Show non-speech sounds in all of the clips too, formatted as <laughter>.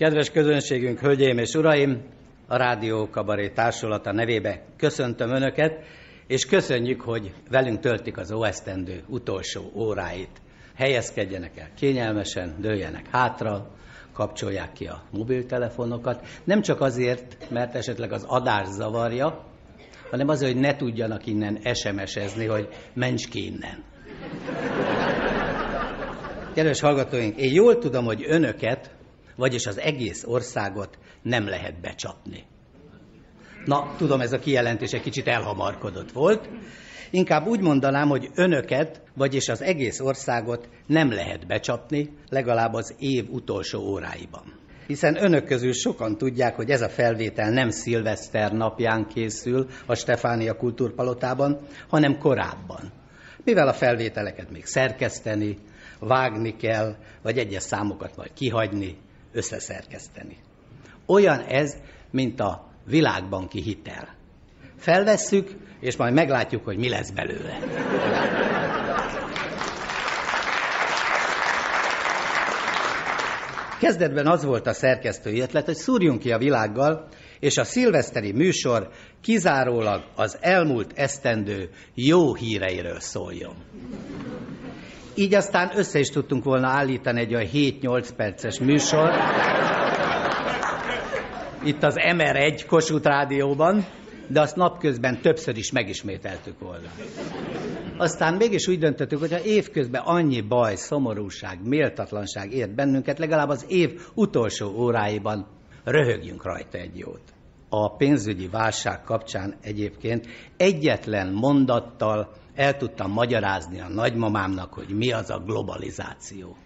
Kedves közönségünk, hölgyeim és uraim, a Rádió Kabaré Társulata nevébe köszöntöm Önöket, és köszönjük, hogy velünk töltik az óesztendő utolsó óráit. Helyezkedjenek el kényelmesen, dőljenek hátra, kapcsolják ki a mobiltelefonokat. Nem csak azért, mert esetleg az adás zavarja, hanem azért, hogy ne tudjanak innen SMS-ezni, hogy menj ki innen. Kedves hallgatóink, én jól tudom, hogy önöket, vagyis az egész országot nem lehet becsapni. Na, tudom, ez a kijelentés egy kicsit elhamarkodott volt. Inkább úgy mondanám, hogy önöket, vagyis az egész országot nem lehet becsapni, legalább az év utolsó óráiban. Hiszen önök közül sokan tudják, hogy ez a felvétel nem szilveszter napján készül a Stefánia Kultúrpalotában, hanem korábban. Mivel a felvételeket még szerkeszteni, vágni kell, vagy egyes számokat majd kihagyni, összeszerkeszteni. Olyan ez, mint a világbanki hitel. Felvesszük, és majd meglátjuk, hogy mi lesz belőle. Kezdetben az volt a szerkesztői ötlet, hogy szúrjunk ki a világgal, és a szilveszteri műsor kizárólag az elmúlt esztendő jó híreiről szóljon. Így aztán össze is tudtunk volna állítani egy olyan 7-8 perces műsor, itt az MR1 Kossuth Rádióban, de azt napközben többször is megismételtük volna. Aztán mégis úgy döntöttük, hogy ha évközben annyi baj, szomorúság, méltatlanság ért bennünket, legalább az év utolsó óráiban röhögjünk rajta egy jót. A pénzügyi válság kapcsán egyébként egyetlen mondattal el tudtam magyarázni a nagymamámnak, hogy mi az a globalizáció.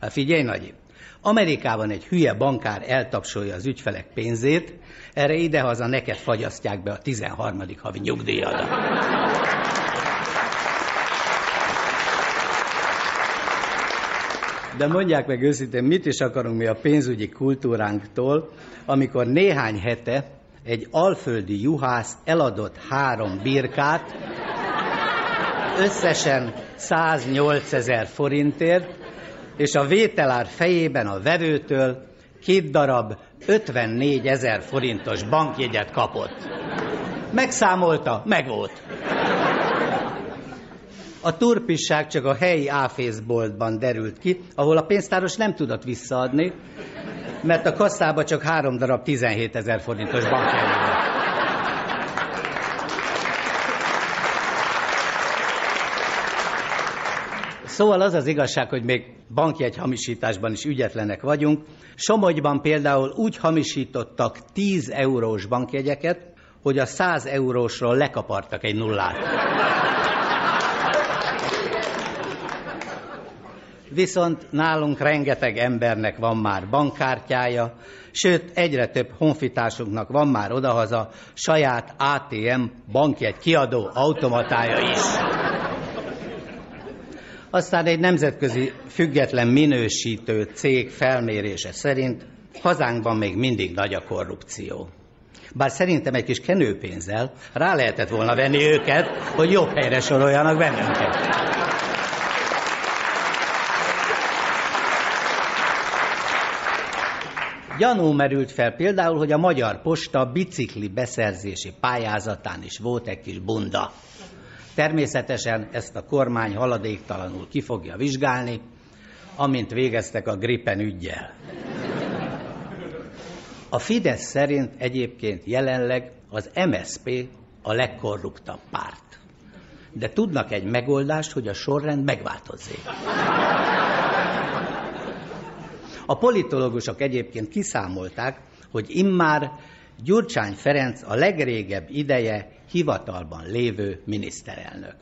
Hát figyelj, nagyi, Amerikában egy hülye bankár eltapsolja az ügyfelek pénzét, erre idehaza neked fagyasztják be a 13. havi nyugdíjadat. De mondják meg őszintén, mit is akarunk mi a pénzügyi kultúránktól, amikor néhány hete egy alföldi juhász eladott három birkát, összesen 108 ezer forintért, és a vételár fejében a vevőtől két darab 54 ezer forintos bankjegyet kapott. Megszámolta, megvolt. A turpisság csak a helyi áfészboltban derült ki, ahol a pénztáros nem tudott visszaadni, mert a kasszába csak három darab 17 ezer forintos bankjegy volt. Szóval az az igazság, hogy még bankjegy hamisításban is ügyetlenek vagyunk. Somogyban például úgy hamisítottak 10 eurós bankjegyeket, hogy a 100 eurósról lekapartak egy nullát. Viszont nálunk rengeteg embernek van már bankkártyája, sőt egyre több honfitársunknak van már odahaza saját ATM bankjegy kiadó automatája is. Aztán egy nemzetközi független minősítő cég felmérése szerint hazánkban még mindig nagy a korrupció. Bár szerintem egy kis kenőpénzzel rá lehetett volna venni őket, hogy jobb helyre soroljanak bennünket. Gyanú merült fel például, hogy a Magyar Posta bicikli beszerzési pályázatán is volt egy kis bunda. Természetesen ezt a kormány haladéktalanul ki fogja vizsgálni, amint végeztek a Gripen ügyjel. A Fidesz szerint egyébként jelenleg az MSP a legkorruptabb párt. De tudnak egy megoldást, hogy a sorrend megváltozzék. A politológusok egyébként kiszámolták, hogy immár Gyurcsány Ferenc a legrégebb ideje hivatalban lévő miniszterelnök.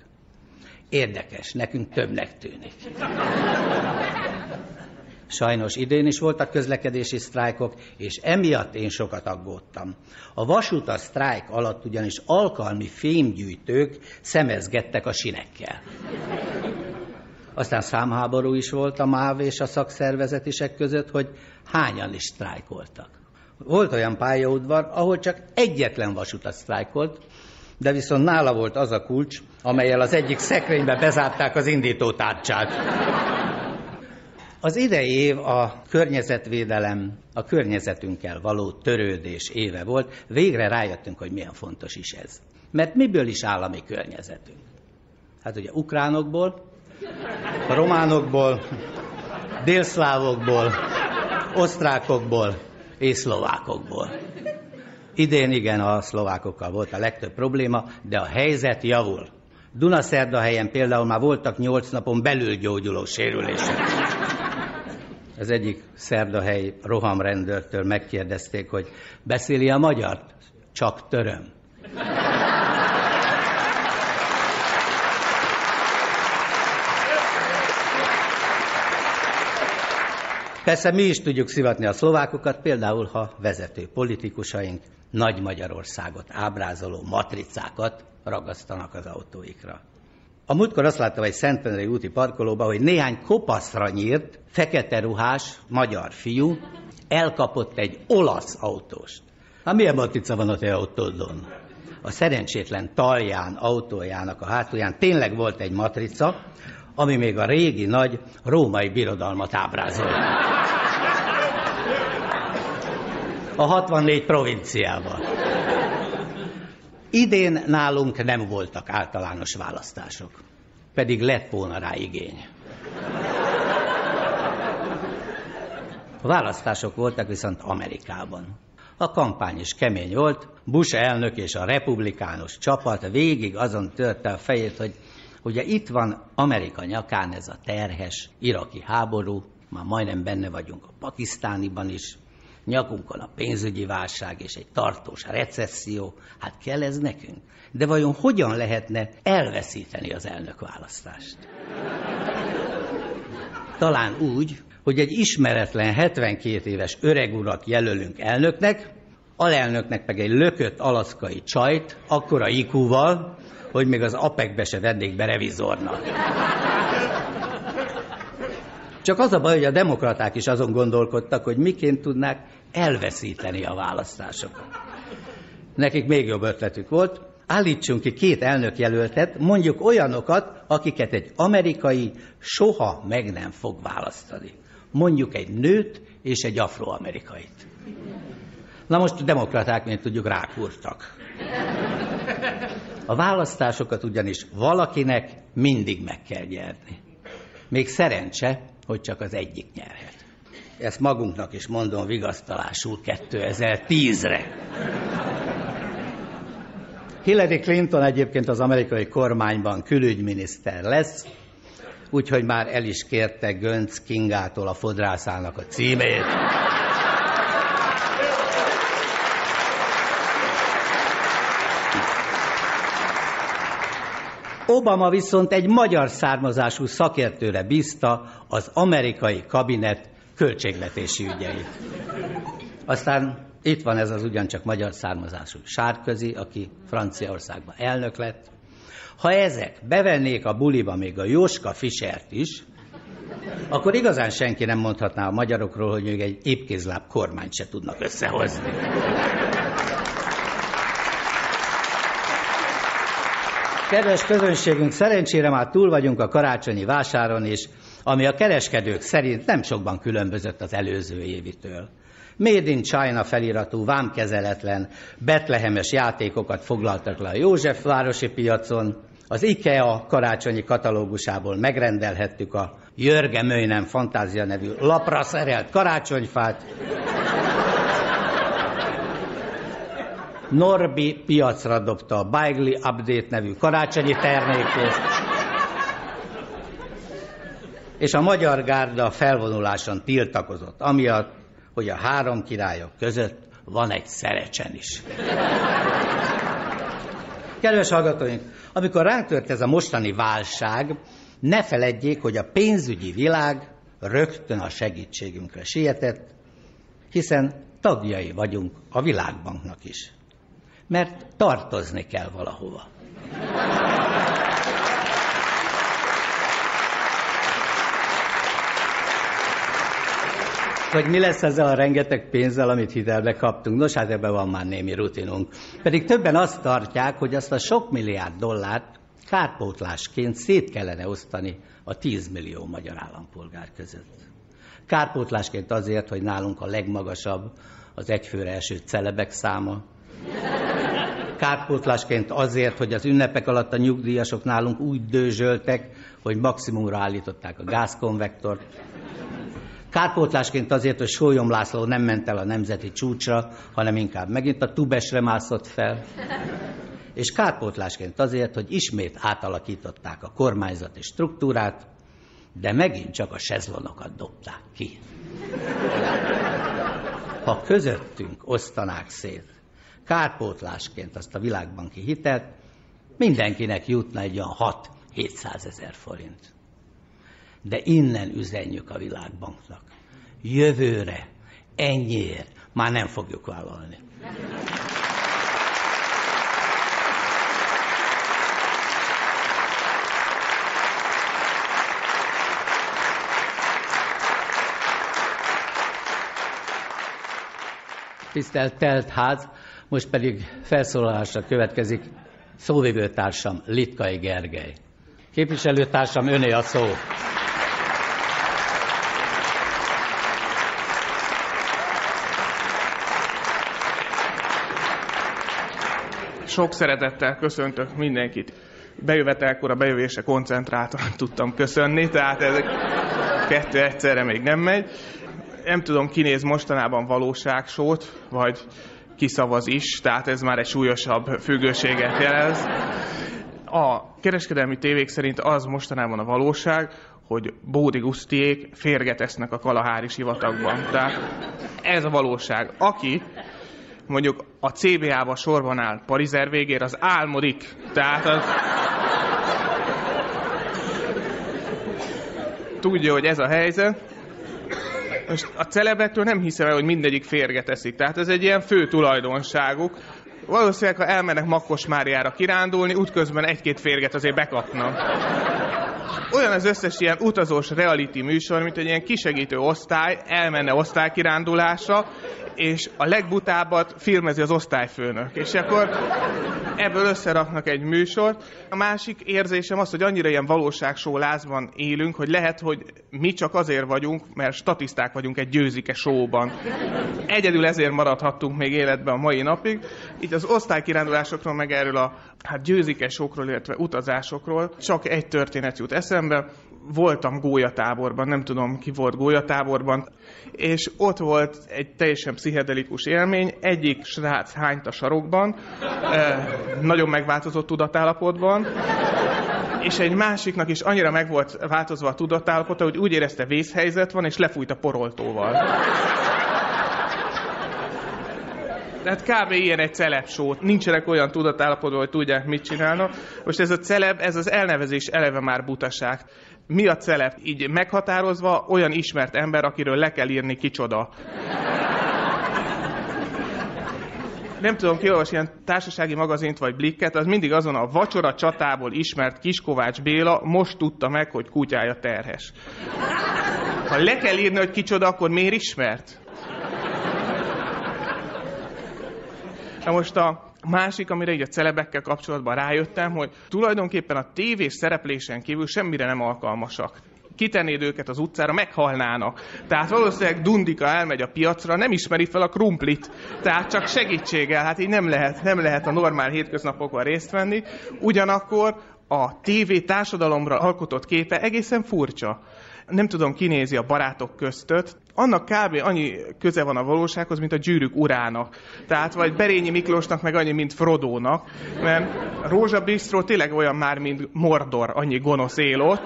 Érdekes, nekünk többnek tűnik. Sajnos idén is voltak közlekedési sztrájkok, és emiatt én sokat aggódtam. A vasutas sztrájk alatt ugyanis alkalmi fémgyűjtők szemezgettek a sinekkel. Aztán számháború is volt a MÁV és a szakszervezetisek között, hogy hányan is sztrájkoltak. Volt olyan pályaudvar, ahol csak egyetlen vasutas sztrájkolt, de viszont nála volt az a kulcs, amelyel az egyik szekrénybe bezárták az indító tárcsát. Az idei év a környezetvédelem, a környezetünkkel való törődés éve volt. Végre rájöttünk, hogy milyen fontos is ez. Mert miből is áll a mi környezetünk? Hát ugye ukránokból, románokból, délszlávokból, osztrákokból és szlovákokból. Idén igen, a szlovákokkal volt a legtöbb probléma, de a helyzet javul. Dunaszerdahelyen például már voltak nyolc napon belül gyógyuló sérülések. Az egyik szerdahely rohamrendőrtől megkérdezték, hogy beszéli a magyart? Csak töröm. Persze mi is tudjuk szivatni a szlovákokat, például ha vezető politikusaink nagy Magyarországot ábrázoló matricákat ragasztanak az autóikra. A múltkor azt láttam egy Szentendrei úti parkolóban, hogy néhány kopaszra nyírt, fekete ruhás magyar fiú elkapott egy olasz autóst. Hát milyen matrica van a te autódon? A szerencsétlen talján autójának a hátulján tényleg volt egy matrica, ami még a régi nagy római birodalmat ábrázolta. A 64 provinciában. Idén nálunk nem voltak általános választások, pedig lett volna rá igény. Választások voltak viszont Amerikában. A kampány is kemény volt, Bush elnök és a republikánus csapat végig azon törte a fejét, hogy ugye itt van Amerika nyakán ez a terhes iraki háború, már majdnem benne vagyunk a pakisztániban is, nyakunkon a pénzügyi válság és egy tartós recesszió, hát kell ez nekünk? De vajon hogyan lehetne elveszíteni az elnök választást? Talán úgy, hogy egy ismeretlen 72 éves öreg urat jelölünk elnöknek, alelnöknek meg egy lökött alaszkai csajt, akkora IQ-val, hogy még az APEC-be se vennék be revizornak. Csak az a baj, hogy a demokraták is azon gondolkodtak, hogy miként tudnák elveszíteni a választásokat. Nekik még jobb ötletük volt, állítsunk ki két elnökjelöltet, mondjuk olyanokat, akiket egy amerikai soha meg nem fog választani. Mondjuk egy nőt és egy afroamerikait. Na most a demokraták, mint tudjuk, rákúrtak. A választásokat ugyanis valakinek mindig meg kell nyerni. Még szerencse, hogy csak az egyik nyerhet. Ezt magunknak is mondom vigasztalásul 2010-re. Hillary Clinton egyébként az amerikai kormányban külügyminiszter lesz, úgyhogy már el is kérte Gönc Kingától a fodrászának a címét. Obama viszont egy magyar származású szakértőre bízta az amerikai kabinet költségvetési ügyeit. Aztán itt van ez az ugyancsak magyar származású Sárközi, aki Franciaországban elnök lett. Ha ezek bevennék a buliba még a Jóska Fischert is, akkor igazán senki nem mondhatná a magyarokról, hogy még egy épkézláb kormányt se tudnak összehozni. Kedves közönségünk, szerencsére már túl vagyunk a karácsonyi vásáron is, ami a kereskedők szerint nem sokban különbözött az előző évitől. Made in China feliratú, vámkezeletlen, betlehemes játékokat foglaltak le a Józsefvárosi piacon, az IKEA karácsonyi katalógusából megrendelhettük a Jörge Möjnem Fantázia nevű lapra szerelt karácsonyfát, Norbi piacra dobta a Baigli Update nevű karácsonyi termékét, és a magyar gárda felvonuláson tiltakozott, amiatt, hogy a három királyok között van egy szerecsen is. Kedves hallgatóink, amikor ránk tört ez a mostani válság, ne feledjék, hogy a pénzügyi világ rögtön a segítségünkre sietett, hiszen tagjai vagyunk a világbanknak is mert tartozni kell valahova. Hogy mi lesz ezzel a rengeteg pénzzel, amit hitelbe kaptunk? Nos, hát ebben van már némi rutinunk. Pedig többen azt tartják, hogy azt a sok milliárd dollárt kárpótlásként szét kellene osztani a 10 millió magyar állampolgár között. Kárpótlásként azért, hogy nálunk a legmagasabb az egyfőre eső celebek száma. Kárpótlásként azért, hogy az ünnepek alatt a nyugdíjasok nálunk úgy dőzsöltek, hogy maximumra állították a gázkonvektort. Kárpótlásként azért, hogy Sólyom László nem ment el a nemzeti csúcsra, hanem inkább megint a tubesre mászott fel. És kárpótlásként azért, hogy ismét átalakították a kormányzati struktúrát, de megint csak a sezlonokat dobták ki. Ha közöttünk osztanák szét kárpótlásként azt a világbanki hitelt, mindenkinek jutna egy olyan 6-700 ezer forint. De innen üzenjük a világbanknak. Jövőre ennyiért már nem fogjuk vállalni. Tisztelt telt ház, most pedig felszólalásra következik szóvivőtársam Litkai Gergely. Képviselőtársam, öné a szó. Sok szeretettel köszöntök mindenkit. Bejövetelkor a bejövése koncentráltan tudtam köszönni, tehát ez kettő egyszerre még nem megy nem tudom, kinéz mostanában valóságsót, vagy kiszavaz is, tehát ez már egy súlyosabb függőséget jelez. A kereskedelmi tévék szerint az mostanában a valóság, hogy Bódi Gusztiék férget esznek a Kalahári sivatagban. Tehát ez a valóság. Aki mondjuk a CBA-ba sorban áll Parizer végér, az álmodik. Tehát az... Tudja, hogy ez a helyzet. Most a celebektől nem hiszem el, hogy mindegyik férget eszik. Tehát ez egy ilyen fő tulajdonságuk. Valószínűleg, ha elmennek Makkos Máriára kirándulni, útközben egy-két férget azért bekapnak. Olyan az összes ilyen utazós reality műsor, mint egy ilyen kisegítő osztály elmenne osztálykirándulásra, és a legbutábbat filmezi az osztályfőnök. És akkor ebből összeraknak egy műsort. A másik érzésem az, hogy annyira ilyen valóságsó lázban élünk, hogy lehet, hogy mi csak azért vagyunk, mert statiszták vagyunk egy győzike showban. Egyedül ezért maradhattunk még életben a mai napig. Így az osztálykirándulásokról, meg erről a hát győzike sokról, illetve utazásokról csak egy történet jut eszembe voltam gólyatáborban, nem tudom ki volt gólyatáborban, és ott volt egy teljesen pszichedelikus élmény, egyik srác hányt a sarokban, nagyon megváltozott tudatállapotban, és egy másiknak is annyira meg volt változva a tudatállapota, hogy úgy érezte vészhelyzet van, és lefújt a poroltóval. Tehát kb. ilyen egy celeb show. Nincsenek olyan tudatállapotban, hogy tudják, mit csinálnak. Most ez a celeb, ez az elnevezés eleve már butaság mi a celeb? Így meghatározva olyan ismert ember, akiről le kell írni kicsoda. nem tudom, kiolvas ilyen társasági magazint vagy blikket, az mindig azon a vacsora csatából ismert Kiskovács Béla most tudta meg, hogy kutyája terhes. Ha le kell írni, hogy kicsoda, akkor miért ismert? Na most a másik, amire így a celebekkel kapcsolatban rájöttem, hogy tulajdonképpen a tévés szereplésen kívül semmire nem alkalmasak kitennéd őket az utcára, meghalnának. Tehát valószínűleg Dundika elmegy a piacra, nem ismeri fel a krumplit. Tehát csak segítséggel, hát így nem lehet, nem lehet a normál hétköznapokban részt venni. Ugyanakkor a TV társadalomra alkotott képe egészen furcsa nem tudom, kinézi a barátok köztöt, annak kb. annyi köze van a valósághoz, mint a gyűrűk urának. Tehát, vagy Berényi Miklósnak meg annyi, mint Frodónak. Mert Rózsa Bistro tényleg olyan már, mint Mordor, annyi gonosz él.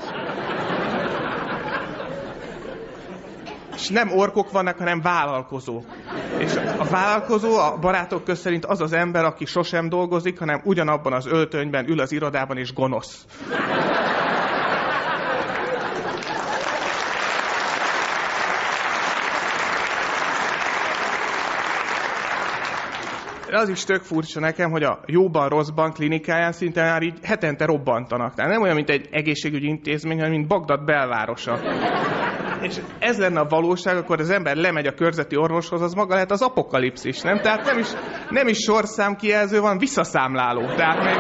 És nem orkok vannak, hanem vállalkozók. És a vállalkozó a barátok köz az az ember, aki sosem dolgozik, hanem ugyanabban az öltönyben ül az irodában és gonosz. Az is tök furcsa nekem, hogy a jóban, rosszban klinikáján szinte már így hetente robbantanak. Tehát nem olyan, mint egy egészségügyi intézmény, hanem mint Bagdad belvárosa. És ez lenne a valóság, akkor az ember lemegy a körzeti orvoshoz, az maga lehet az apokalipszis, nem? Tehát nem is, nem is sorszám kijelző van, visszaszámláló. Tehát még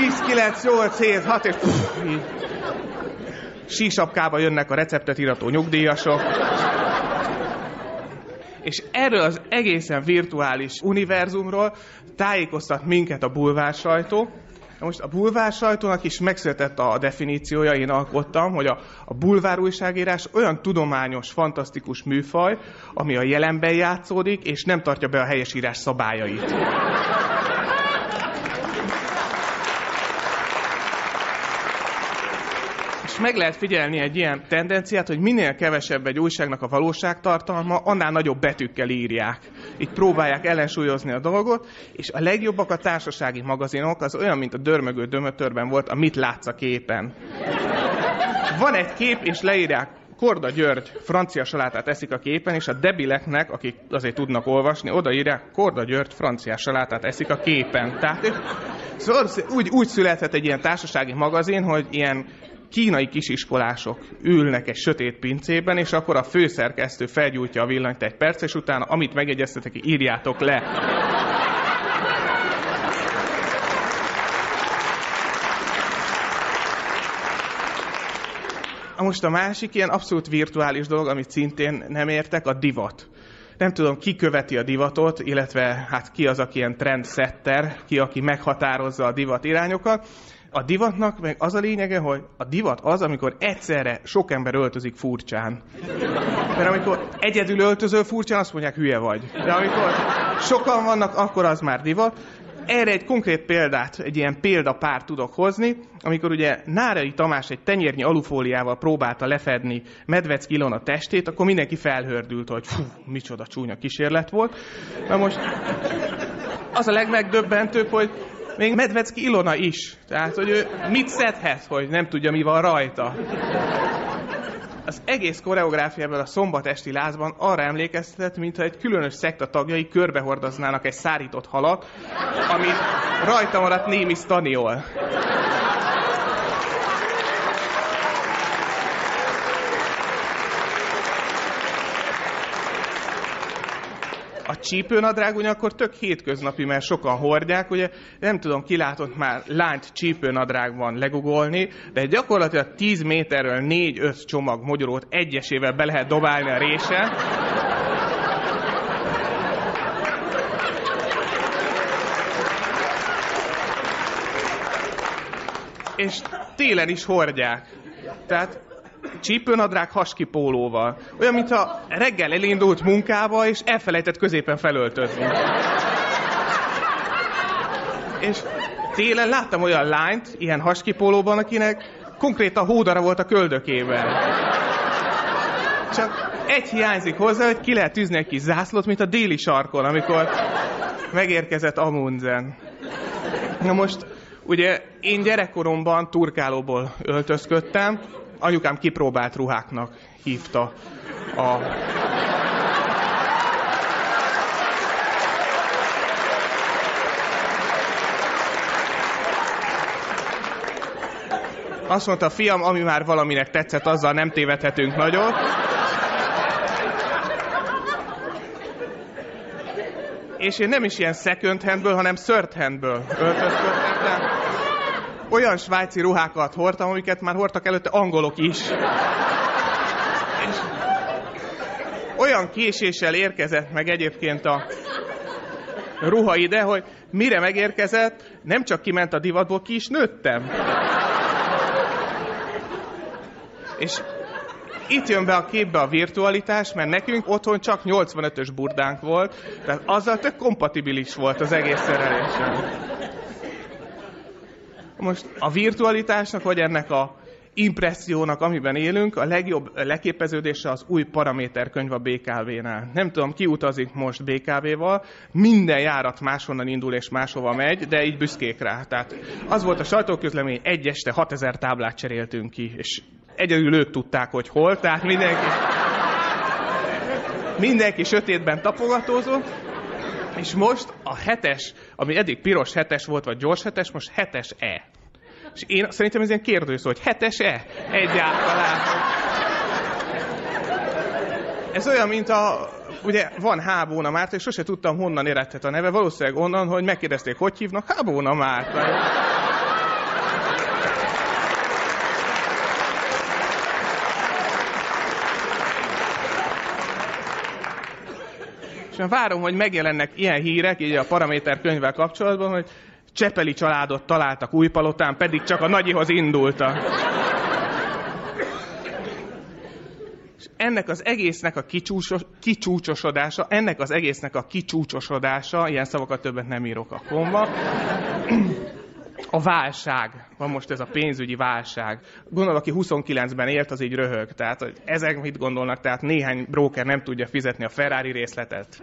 10, 9, 8, 7, 6, és pff, sísapkába jönnek a receptet irató nyugdíjasok. És erről az egészen virtuális univerzumról tájékoztat minket a bulvár sajtó, most a bulvár sajtónak is megszületett a definíciója, én alkottam, hogy a, a bulvár újságírás olyan tudományos, fantasztikus műfaj, ami a jelenben játszódik, és nem tartja be a helyesírás szabályait. Meg lehet figyelni egy ilyen tendenciát, hogy minél kevesebb egy újságnak a valóságtartalma, annál nagyobb betűkkel írják. Így próbálják ellensúlyozni a dolgot, és a legjobbak a társasági magazinok, az olyan, mint a dörmögő dömötörben volt, a mit látsz a képen. Van egy kép, és leírják Korda György francia salátát eszik a képen, és a debileknek, akik azért tudnak olvasni, odaírják, Korda György francia salátát eszik a képen. Tehát szóval úgy, úgy születhet egy ilyen társasági magazin, hogy ilyen kínai kisiskolások ülnek egy sötét pincében, és akkor a főszerkesztő felgyújtja a villanyt egy perc, és utána, amit megegyeztetek, írjátok le. Most a másik ilyen abszolút virtuális dolog, amit szintén nem értek, a divat. Nem tudom, ki követi a divatot, illetve hát ki az, aki ilyen trendsetter, ki, aki meghatározza a divat irányokat. A divatnak meg az a lényege, hogy a divat az, amikor egyszerre sok ember öltözik furcsán. Mert amikor egyedül öltözöl furcsán, azt mondják, hülye vagy. De amikor sokan vannak, akkor az már divat. Erre egy konkrét példát, egy ilyen példapár tudok hozni, amikor ugye Nárai Tamás egy tenyérnyi alufóliával próbálta lefedni Medvecki Ilona testét, akkor mindenki felhördült, hogy fú, micsoda csúnya kísérlet volt. Na most az a legmegdöbbentőbb, hogy még Medvecki Ilona is. Tehát, hogy ő mit szedhet, hogy nem tudja, mi van rajta. Az egész koreográfiában a szombatesti lázban arra emlékeztetett, mintha egy különös szekta tagjai körbehordoznának egy szárított halat, ami rajta maradt némi staniol. A csípőnadrág akkor tök hétköznapi, mert sokan hordják, ugye nem tudom, ki látott már lányt csípőnadrágban legugolni, de gyakorlatilag 10 méterről 4-5 csomag mogyorót egyesével be lehet dobálni a rése. És télen is hordják. Tehát csípőnadrág haskipólóval. Olyan, mintha reggel elindult munkába, és elfelejtett középen felöltözni. És télen láttam olyan lányt, ilyen haskipólóban, akinek konkrétan hódara volt a köldökében. Csak egy hiányzik hozzá, hogy ki lehet tűzni egy kis zászlót, mint a déli sarkon, amikor megérkezett Amundsen. Na most, ugye én gyerekkoromban turkálóból öltözködtem, anyukám kipróbált ruháknak hívta a Azt mondta fiam, ami már valaminek tetszett, azzal nem tévedhetünk nagyot. És én nem is ilyen second handből, hanem third handből öltözködtem olyan svájci ruhákat hordtam, amiket már hordtak előtte angolok is. Olyan késéssel érkezett meg egyébként a ruha ide, hogy mire megérkezett, nem csak kiment a divatból, ki is nőttem. És itt jön be a képbe a virtualitás, mert nekünk otthon csak 85-ös burdánk volt, tehát azzal tök kompatibilis volt az egész szerelésem. Most a virtualitásnak, vagy ennek a impressziónak, amiben élünk, a legjobb leképeződése az új paraméterkönyv a BKV-nál. Nem tudom, ki utazik most BKV-val, minden járat máshonnan indul és máshova megy, de így büszkék rá. Tehát az volt a sajtóközlemény, egy este 6000 táblát cseréltünk ki, és egyedül ők tudták, hogy hol, tehát mindenki, mindenki sötétben tapogatózott, és most a hetes, ami eddig piros hetes volt, vagy gyors hetes, most hetes E. És én szerintem ez ilyen kérdőszó, hogy hetes-e egyáltalán. Ez olyan, mint a, ugye van Hábóna Márta, és sose tudtam, honnan eredhet a neve. Valószínűleg onnan, hogy megkérdezték, hogy hívnak Hábóna Márta. Már várom, hogy megjelennek ilyen hírek, így a paraméter könyvvel kapcsolatban, hogy Csepeli családot találtak Újpalotán, pedig csak a nagyihoz indulta. És ennek az egésznek a kicsúcsos, kicsúcsosodása, ennek az egésznek a kicsúcsosodása, ilyen szavakat többet nem írok a komba, a válság, van most ez a pénzügyi válság. Gondol, aki 29-ben élt, az így röhög. Tehát hogy ezek mit gondolnak? Tehát néhány broker nem tudja fizetni a Ferrari részletet.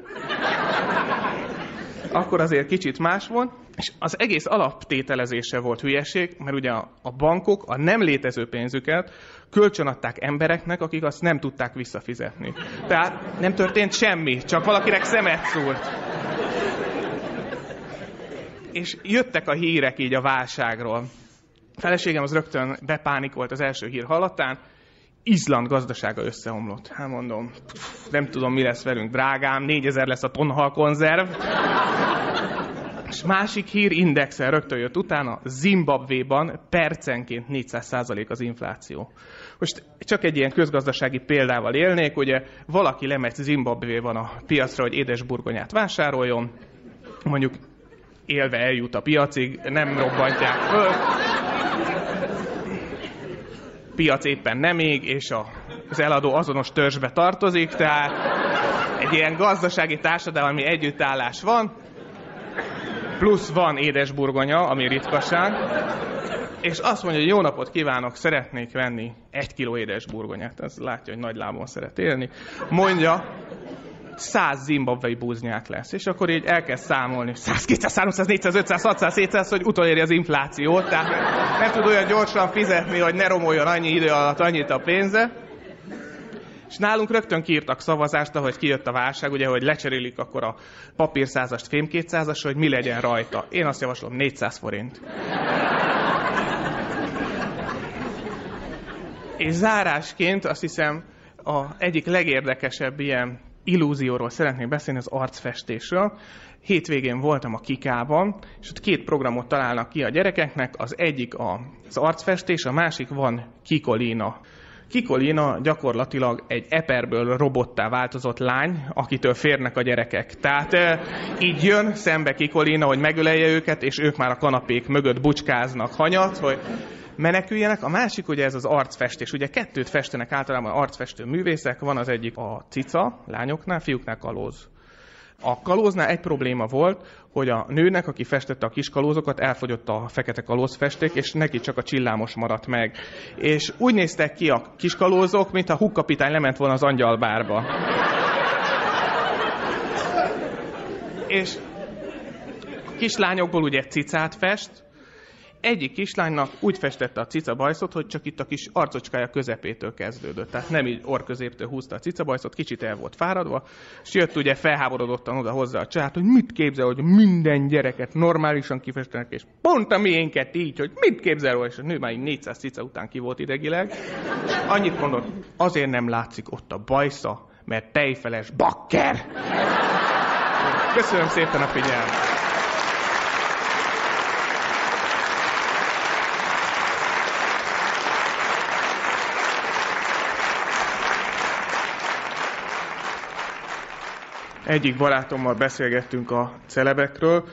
Akkor azért kicsit más volt. És az egész alaptételezése volt hülyeség, mert ugye a bankok a nem létező pénzüket kölcsönadták embereknek, akik azt nem tudták visszafizetni. Tehát nem történt semmi, csak valakinek szemet szúrt és jöttek a hírek így a válságról. A feleségem az rögtön bepánikolt az első hír hallatán, Izland gazdasága összeomlott. Hát mondom, nem tudom, mi lesz velünk, drágám, 4000 lesz a tonhal konzerv. És másik hír indexel rögtön jött utána, Zimbabvéban percenként 400% az infláció. Most csak egy ilyen közgazdasági példával élnék, ugye valaki lemegy Zimbabvéban a piacra, hogy édesburgonyát vásároljon, mondjuk élve eljut a piacig, nem robbantják föl. Piac éppen nem ég, és a, az eladó azonos törzsbe tartozik, tehát egy ilyen gazdasági társadalmi együttállás van, plusz van édesburgonya, ami ritkaság, és azt mondja, hogy jó napot kívánok, szeretnék venni egy kiló édesburgonyát. Ez látja, hogy nagy lábon szeret élni. Mondja, 100 zimbabvei búznyák lesz. És akkor így elkezd számolni. 100, 200, 300, 400, 500, 600, 700, hogy utolérje az inflációt. Tehát nem tud olyan gyorsan fizetni, hogy ne romoljon annyi idő alatt annyit a pénze. És nálunk rögtön kiírtak szavazást, ahogy kijött a válság, ugye, hogy lecserélik akkor a papírszázast fémkétszázasra, hogy mi legyen rajta. Én azt javaslom, 400 forint. És zárásként azt hiszem, a egyik legérdekesebb ilyen illúzióról szeretnék beszélni, az arcfestésről. Hétvégén voltam a Kikában, és ott két programot találnak ki a gyerekeknek. Az egyik az arcfestés, a másik van Kikolina. Kikolina gyakorlatilag egy eperből robottá változott lány, akitől férnek a gyerekek. Tehát így jön szembe Kikolina, hogy megölelje őket, és ők már a kanapék mögött bucskáznak hanyat, hogy meneküljenek. A másik ugye ez az arcfestés. Ugye kettőt festenek általában arcfestő művészek. Van az egyik a cica, lányoknál, fiúknál kalóz. A kalóznál egy probléma volt, hogy a nőnek, aki festette a kis kalózokat, elfogyott a fekete kalózfesték, és neki csak a csillámos maradt meg. És úgy néztek ki a kis kalózok, mint a hukkapitány lement volna az angyalbárba. és kislányokból ugye cicát fest, egyik kislánynak úgy festette a cica bajszot, hogy csak itt a kis arcocskája közepétől kezdődött. Tehát nem így orközéptől húzta a cica bajszot, kicsit el volt fáradva, és jött ugye felháborodottan oda hozzá a család, hogy mit képzel, hogy minden gyereket normálisan kifestenek, és pont a miénket így, hogy mit képzel, és a nő már így 400 cica után ki volt idegileg. Annyit mondott, azért nem látszik ott a bajsza, mert tejfeles bakker. Köszönöm szépen a figyelmet! Egyik barátommal beszélgettünk a celebekről,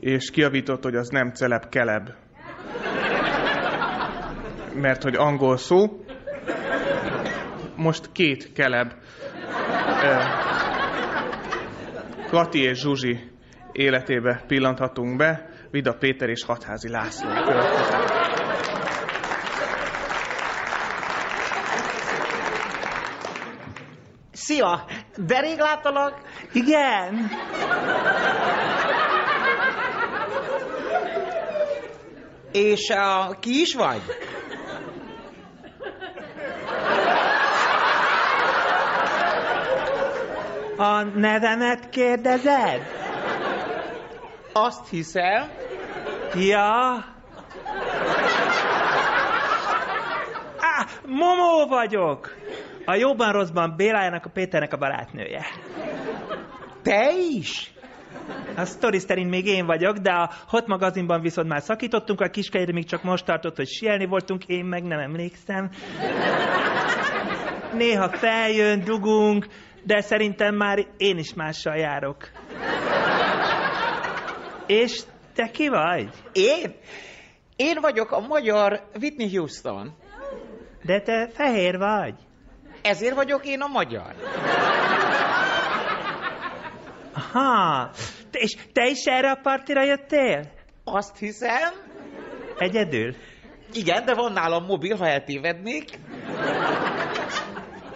és kiavított, hogy az nem celeb, keleb. Mert hogy angol szó. Most két keleb. Kati és Zsuzsi életébe pillanthatunk be. Vida Péter és Hatházi László következik. Szia! De rég láttalak? Igen. És uh, ki is vagy? A nevemet kérdezed? Azt hiszem. Ja. Á, Momó vagyok. A jóban rosszban Bélájának a Péternek a barátnője. Te is? A sztori szerint még én vagyok, de a Hot magazinban viszont már szakítottunk, a kiskegyre még csak most tartott, hogy sielni voltunk, én meg nem emlékszem. Néha feljön, dugunk, De szerintem már én is mással járok. És te ki vagy? Én? Én vagyok a magyar Whitney Houston. De te fehér vagy. Ezért vagyok én a magyar. Aha. Te, és te is erre a partira jöttél? Azt hiszem. Egyedül? Igen, de van nálam mobil, ha eltévednék.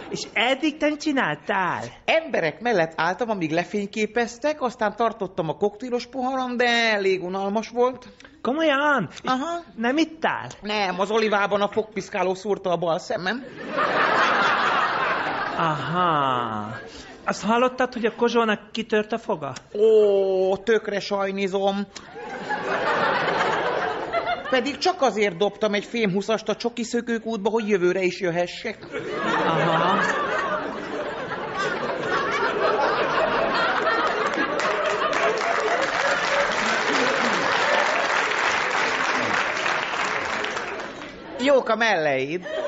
És eddig te csináltál? Emberek mellett álltam, amíg lefényképeztek, aztán tartottam a koktélos poharam, de elég unalmas volt. Komolyan? És Aha. Nem ittál? Nem, az olivában a fogpiszkáló szúrta a bal szemem. Aha. Azt hallottad, hogy a Kozsónak kitört a foga? Ó, tökre sajnizom. Pedig csak azért dobtam egy fémhuszast a csoki útba, hogy jövőre is jöhessek. Aha. Jók a melleid.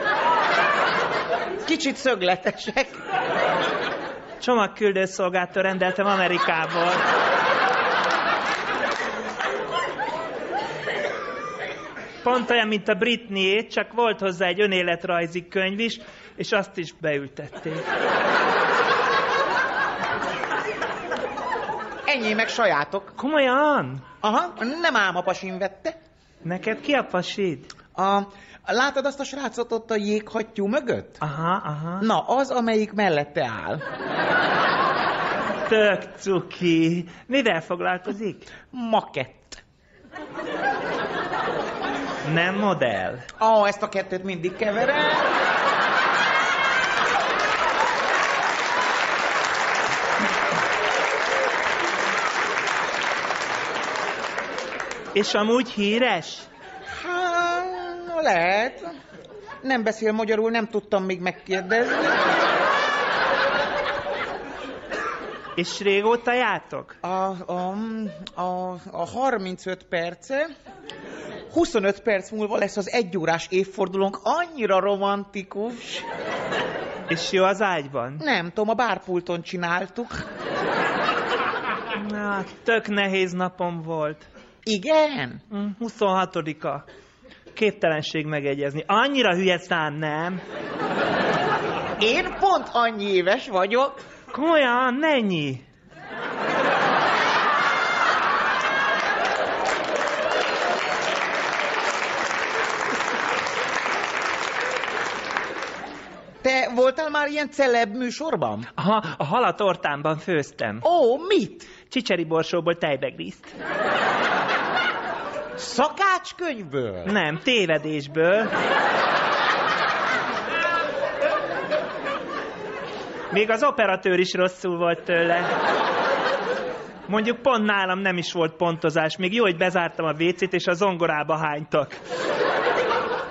Kicsit szögletesek. Csomagküldőszolgáltól rendeltem Amerikából. Pont olyan, mint a Britney, csak volt hozzá egy önéletrajzi könyv is, és azt is beültették. Ennyi meg sajátok. Komolyan? Aha, nem ám a pasim vette. Neked ki a pasid? A, látod azt a srácot ott a jéghattyú mögött? Aha, aha. Na, az, amelyik mellette áll. Tök cuki. Mivel foglalkozik? Makett. Nem modell. Ó, ezt a kettőt mindig keverem. És amúgy híres? Lehet. Nem beszél magyarul, nem tudtam még megkérdezni. És régóta jártok? A, a, a, a 35 perce, 25 perc múlva lesz az egyórás évfordulónk, annyira romantikus. És jó az ágyban? Nem tudom, a bárpulton csináltuk. Na, tök nehéz napom volt. Igen? Mm, 26-a. Képtelenség megegyezni. Annyira hülye szám, nem? Én pont annyi éves vagyok. Komolyan, mennyi? Te voltál már ilyen celeb műsorban? Aha, a halatortámban főztem. Ó, mit? Csicseri borsóból tejbegrízt. Szakácskönyvből? Nem, tévedésből. Még az operatőr is rosszul volt tőle. Mondjuk pont nálam nem is volt pontozás. Még jó, hogy bezártam a vécét, és a zongorába hánytak.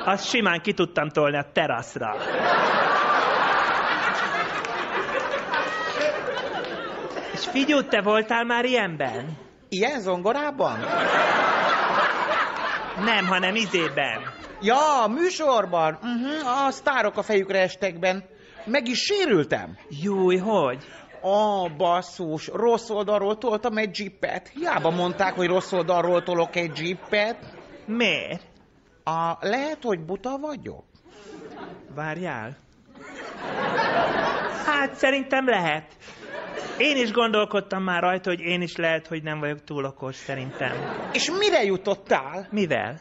Azt simán ki tudtam tolni a teraszra. És figyú, te voltál már ilyenben? Ilyen zongorában? Nem, hanem izében. Ja, műsorban. Uh-huh, a sztárok a fejükre estekben. Meg is sérültem. Júj, hogy? Ó, basszus, rossz oldalról toltam egy jeepet. Hiába mondták, hogy rossz oldalról tolok egy jeepet. Miért? A, lehet, hogy buta vagyok? Várjál. Hát szerintem lehet. Én is gondolkodtam már rajta, hogy én is lehet, hogy nem vagyok túl okos, szerintem. És mire jutottál? Mivel?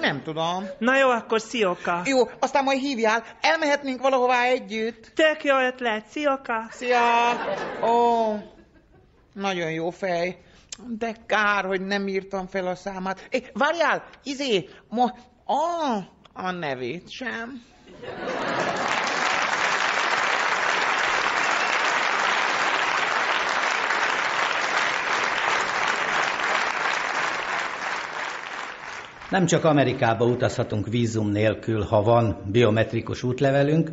Nem tudom. Na jó, akkor szióka. Jó, aztán majd hívjál. Elmehetnénk valahová együtt. Tök jó ötlet, szióka. Szia! Ó, nagyon jó fej. De kár, hogy nem írtam fel a számát. É, várjál, izé, mo... Ó, a nevét sem. Nem csak Amerikába utazhatunk vízum nélkül, ha van biometrikus útlevelünk,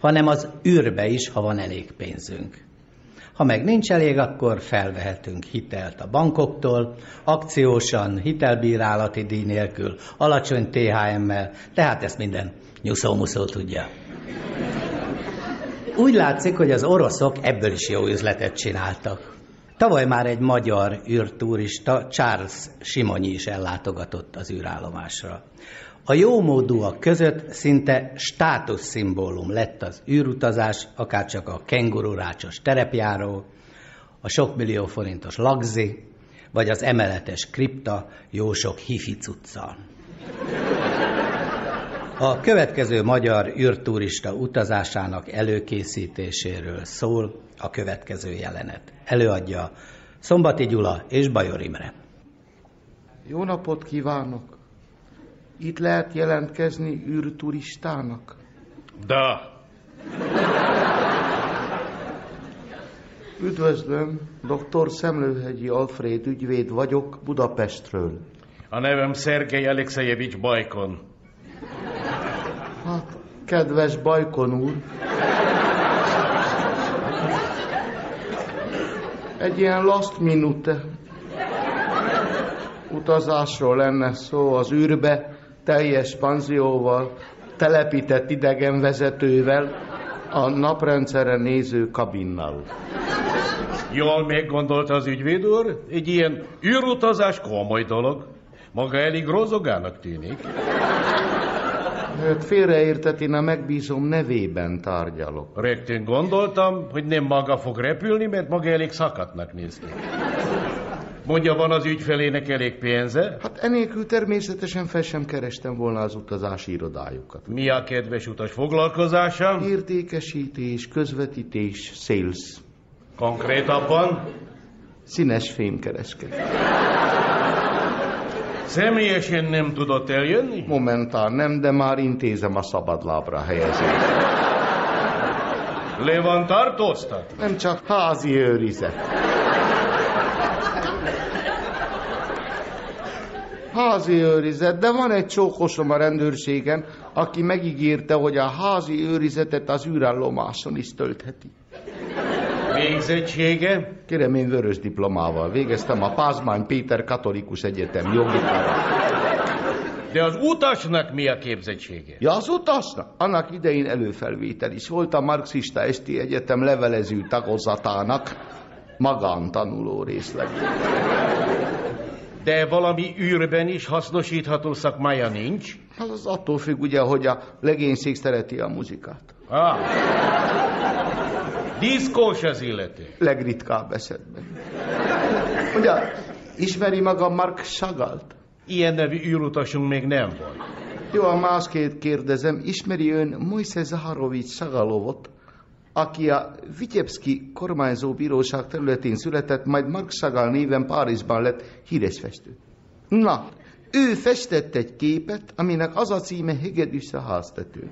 hanem az űrbe is, ha van elég pénzünk. Ha meg nincs elég, akkor felvehetünk hitelt a bankoktól, akciósan, hitelbírálati díj nélkül, alacsony THM-mel, tehát ezt minden nyuszó tudja. Úgy látszik, hogy az oroszok ebből is jó üzletet csináltak. Tavaly már egy magyar űrturista, Charles Simonyi is ellátogatott az űrállomásra. A jómódúak között szinte státuszszimbólum lett az űrutazás, akárcsak a kengururácsos terepjáró, a sok millió forintos lagzi, vagy az emeletes kripta jó sok hifi cuccal. A következő magyar űrturista utazásának előkészítéséről szól a következő jelenet. Előadja Szombati Gyula és Bajor Imre. Jó napot kívánok! Itt lehet jelentkezni űrturistának? Da. Üdvözlöm, dr. Szemlőhegyi Alfred ügyvéd vagyok Budapestről. A nevem Szergej Alexejevics Bajkon. Hát, kedves Bajkon úr, egy ilyen last minute utazásról lenne szó az űrbe, teljes panzióval, telepített idegenvezetővel, a naprendszere néző kabinnal. Jól meggondolta az ügyvéd úr? Egy ilyen űrutazás komoly dolog. Maga elég rozogának tűnik. Őt félreértett, én a megbízom nevében tárgyalok. Rögtön gondoltam, hogy nem maga fog repülni, mert maga elég szakatnak néz ki. Mondja, van az ügyfelének elég pénze? Hát enélkül természetesen fel sem kerestem volna az utazási irodájukat. Mi a kedves utas foglalkozása? Értékesítés, közvetítés, sales. Konkrétabban? Színes fémkereskedés. Személyesen nem tudott eljönni? Momentán nem, de már intézem a szabadlábra helyezést. Le van tartóztat? Nem csak házi őrizet. Házi őrizet, de van egy csókosom a rendőrségen, aki megígérte, hogy a házi őrizetet az űrállomáson is töltheti. Végzettsége? Kérem, én vörös diplomával végeztem a Pázmány Péter Katolikus Egyetem jogikára. De az utasnak mi a képzettsége? Ja, az utasnak? Annak idején előfelvétel is volt a marxista esti egyetem levelező tagozatának magántanuló részleg. De valami űrben is hasznosítható szakmája nincs? Hát az attól függ ugye, hogy a legénység szereti a muzikát. Ah. Diszkós az illető. Legritkább esetben. Ugye, ismeri maga Mark Chagall-t? Ilyen nevű űrutasunk még nem volt. Jó, a másként kérdezem, ismeri ön Moise Zaharovics Sagalovot, aki a Vityebszki kormányzó bíróság területén született, majd Mark Chagall néven Párizsban lett híres festő. Na, ő festett egy képet, aminek az a címe Hegedűs a háztető.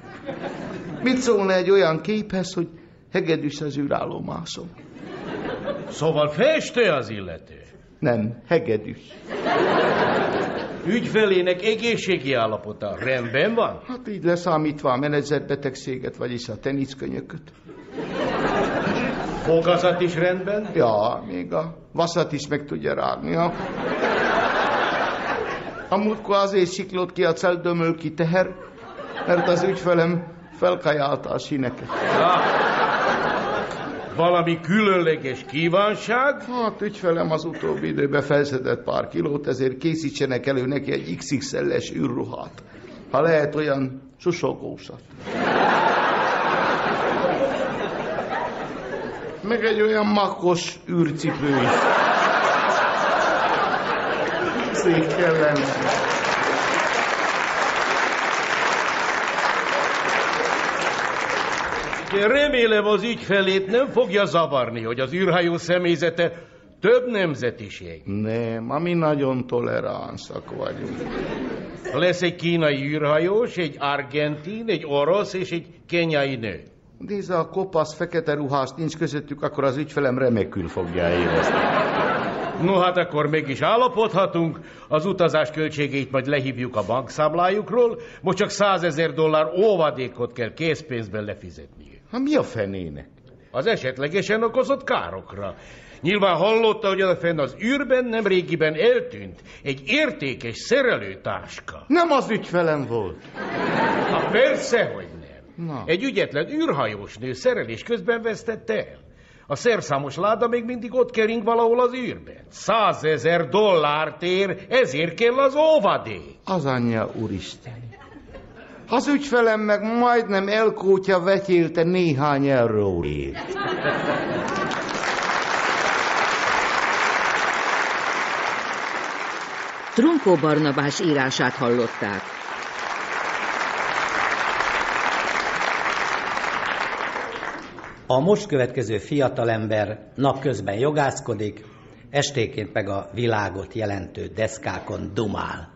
Mit szólna egy olyan képhez, hogy Hegedűs az űrállomáson? Szóval festő az illető. Nem, hegedűs. Ügyfelének egészségi állapota rendben van? Hát így leszámítva a menedzserbetegséget, vagyis a teniszkönyököt. Fogazat is rendben? Ja, még a vasat is meg tudja rágni. A, múltkor azért siklott ki a celdömölki teher, mert az ügyfelem felkajálta a sineket. Ah. Valami különleges kívánság? Hát ügyfelem az utóbbi időben felszedett pár kilót, ezért készítsenek elő neki egy XXL-es űrruhát. Ha lehet olyan susogósat. Meg egy olyan makos űrcipő is. Szép kellene. De remélem az ügyfelét nem fogja zavarni, hogy az űrhajó személyzete több nemzetiség. Nem, ami nagyon toleránsak vagyunk. Lesz egy kínai űrhajós, egy argentin, egy orosz és egy kenyai nő. Nézze, a kopasz fekete ruhás nincs közöttük, akkor az ügyfelem remekül fogja érezni. No hát akkor mégis állapodhatunk, az utazás költségeit majd lehívjuk a bankszámlájukról, most csak százezer dollár óvadékot kell készpénzben lefizetniük. Ha mi a fenének? Az esetlegesen okozott károkra. Nyilván hallotta, hogy az fenn az űrben nem régiben eltűnt egy értékes szerelőtáska. Nem az ügyfelem volt. Ha persze, hogy. Na. Egy ügyetlen űrhajós nő szerelés közben vesztette el. A szerszámos láda még mindig ott kering valahol az űrben. Százezer dollárt ér, ezért kell az óvadék. Az anyja úristen. Az ügyfelem meg majdnem elkótya vetyélte néhány euróért. Trunkó Barnabás írását hallották. A most következő fiatalember napközben jogászkodik, estéként meg a világot jelentő deszkákon dumál.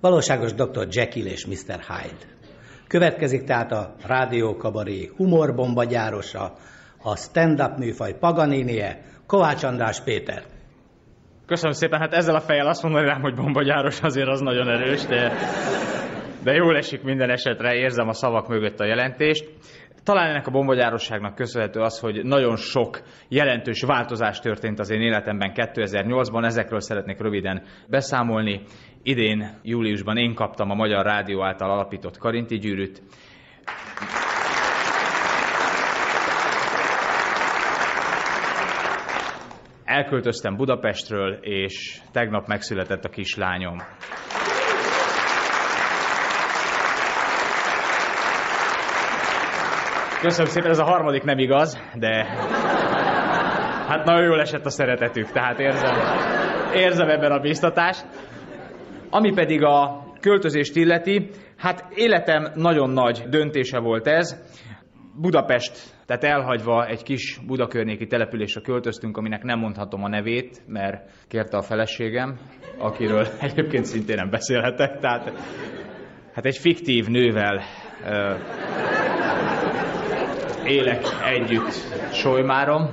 Valóságos dr. Jekyll és Mr. Hyde. Következik tehát a rádiókabaré humorbomba gyárosa, a stand-up műfaj Paganinie, Kovács András Péter. Köszönöm szépen, hát ezzel a fejjel azt mondani rám, hogy bombagyáros azért az nagyon erős, de, de jól esik minden esetre, érzem a szavak mögött a jelentést. Talán ennek a bombagyárosságnak köszönhető az, hogy nagyon sok jelentős változás történt az én életemben 2008-ban, ezekről szeretnék röviden beszámolni. Idén, júliusban én kaptam a Magyar Rádió által alapított Karinti gyűrűt. Elköltöztem Budapestről, és tegnap megszületett a kislányom. Köszönöm szépen, ez a harmadik nem igaz, de hát nagyon jól esett a szeretetük, tehát érzem, érzem ebben a biztatást. Ami pedig a költözést illeti, hát életem nagyon nagy döntése volt ez. Budapest, tehát elhagyva egy kis budakörnyéki településre költöztünk, aminek nem mondhatom a nevét, mert kérte a feleségem, akiről <laughs> egyébként szintén nem beszélhetek, tehát hát egy fiktív nővel ö, élek együtt Solymárom.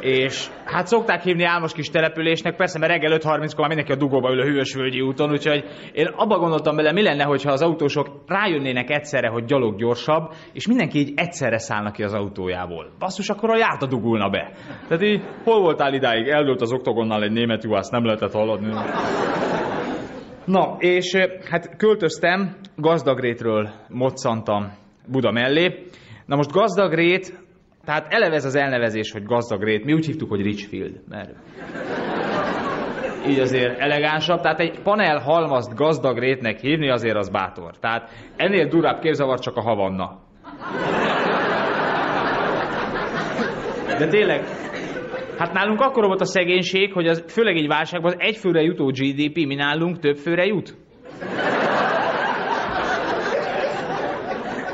És hát szokták hívni álmos kis településnek, persze, mert reggel 5.30-kor már mindenki a dugóba ül a hűvös völgyi úton, úgyhogy én abba gondoltam bele, mi lenne, hogyha az autósok rájönnének egyszerre, hogy gyalog gyorsabb, és mindenki így egyszerre szállna ki az autójából. Basszus, akkor a járt a dugulna be. Tehát így, hol voltál idáig? Eldőlt az oktogonnál egy német juhász, nem lehetett haladni. Na, és hát költöztem, Gazdagrétről moccantam Buda mellé. Na most Gazdagrét, tehát eleve ez az elnevezés, hogy Gazdagrét, mi úgy hívtuk, hogy Richfield, mert így azért elegánsabb. Tehát egy panel halmazt Gazdagrétnek hívni azért az bátor. Tehát ennél durább képzavar csak a Havanna. De tényleg, Hát nálunk akkor volt a szegénység, hogy az, főleg egy válságban az egyfőre jutó GDP mi nálunk több főre jut.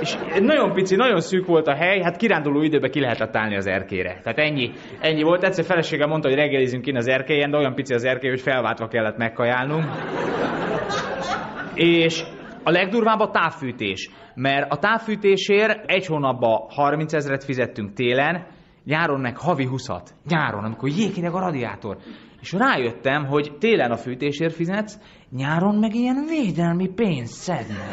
És nagyon pici, nagyon szűk volt a hely, hát kiránduló időben ki lehetett állni az erkére. Tehát ennyi, ennyi volt. Egyszer felesége mondta, hogy reggelizünk ki az erkélyen, de olyan pici az erkély, hogy felváltva kellett megkajálnunk. És a legdurvább a távfűtés, mert a távfűtésért egy hónapban 30 ezeret fizettünk télen, nyáron meg havi 20 Nyáron, amikor jéghideg a radiátor. És rájöttem, hogy télen a fűtésért fizetsz, nyáron meg ilyen védelmi pénzt szednek.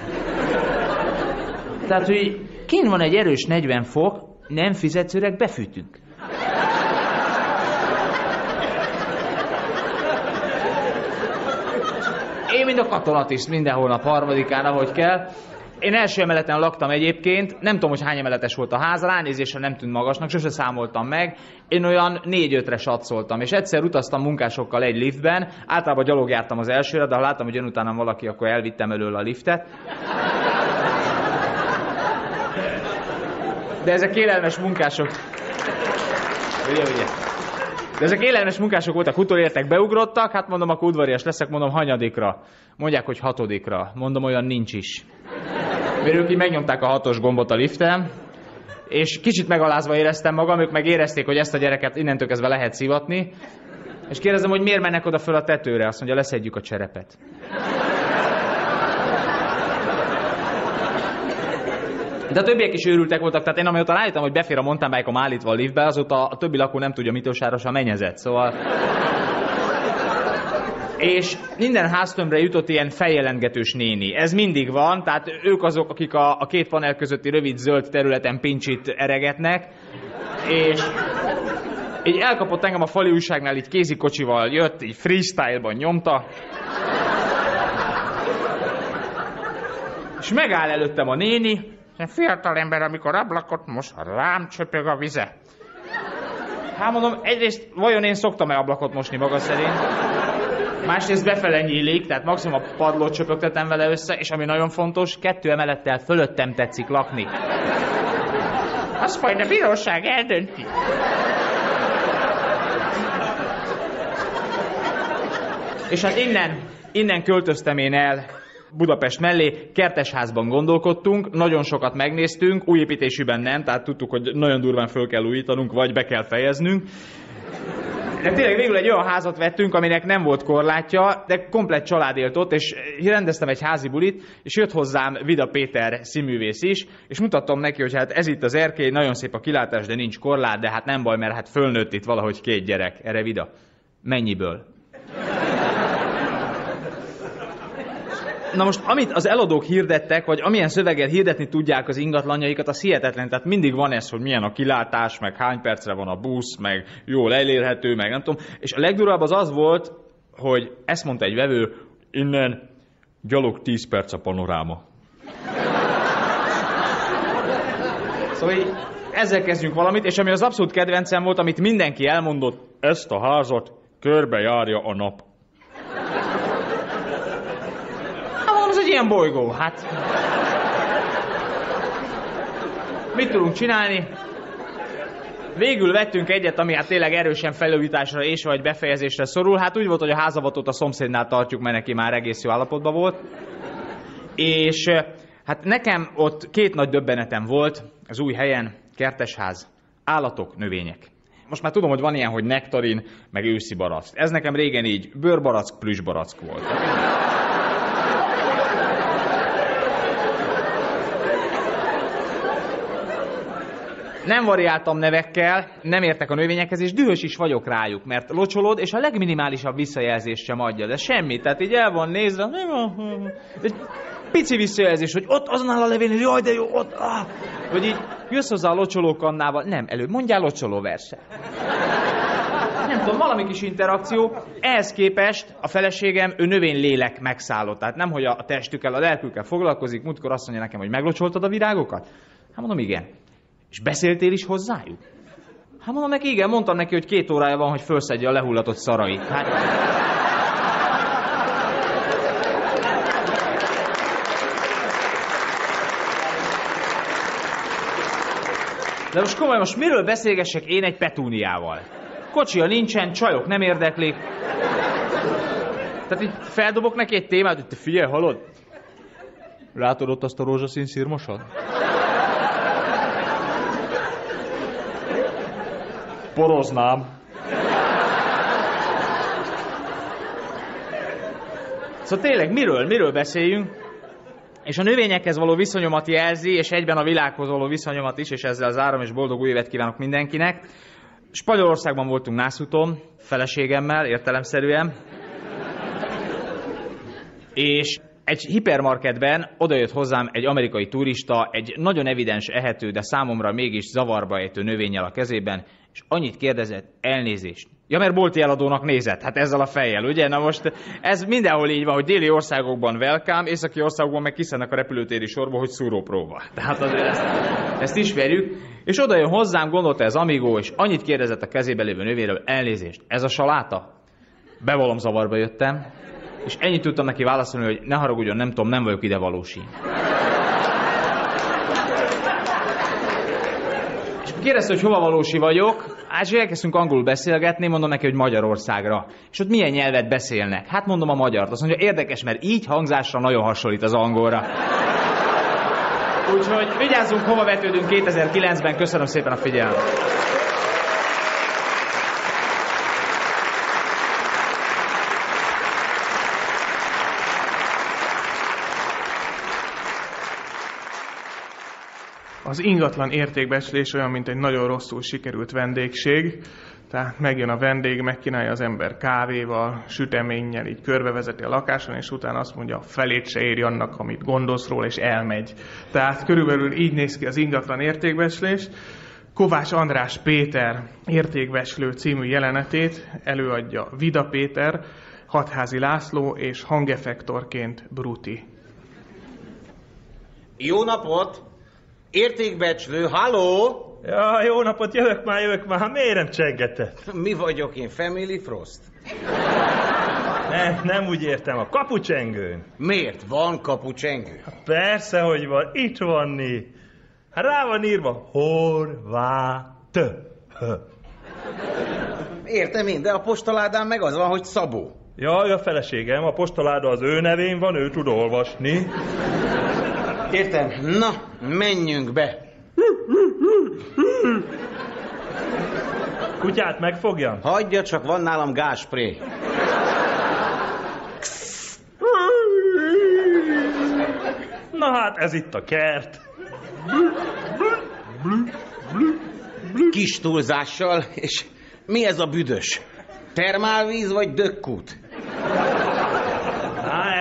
Tehát, hogy kint van egy erős 40 fok, nem fizetsz öreg, befűtünk. Én, mint a katonatiszt, minden hónap harmadikán, ahogy kell. Én első emeleten laktam egyébként, nem tudom, hogy hány emeletes volt a ház, ránézésre nem tűnt magasnak, sose számoltam meg. Én olyan négy-ötre satszoltam, és egyszer utaztam munkásokkal egy liftben, általában gyalog jártam az elsőre, de ha láttam, hogy jön utánam valaki, akkor elvittem elől a liftet. De ezek élelmes munkások. Ugye, ugye. De ezek élelmes munkások voltak, utolértek, beugrottak, hát mondom, akkor udvarias leszek, mondom, hanyadikra. Mondják, hogy hatodikra. Mondom, olyan nincs is. Mert ők így megnyomták a hatos gombot a liften, és kicsit megalázva éreztem magam, ők meg érezték, hogy ezt a gyereket innentől kezdve lehet szivatni, és kérdezem, hogy miért mennek oda föl a tetőre, azt mondja, leszedjük a cserepet. De a többiek is őrültek voltak, tehát én amióta rájöttem, hogy befér a mountain bike állítva a liftbe, azóta a többi lakó nem tudja, mitől sáros a mennyezet, szóval... És minden háztömbre jutott ilyen fejjelengetős néni. Ez mindig van, tehát ők azok, akik a, a két panel közötti rövid zöld területen pincsit eregetnek, és így elkapott engem a fali újságnál, így kézikocsival jött, így freestyle-ban nyomta. És megáll előttem a néni, fiatal ember, amikor ablakot most rám csöpög a vize. Hát mondom, egyrészt vajon én szoktam-e ablakot mosni maga szerint? Másrészt befele nyílik, tehát maximum a padlót csöpögtetem vele össze, és ami nagyon fontos, kettő emelettel fölöttem tetszik lakni. Azt majd a bíróság eldönti. És hát innen, innen költöztem én el Budapest mellé, kertesházban gondolkodtunk, nagyon sokat megnéztünk, új építésűben nem, tehát tudtuk, hogy nagyon durván föl kell újítanunk, vagy be kell fejeznünk. De tényleg végül egy olyan házat vettünk, aminek nem volt korlátja, de komplett család élt ott, és rendeztem egy házi bulit, és jött hozzám Vida Péter színművész is, és mutattam neki, hogy hát ez itt az erkély, nagyon szép a kilátás, de nincs korlát, de hát nem baj, mert hát fölnőtt itt valahogy két gyerek. Erre Vida. Mennyiből? Na most, amit az eladók hirdettek, vagy amilyen szöveggel hirdetni tudják az ingatlanjaikat, az hihetetlen. Tehát mindig van ez, hogy milyen a kilátás, meg hány percre van a busz, meg jól elérhető, meg nem tudom. És a legdurább az az volt, hogy ezt mondta egy vevő, innen gyalog 10 perc a panoráma. Szóval így, ezzel kezdjünk valamit, és ami az abszolút kedvencem volt, amit mindenki elmondott, ezt a házat körbejárja a nap. Egy ilyen bolygó, hát... Mit tudunk csinálni? Végül vettünk egyet, ami hát tényleg erősen felújításra és vagy befejezésre szorul. Hát úgy volt, hogy a házavatot a szomszédnál tartjuk, mert neki már egész jó állapotban volt. És hát nekem ott két nagy döbbenetem volt az új helyen, kertesház, állatok, növények. Most már tudom, hogy van ilyen, hogy nektarin, meg őszi barack. Ez nekem régen így bőrbarack, plüsbarack volt. Nem variáltam nevekkel, nem értek a növényekhez, és dühös is vagyok rájuk, mert locsolod, és a legminimálisabb visszajelzést sem adja, de semmi. Tehát így el van nézve, egy pici visszajelzés, hogy ott azonnal a levél, jaj, de jó, ott, ah. Vagy így jössz hozzá a locsolókannával, nem, előbb mondjál locsoló verse. Nem tudom, valami kis interakció. Ehhez képest a feleségem, ő növény lélek megszállott. Tehát nem, hogy a testükkel, a lelkükkel foglalkozik, múltkor azt mondja nekem, hogy meglocsoltad a virágokat? Hát mondom, igen. És beszéltél is hozzájuk? Hát mondom neki, igen, mondtam neki, hogy két órája van, hogy felszedje a lehullatott szarait. Hát... De most komolyan, most miről beszélgessek én egy petúniával? Kocsia nincsen, csajok nem érdeklik. Tehát így feldobok neki egy témát, hogy te figyelj, halod? Látod ott azt a rózsaszín szírmosat? Poroznám. Szóval tényleg, miről, miről beszéljünk? És a növényekhez való viszonyomat jelzi, és egyben a világhoz való viszonyomat is, és ezzel zárom, és boldog új évet kívánok mindenkinek. Spanyolországban voltunk Nászúton, feleségemmel, értelemszerűen. És egy hipermarketben odajött hozzám egy amerikai turista, egy nagyon evidens ehető, de számomra mégis zavarba ejtő növényel a kezében, és annyit kérdezett, elnézést. Ja, mert bolti eladónak nézett, hát ezzel a fejjel, ugye? Na most ez mindenhol így van, hogy déli országokban welcome, északi országokban meg kiszennek a repülőtéri sorba, hogy szúrópróba. <laughs> Tehát azért ezt, ezt ismerjük. És oda jön hozzám, gondolta ez Amigo, és annyit kérdezett a kezébe lévő nővéről, elnézést, ez a saláta? Bevalom zavarba jöttem, és ennyit tudtam neki válaszolni, hogy ne haragudjon, nem tudom, nem vagyok ide valósi. Kérdezte, hogy hova valósi vagyok, hát elkezdtünk angolul beszélgetni, mondom neki, hogy Magyarországra. És ott milyen nyelvet beszélnek? Hát mondom a magyart. Azt mondja, érdekes, mert így hangzásra nagyon hasonlít az angolra. Úgyhogy vigyázzunk, hova vetődünk 2009-ben. Köszönöm szépen a figyelmet. Az ingatlan értékbecslés olyan, mint egy nagyon rosszul sikerült vendégség. Tehát megjön a vendég, megkínálja az ember kávéval, süteménnyel, így körbevezeti a lakáson, és utána azt mondja, felét se éri annak, amit gondolsz róla, és elmegy. Tehát körülbelül így néz ki az ingatlan értékbecslés. Kovács András Péter értékbeslő című jelenetét előadja Vida Péter, Hatházi László és hangefektorként Bruti. Jó napot! Értékbecslő, halló! Ja, jó napot, jövök már, jövök már. Miért nem csengetett? Mi vagyok én, Family Frost? Nem, nem úgy értem, a kapucsengőn. Miért? Van kapucsengő? Persze, hogy van, itt van né. Hát rá van írva, horvát. Értem én, de a postaládán meg az van, hogy Szabó. Jaj, a feleségem, a postaláda az ő nevén van, ő tud olvasni. Értem? Na, menjünk be. Kutyát megfogjam? Hagyja, csak van nálam gáspré. Na hát, ez itt a kert. Kis túlzással, és mi ez a büdös? Termálvíz vagy dökkút?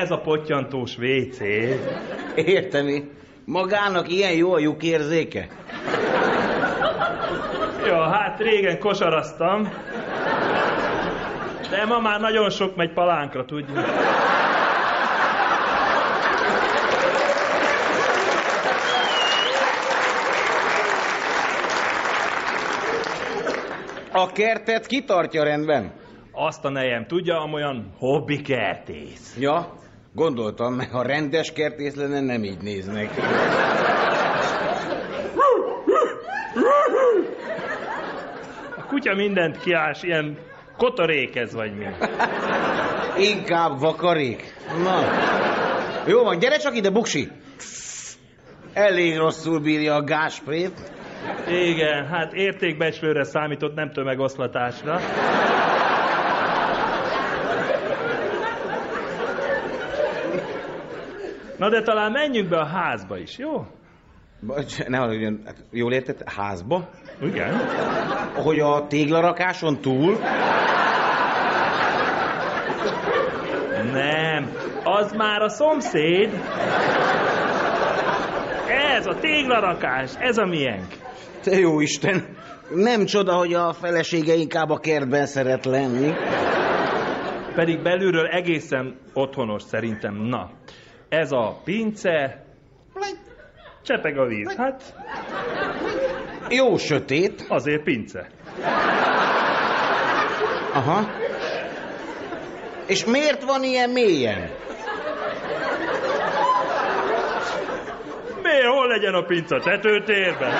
Ez a pottyantós WC. Értem én. Magának ilyen jó a lyukérzéke? Ja, hát régen kosaraztam. De ma már nagyon sok megy palánkra, tudjuk. A kertet kitartja rendben? Azt a nejem tudja, amolyan hobbi kertész. Ja, gondoltam, mert ha rendes kertész lenne, nem így néznek. A kutya mindent kiás, ilyen kotorékez vagy mi. Inkább vakarék. Na. Jó van, gyere csak ide, Buksi. Elég rosszul bírja a gásprét. Igen, hát értékbecslőre számított, nem tömegoszlatásra. Na de talán menjünk be a házba is, jó? Bocs, ne haragudjon, hát jól érted? Házba? Igen. Hogy a téglarakáson túl? Nem, az már a szomszéd. Ez a téglarakás, ez a miénk. Te jó Isten! Nem csoda, hogy a felesége inkább a kertben szeret lenni. Pedig belülről egészen otthonos szerintem. Na, ez a pince, csepeg a víz. Hát, Jó sötét. azért pince. Aha. És miért van ilyen mélyen? Miért, hol legyen a pince? Tetőtérben?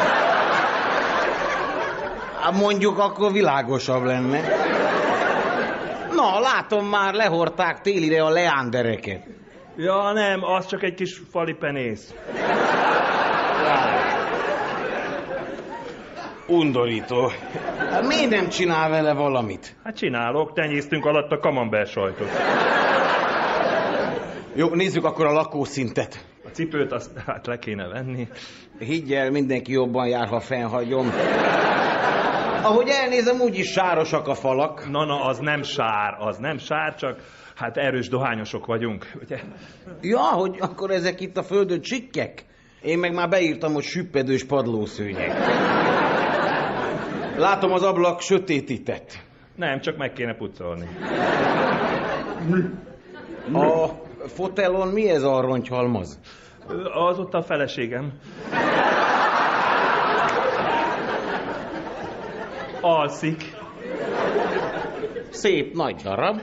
Hát mondjuk akkor világosabb lenne. Na, látom már lehorták télire a leándereket. Ja, nem, az csak egy kis fali penész. Undorító. Hát miért nem csinál vele valamit? Hát csinálok, tenyésztünk alatt a kamembert sajtot. Jó, nézzük akkor a lakószintet. A cipőt azt hát le kéne venni. Higgyel, mindenki jobban jár, ha fennhagyom. Ahogy elnézem, úgyis sárosak a falak. Na, na, az nem sár, az nem sár, csak hát erős dohányosok vagyunk, ugye? Ja, hogy akkor ezek itt a földön csikkek? Én meg már beírtam, hogy süppedős padlószőnyeg. Látom, az ablak sötétített. Nem, csak meg kéne pucolni. A fotelon mi ez a rongyhalmaz? Az ott a feleségem. Alszik. Szép nagy darab.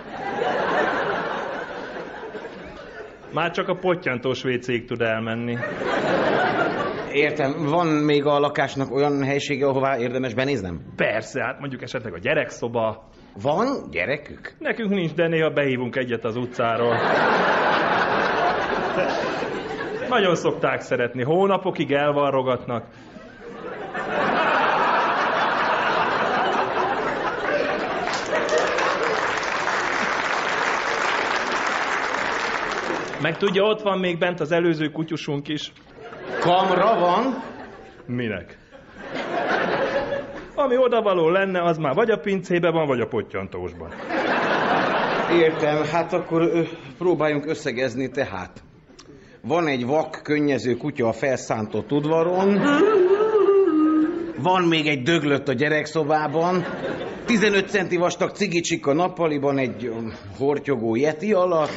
Már csak a pottyantós WC-ig tud elmenni. Értem, van még a lakásnak olyan helysége, ahová érdemes benéznem? Persze, hát mondjuk esetleg a gyerekszoba. Van gyerekük? Nekünk nincs, de néha behívunk egyet az utcáról. Nagyon szokták szeretni, hónapokig elvarrogatnak. Meg tudja, ott van még bent az előző kutyusunk is. Kamra van? Minek? Ami odavaló lenne, az már vagy a pincébe van, vagy a pottyantósban. Értem, hát akkor ö, próbáljunk összegezni tehát. Van egy vak, könnyező kutya a felszántott udvaron. Van még egy döglött a gyerekszobában. 15 centi vastag cigicsik a nappaliban egy ö, hortyogó yeti alatt.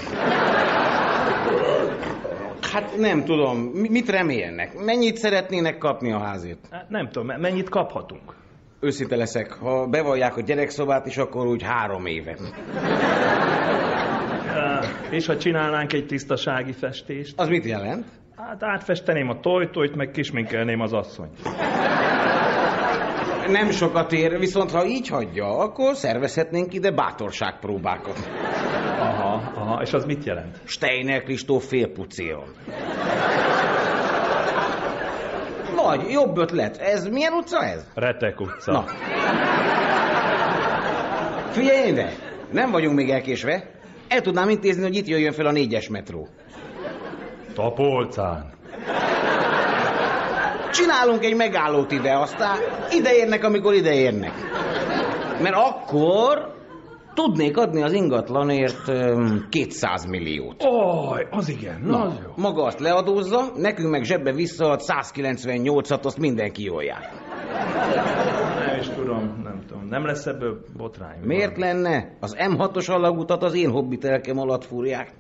Hát nem tudom, mi- mit remélnek? Mennyit szeretnének kapni a házért? Hát nem tudom, me- mennyit kaphatunk? Őszinte leszek, ha bevallják a gyerekszobát is, akkor úgy három éve. És ha csinálnánk egy tisztasági festést? Az mit jelent? Hát átfesteném a tojtojt, meg kisminkelném az asszonyt. Nem sokat ér, viszont ha így hagyja, akkor szervezhetnénk ide bátorságpróbákat. Aha, és az mit jelent? Steiner Kristóf félpucéron. Vagy, jobb ötlet, ez milyen utca ez? Retek utca. Na. Figyelj ide, nem vagyunk még elkésve. El tudnám intézni, hogy itt jöjjön fel a négyes metró. Tapolcán. Csinálunk egy megállót ide, aztán ide érnek, amikor ide érnek. Mert akkor tudnék adni az ingatlanért öm, 200 milliót. Oj, az igen, na, az jó. Maga azt leadózza, nekünk meg zsebbe visszaad 198-at, azt mindenki jól jár. Nem is tudom, nem tudom. Nem lesz ebből botrány. Miért lenne? Az M6-os alagutat az én hobbitelkem alatt fúrják.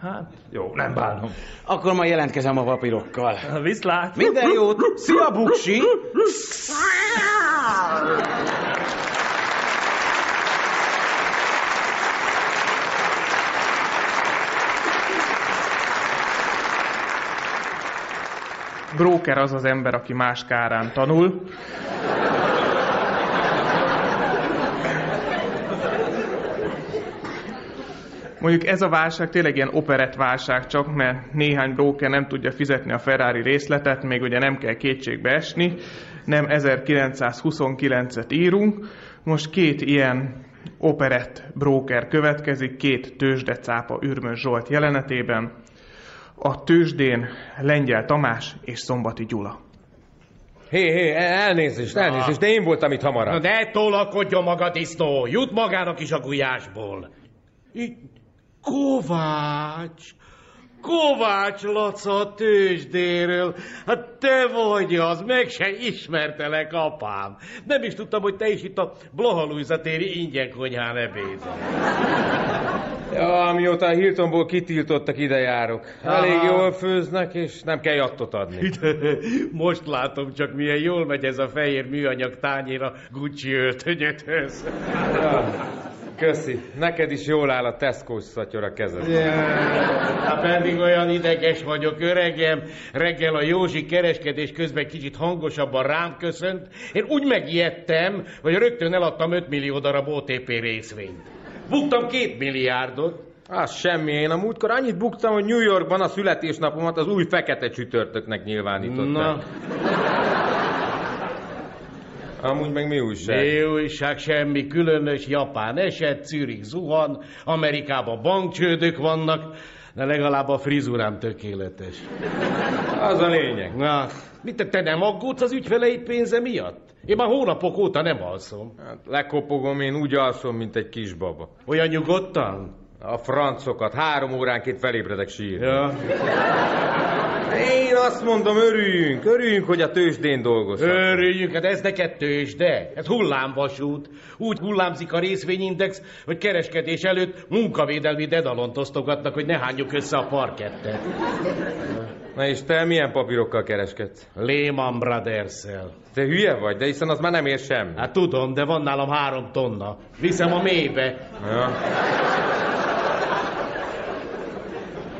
Hát, jó, nem bánom. Akkor majd jelentkezem a papírokkal. Viszlát. Minden jót! Szia, Buksi! <laughs> Broker az az ember, aki más kárán tanul. Mondjuk ez a válság tényleg ilyen operett válság csak, mert néhány broker nem tudja fizetni a Ferrari részletet, még ugye nem kell kétségbe esni, nem 1929-et írunk. Most két ilyen operett broker következik, két tőzsdecápa Ürmös Zsolt jelenetében. A tőzsdén Lengyel Tamás és Szombati Gyula. Hé, hé, elnézést, elnézést, de én voltam itt Na hamarabb. de tolakodjon maga, disznó! Jut magának is a gulyásból! Kovács! Kovács Laca a tőzsdéről. Hát te vagy az, meg se ismertelek, apám. Nem is tudtam, hogy te is itt a Blahalújza téri ingyen konyhán ebédzel. Ja, amióta a Hiltonból kitiltottak, ide járok. Elég jól főznek, és nem kell jattot adni. <laughs> Most látom csak, milyen jól megy ez a fehér műanyag tányér a Gucci öltönyöthöz. Ja, köszi. Neked is jól áll a Tesco-s szatyor a kezed. Hát pedig olyan ideges vagyok, öregem. Reggel a Józsi kereskedés közben kicsit hangosabban rám köszönt. Én úgy megijedtem, hogy rögtön eladtam 5 millió darab OTP részvényt. Buktam két milliárdot. Az semmi, én a múltkor annyit buktam, hogy New Yorkban a születésnapomat az új fekete csütörtöknek nyilvánították. Na. Amúgy meg mi újság? Mi újság, semmi különös, Japán eset, Zürich zuhan, Amerikában bankcsődök vannak, de legalább a frizurám tökéletes. Az a lényeg. Na, mit te, te nem aggódsz az ügyfeleid pénze miatt? Én már hónapok óta nem alszom. Hát lekopogom, én úgy alszom, mint egy kisbaba. Olyan nyugodtan? A francokat, három óránként felébredek sírni. Ja. Én azt mondom, örüljünk, örüljünk, hogy a tőzsdén dolgozhat. Örüljünk, hát ez neked tőzsde. Ez hullámvasút. Úgy hullámzik a részvényindex, hogy kereskedés előtt munkavédelmi dedalont osztogatnak, hogy ne hányjuk össze a parkettet. Na és te milyen papírokkal kereskedsz? Lehman Brothers-szel. Te hülye vagy, de hiszen az már nem ér semmi. Hát tudom, de van nálam három tonna. Viszem a mélybe. Ja.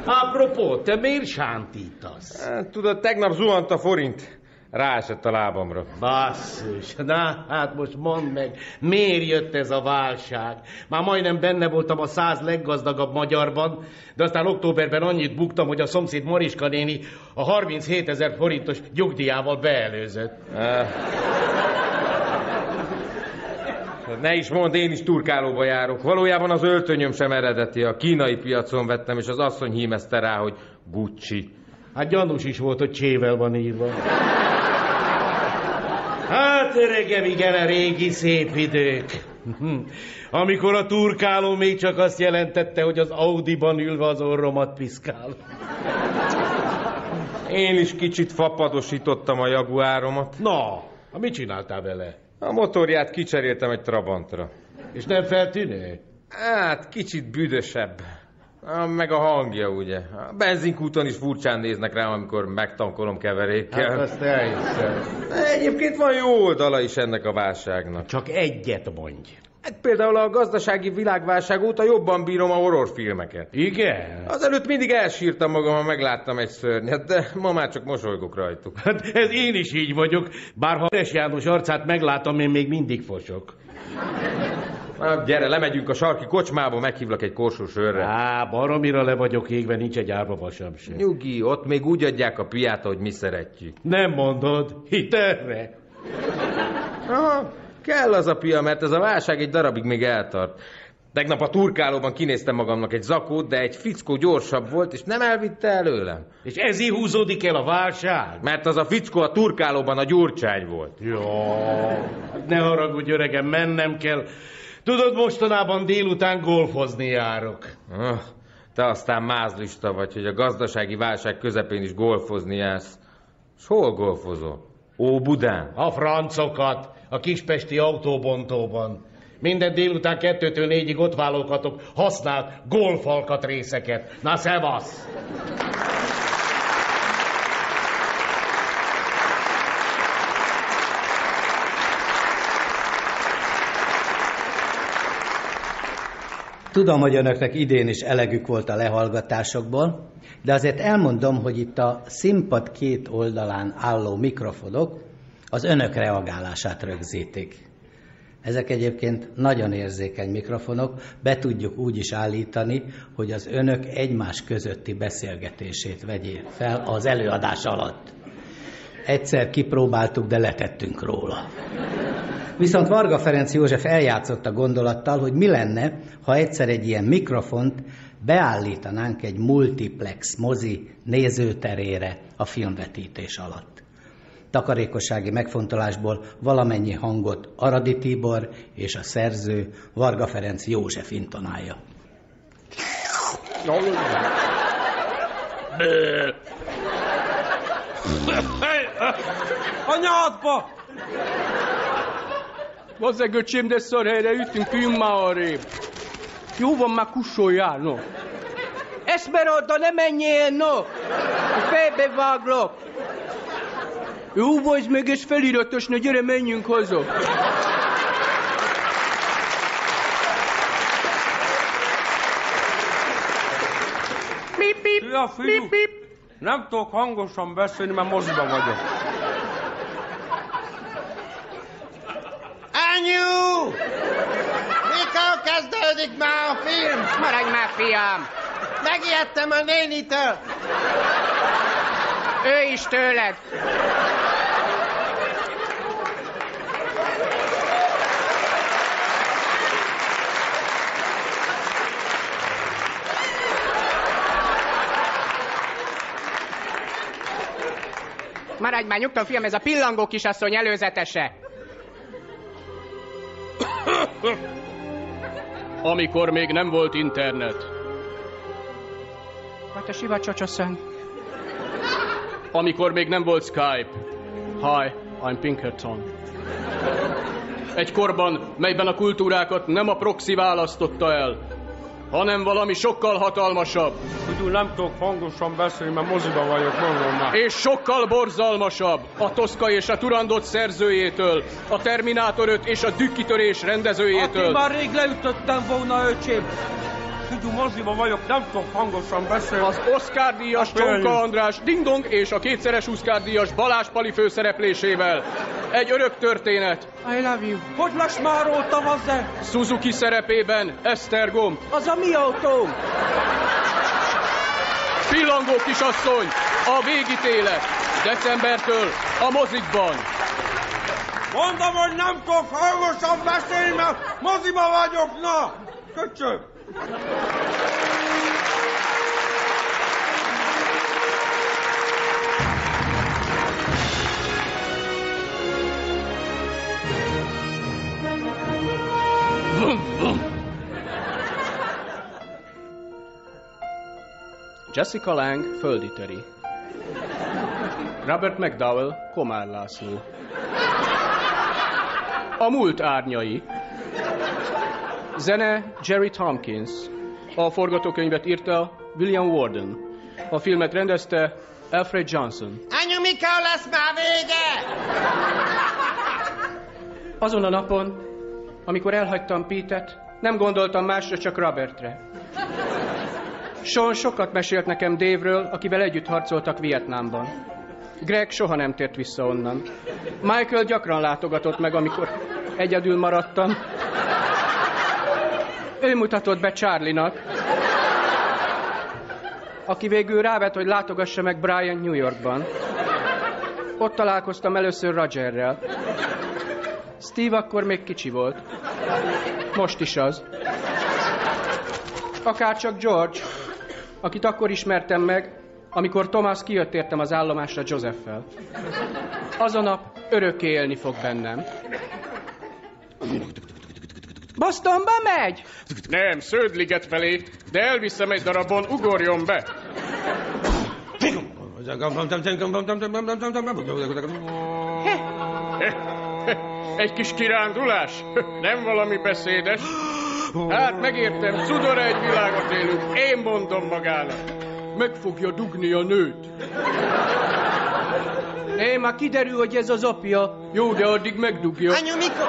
Apropó, te miért sántítasz? Hát, tudod, tegnap zuhant a forint. Ráesett a lábamra. Basszus, na hát most mondd meg, miért jött ez a válság? Már majdnem benne voltam a száz leggazdagabb magyarban, de aztán októberben annyit buktam, hogy a szomszéd Mariska néni a 37 ezer forintos nyugdíjával beelőzött. Ne is mondd, én is turkálóba járok. Valójában az öltönyöm sem eredeti. A kínai piacon vettem, és az asszony hímezte rá, hogy Gucci. Hát gyanús is volt, hogy csével van írva. Hát öregem, igen, a régi szép idők. Amikor a turkáló még csak azt jelentette, hogy az Audiban ülve az orromat piszkál. Én is kicsit fapadosítottam a jaguáromat. Na, mit csináltál vele? A motorját kicseréltem egy Trabantra. És nem feltűnő? Hát, kicsit büdösebb. Meg a hangja, ugye. A benzinkúton is furcsán néznek rám, amikor megtankolom keverékkel. Hát azt elhiszem. Egyébként van jó oldala is ennek a válságnak. Csak egyet mondj. Hát például a gazdasági világválság óta jobban bírom a horrorfilmeket. Igen? Azelőtt mindig elsírtam magam, ha megláttam egy szörnyet, de ma már csak mosolygok rajtuk. Hát ez én is így vagyok, bár ha Eres János arcát meglátom, én még mindig fosok. Na, gyere, lemegyünk a sarki kocsmába, meghívlak egy korsó sörre. Á, baromira le vagyok égve, nincs egy árva vasam sem. Nyugi, ott még úgy adják a piát, ahogy mi szeretjük. Nem mondod, hit erre. Aha, kell az a pia, mert ez a válság egy darabig még eltart. Tegnap a turkálóban kinéztem magamnak egy zakót, de egy fickó gyorsabb volt, és nem elvitte előlem. És ez így húzódik el a válság? Mert az a fickó a turkálóban a gyurcsány volt. Jó, ne haragudj öregem, mennem kell. Tudod, mostanában délután golfozni járok. Ah, te aztán mázlista vagy, hogy a gazdasági válság közepén is golfozni jársz. S hol golfozol? Ó, Budán. A francokat, a kispesti autóbontóban. Minden délután kettőtől négyig ott vállalkatok használt golfalkat részeket. Na, szevasz! Tudom, hogy önöknek idén is elegük volt a lehallgatásokból, de azért elmondom, hogy itt a színpad két oldalán álló mikrofonok az önök reagálását rögzítik. Ezek egyébként nagyon érzékeny mikrofonok, be tudjuk úgy is állítani, hogy az önök egymás közötti beszélgetését vegyél fel az előadás alatt. Egyszer kipróbáltuk, de letettünk róla. Viszont Varga Ferenc József eljátszott a gondolattal, hogy mi lenne, ha egyszer egy ilyen mikrofont beállítanánk egy multiplex mozi nézőterére a filmvetítés alatt. Takarékossági megfontolásból valamennyi hangot Aradi Tibor és a szerző Varga Ferenc József intonálja. Anyádba! Bazzeg, öcsém, de szar helyre ütünk, üljünk már. Jó van, már kussoljál, no. Esmeralda, ne menjél, no! A fejbe váglak. Jó vagy meg, és feliratos, na gyere, menjünk haza. Pip, pip, ja, pip, pip. Nem tudok hangosan beszélni, mert moziba vagyok. Anyu! Mikor kezdődik már a film? Maradj már, fiam! Megijedtem a nénitől. Ő is tőled. Maradj már nyugton, fiam, ez a pillangó kisasszony előzetese. Amikor még nem volt internet. What a siva. Amikor még nem volt Skype. Hi, I'm Pinkerton. Egy korban, melyben a kultúrákat nem a proxy választotta el, hanem valami sokkal hatalmasabb. Tudod, nem tudok hangosan beszélni, mert moziba vagyok, mondom már. És sokkal borzalmasabb a Toszka és a Turandot szerzőjétől, a Terminátor 5 és a Dükkitörés rendezőjétől. Aki már rég leütöttem volna, öcsém. Tudjuk, moziba vagyok, nem tudok hangosan beszélni. Az Oscar díjas Csonka András Dingdong és a kétszeres Oscar díjas Balázs Pali főszereplésével. Egy örök történet. I love you. Hogy lesz már az -e? Suzuki szerepében Esztergom. Az a mi autóm? Pillangó kisasszony, a végítélet. Decembertől a mozikban. Mondom, hogy nem tudok hangosan beszélni, mert moziba vagyok, na! Köcsög! Jessica Lang földi töri. Robert McDowell Komár László. A múlt árnyai. Zene Jerry Tompkins. A forgatókönyvet írta William Warden. A filmet rendezte Alfred Johnson. Anyu, mikor lesz már vége? Azon a napon, amikor elhagytam Pete-et, nem gondoltam másra, csak Robertre. Sean sokat mesélt nekem Dave-ről, akivel együtt harcoltak Vietnámban. Greg soha nem tért vissza onnan. Michael gyakran látogatott meg, amikor egyedül maradtam. Ő mutatott be Charlie-nak, aki végül rávett, hogy látogassa meg Brian New Yorkban. Ott találkoztam először Rogerrel. Steve akkor még kicsi volt. Most is az. Akár csak George, akit akkor ismertem meg, amikor Thomas kijött értem az állomásra Joseph-fel. Az a nap örökké élni fog bennem. Bostonba megy? Nem, Sződliget felé, de elviszem egy darabon, ugorjon be! Egy kis kirándulás? Nem valami beszédes? Hát megértem, cudor egy világot élünk, én mondom magának. Meg fogja dugni a nőt. Én már kiderül, hogy ez az apja. Jó, de addig megdugja. Anyu, mikor?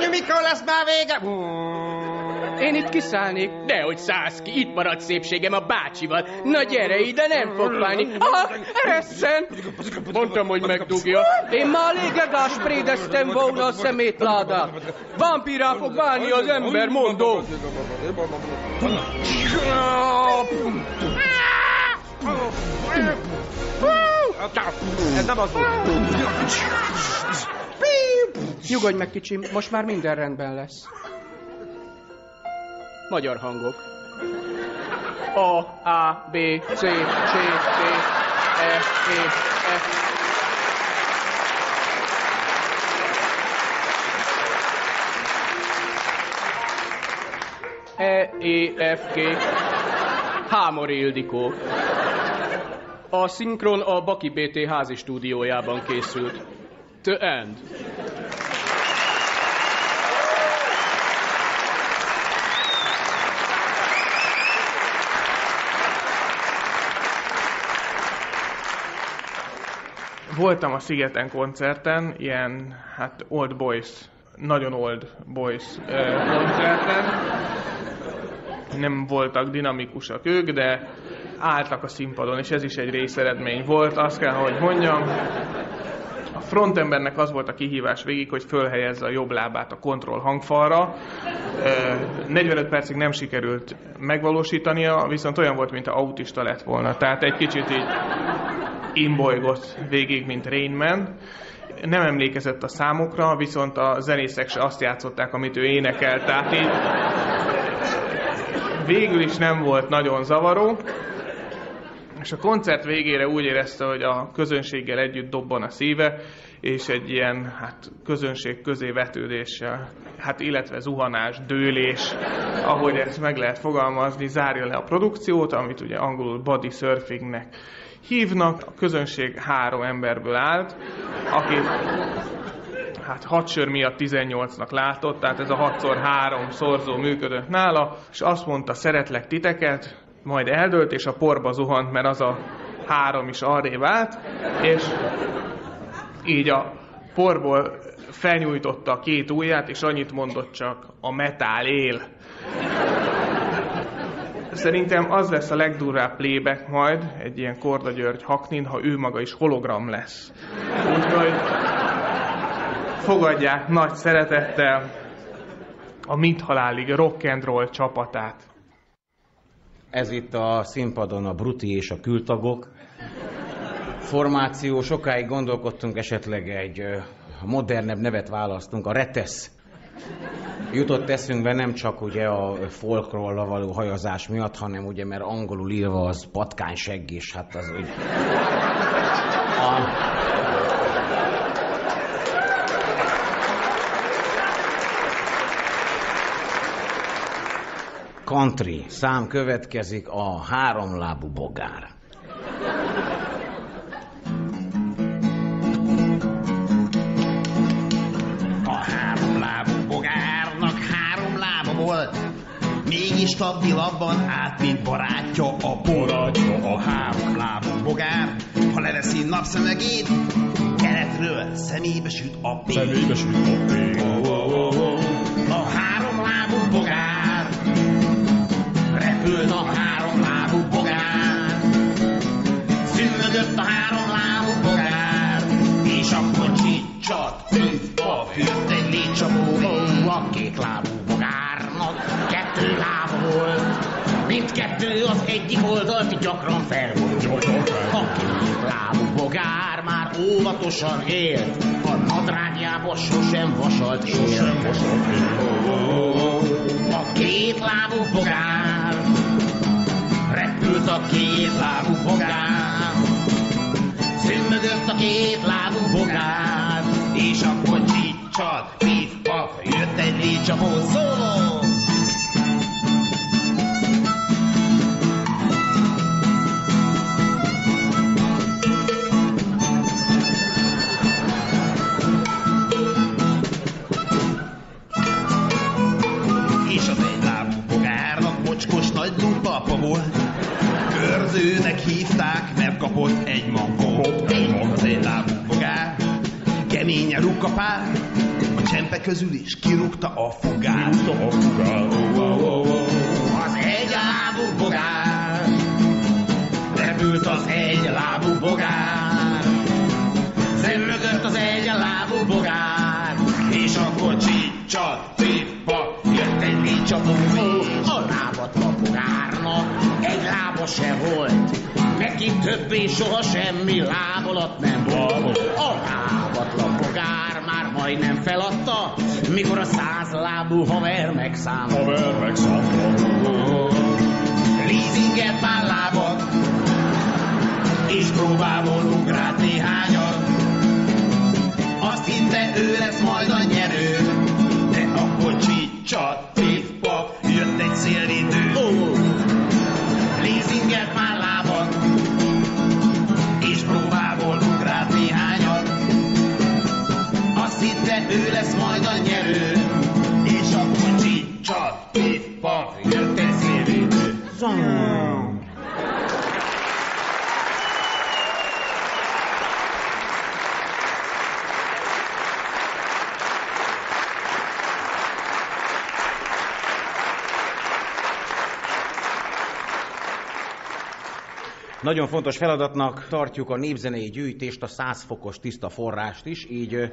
Anyu, mikor lesz már vége? Én itt kiszállnék. Dehogy szállsz ki, itt marad szépségem a bácsival. Na gyere ide, nem fog fájni. Ah, eresszen! Mondtam, hogy megdugja. Én már légegás prédeztem volna a szemétládát. Vampírá fog válni az ember, mondom. Ez nem az volt. Nyugodj meg, kicsim, most már minden rendben lesz. Magyar hangok. A, A, B, C, C, D, E, E, F. E, E, F, G. Hámori Ildikó. A szinkron a Baki BT házi stúdiójában készült. The End. Voltam a Szigeten koncerten, ilyen, hát old boys, nagyon old boys koncerten. Nem voltak dinamikusak ők, de álltak a színpadon, és ez is egy részeredmény volt, azt kell, hogy mondjam. Frontembernek az volt a kihívás végig, hogy fölhelyezze a jobb lábát a kontroll hangfalra. 45 percig nem sikerült megvalósítania, viszont olyan volt, mint a autista lett volna. Tehát egy kicsit így imbolygott végig, mint Rain Man. Nem emlékezett a számokra, viszont a zenészek se azt játszották, amit ő énekelt. Tehát így végül is nem volt nagyon zavaró. És a koncert végére úgy érezte, hogy a közönséggel együtt dobban a szíve, és egy ilyen hát, közönség közé vetődéssel, hát illetve zuhanás, dőlés, ahogy ezt meg lehet fogalmazni, zárja le a produkciót, amit ugye angolul body surfingnek hívnak. A közönség három emberből állt, aki hát hat sör miatt 18-nak látott, tehát ez a 6x3 szorzó működött nála, és azt mondta, szeretlek titeket, majd eldőlt, és a porba zuhant, mert az a három is arré vált, és így a porból felnyújtotta a két ujját, és annyit mondott csak, a metál él. Szerintem az lesz a legdurvább playback majd, egy ilyen Korda György Haknin, ha ő maga is hologram lesz. Úgyhogy fogadják nagy szeretettel a Mint Halálig rock and roll csapatát. Ez itt a színpadon a Bruti és a kültagok. Formáció, sokáig gondolkodtunk, esetleg egy modernebb nevet választunk, a Retesz. Jutott eszünkbe nem csak ugye a folkról való hajazás miatt, hanem ugye, mert angolul írva az patkánysegg is, hát az úgy... A... Country szám következik a háromlábú bogár. A háromlábú bogárnak három lába volt, Mégis stabilabban át, mint barátja a borátja a három lábú bogár. Ha leveszi napszemegét, keletről szemébe süt a pék. Szemébe süt a pék. Repül a három lábú bogár. Szűnögött a három lábú bogár, és akkor csicsat, püff, paf, jött egy légycsapó, ó, a két lábú bogárnak kettő lába volt. Mindkettő az egyik oldalt gyakran. A lábú már óvatosan élt, a nadrágjába sosem vasalt él. A két lábú bogár, repült a két lábú bogár, szümmögött a két lábú bogár, és akkor csicsat, pif, paf, jött egy légycsapó szóló. Kapott egy mankót. Az egy lábú bogár, kemény a rukapár, a csempe közül is kirúgta a fogát. Az egy lábú bogár, repült az egy lábú bogár, szemrögött az egy lábú bogár, és akkor csicsat, pippa, jött egy légycsapó, a lábatlan bogárnak egy lába se volt. Neki többé soha semmi láb alatt nem volt. A lábatlan bogár már majdnem feladta, mikor a száz lábú haver megszámolt. Haver megszámolt. Leasingelt már lábat, és próbából ugrált néhányat. Azt hitte, ő lesz majd a nyerő, de akkor csicsat, pif-paf, jött egy szélidő. Oh. Nagyon fontos feladatnak tartjuk a népzenei gyűjtést, a 100 fokos tiszta forrást is, így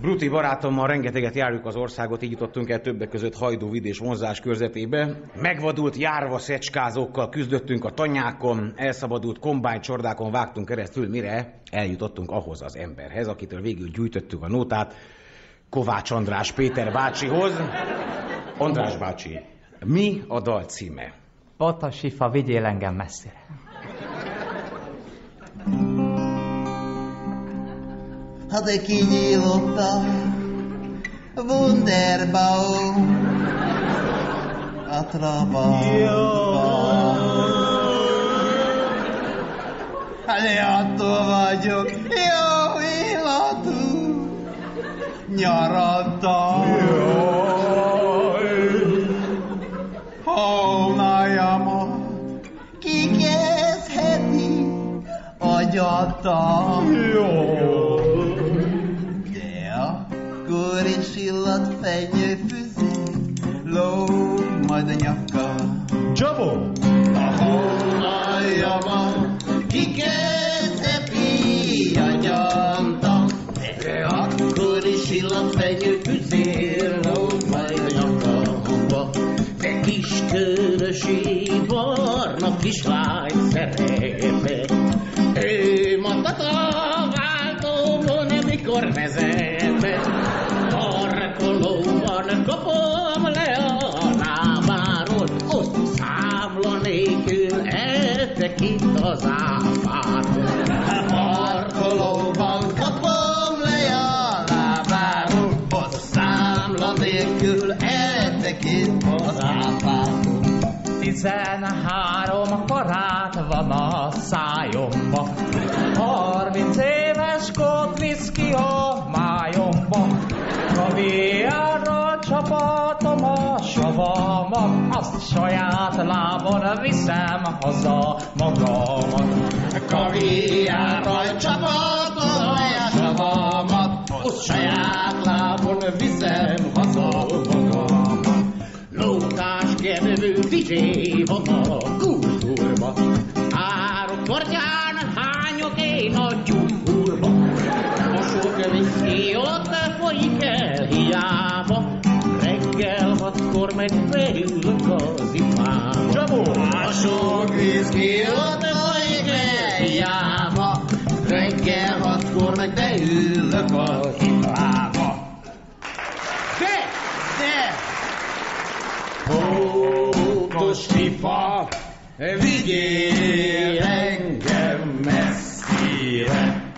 Bruti barátommal rengeteget járjuk az országot, így jutottunk el többek között Hajdúvid és vonzás körzetébe. Megvadult járva szecskázókkal küzdöttünk a tanyákon, elszabadult kombánycsordákon vágtunk keresztül, mire eljutottunk ahhoz az emberhez, akitől végül gyűjtöttük a nótát, Kovács András Péter bácsihoz. András bácsi, mi a dal címe? Patasifa, vigyél engem messzire. Ha de kinyílottam Wunderbau a Trabantba. Hát attól vagyok jó illatú nyaranta. Hónajamat a gyata. De akkor is illat fenyő füzé, lóg majd a nyaka. Csabó! A hónajamat kikezheti a gyata. De akkor is illat fenyő füzé, lóg majd a nyaka. De kis körösi barna kislány szerepe. Ő mondta a váltóban, amikor vezet. Parkolóban kapom le a lábáról, ott számla nélkül eltekint az áfát. Parkolóban kapom le a lábáról, ott számla nélkül eltekint az áfát. Tizenhárom karát van a szájomba, harminc éves kót visz ki a májomba. Kaviárral csapatom a savamat, azt saját lábon viszem haza magamat. Kaviárral csapatom a savamat, ott saját lábon viszem haza magamat. Lókás kedvű DJ van a kultúrba, árok kortyán hányok én a tyúkurba. A sok viszki ott folyik el hiába, reggel hatkor meg beülök az imába. Csabó! A sok viszki ott folyik el hiába, reggel hatkor meg beülök az imába. De! De! Hókos pipa, vigyél engem messzire.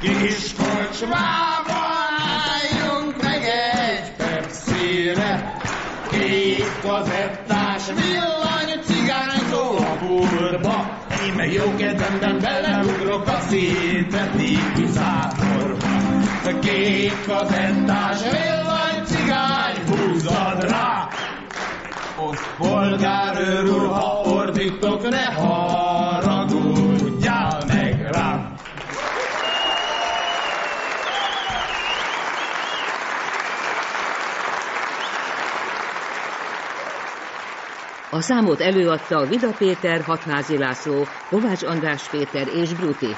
Kis kocsmában álljunk meg egy pepszire. Két kazettás villany cigányzó a burba. Én meg jó kedvemben beleugrok a szintetizátorba. Két kazettás villany cigány húzad rá. Polgárőr úr, ha ordítok, ne haragudjál meg rám. A számot előadta Vida Péter, Hatházi László, Kovács András Péter és Bruti.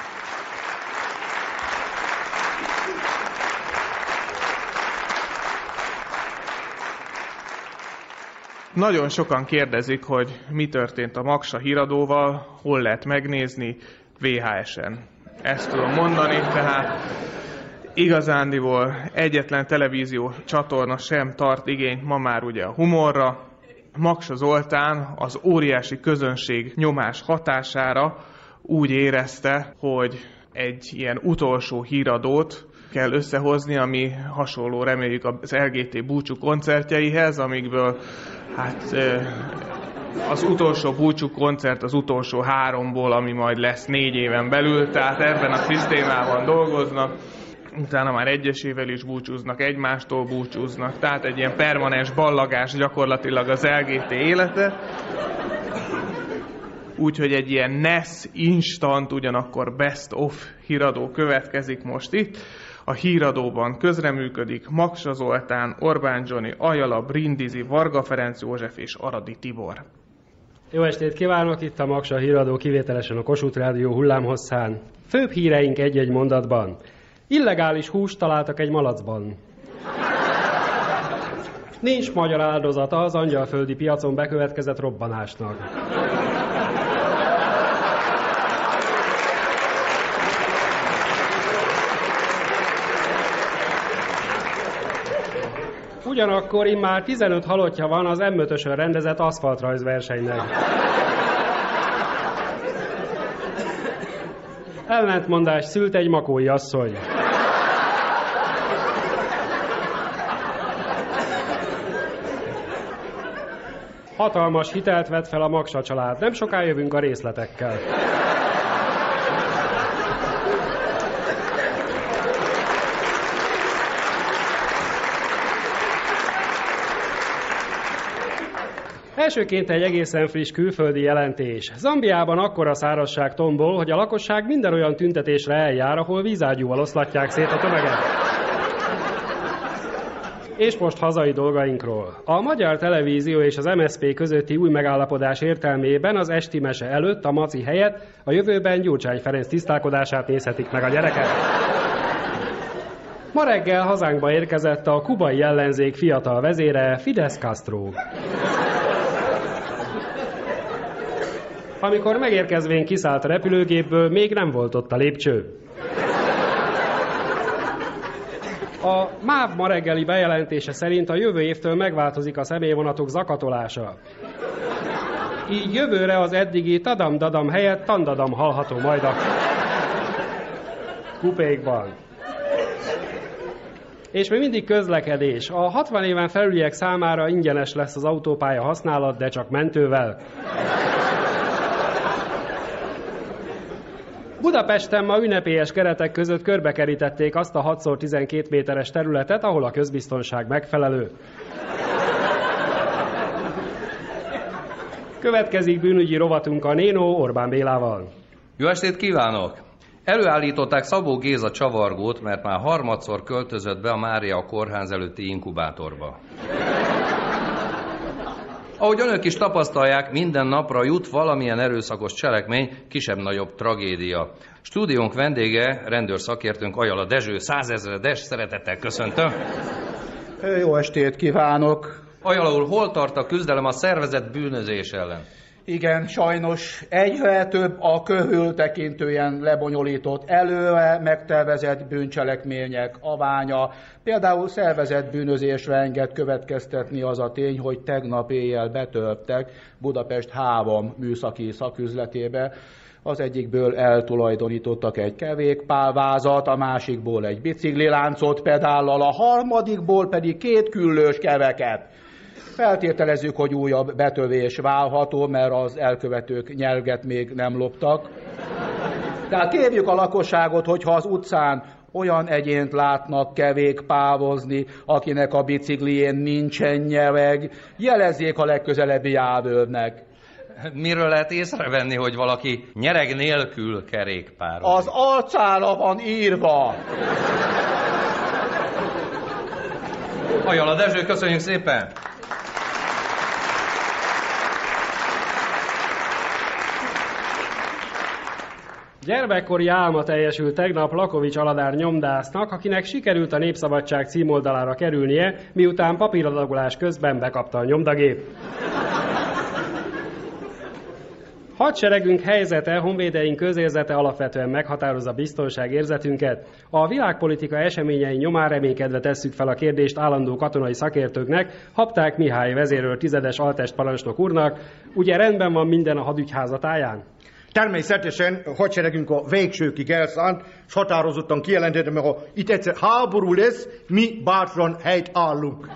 Nagyon sokan kérdezik, hogy mi történt a Maksa híradóval, hol lehet megnézni, VHS-en. Ezt tudom mondani, tehát igazándiból egyetlen televízió csatorna sem tart igényt ma már ugye a humorra. Maksa Zoltán az óriási közönség nyomás hatására úgy érezte, hogy egy ilyen utolsó híradót kell összehozni, ami hasonló reméljük az LGT búcsú koncertjeihez, amikből hát az utolsó búcsú koncert az utolsó háromból, ami majd lesz négy éven belül, tehát ebben a szisztémában dolgoznak utána már egyesével is búcsúznak, egymástól búcsúznak, tehát egy ilyen permanens ballagás gyakorlatilag az LGT élete. Úgyhogy egy ilyen NES instant, ugyanakkor best of híradó következik most itt. A híradóban közreműködik Maksa Zoltán, Orbán Johnny, Ajala, Brindizi, Varga Ferenc József és Aradi Tibor. Jó estét kívánok, itt a Maksa híradó kivételesen a Kossuth Rádió hullámhosszán. Főbb híreink egy-egy mondatban. Illegális húst találtak egy malacban. Nincs magyar áldozata az angyalföldi piacon bekövetkezett robbanásnak. Ugyanakkor immár 15 halottja van az m rendezett aszfaltrajzversenynek. Ellentmondás szült egy makói asszony. Hatalmas hitelt vett fel a Maksa család. Nem soká jövünk a részletekkel. Elsőként egy egészen friss külföldi jelentés. Zambiában akkora szárazság tombol, hogy a lakosság minden olyan tüntetésre eljár, ahol vízágyúval oszlatják szét a tömeget. És most hazai dolgainkról. A Magyar Televízió és az MSZP közötti új megállapodás értelmében az esti mese előtt a maci helyett a jövőben Gyurcsány Ferenc tisztálkodását nézhetik meg a gyerekek. Ma reggel hazánkba érkezett a kubai ellenzék fiatal vezére Fidesz Castro. Amikor megérkezvén kiszállt a repülőgépből, még nem volt ott a lépcső. A MÁV ma reggeli bejelentése szerint a jövő évtől megváltozik a személyvonatok zakatolása. Így jövőre az eddigi tadam-dadam helyett tandadam hallható majd a kupékban. És még mindig közlekedés. A 60 éven felüliek számára ingyenes lesz az autópálya használat, de csak mentővel. Budapesten ma ünnepélyes keretek között körbekerítették azt a 6x12 méteres területet, ahol a közbiztonság megfelelő. Következik bűnügyi rovatunk a Nénó Orbán Bélával. Jó estét kívánok! Előállították Szabó Géza csavargót, mert már harmadszor költözött be a Mária kórház előtti inkubátorba. Ahogy önök is tapasztalják, minden napra jut valamilyen erőszakos cselekmény, kisebb-nagyobb tragédia. Stúdiónk vendége, rendőr szakértőnk Ajala Dezső, százezredes, szeretettel köszöntöm. Jó estét kívánok! Ajala úr, hol tart a küzdelem a szervezett bűnözés ellen? Igen, sajnos egyre több a köhül tekintően lebonyolított, előre megtervezett bűncselekmények aványa. Például szervezett bűnözésre enged következtetni az a tény, hogy tegnap éjjel betörtek Budapest három műszaki szaküzletébe, az egyikből eltulajdonítottak egy kevékpálvázat, a másikból egy bicikliláncot pedállal, a harmadikból pedig két küllős keveket. Feltételezzük, hogy újabb betövés válható, mert az elkövetők nyelget még nem loptak. Tehát kérjük a lakosságot, hogyha az utcán olyan egyént látnak kevékpávozni, akinek a biciklién nincsen nyereg, jelezzék a legközelebbi járőrnek. Miről lehet észrevenni, hogy valaki nyereg nélkül kerékpár? Az arcára van írva. Ajala Dezső, köszönjük szépen! Gyermekkori álma teljesült tegnap Lakovics Aladár nyomdásznak, akinek sikerült a Népszabadság címoldalára kerülnie, miután papíradagolás közben bekapta a nyomdagép. Hadseregünk helyzete, honvédeink közérzete alapvetően meghatározza biztonságérzetünket. A világpolitika eseményei nyomán reménykedve tesszük fel a kérdést állandó katonai szakértőknek, Hapták Mihály vezérőr tizedes altest parancsnok úrnak, ugye rendben van minden a hadügyházatáján? Természetesen a hadseregünk a végsőkig elszánt, és határozottan kijelentette, mert ha itt egyszer háború lesz, mi bátran helyt állunk.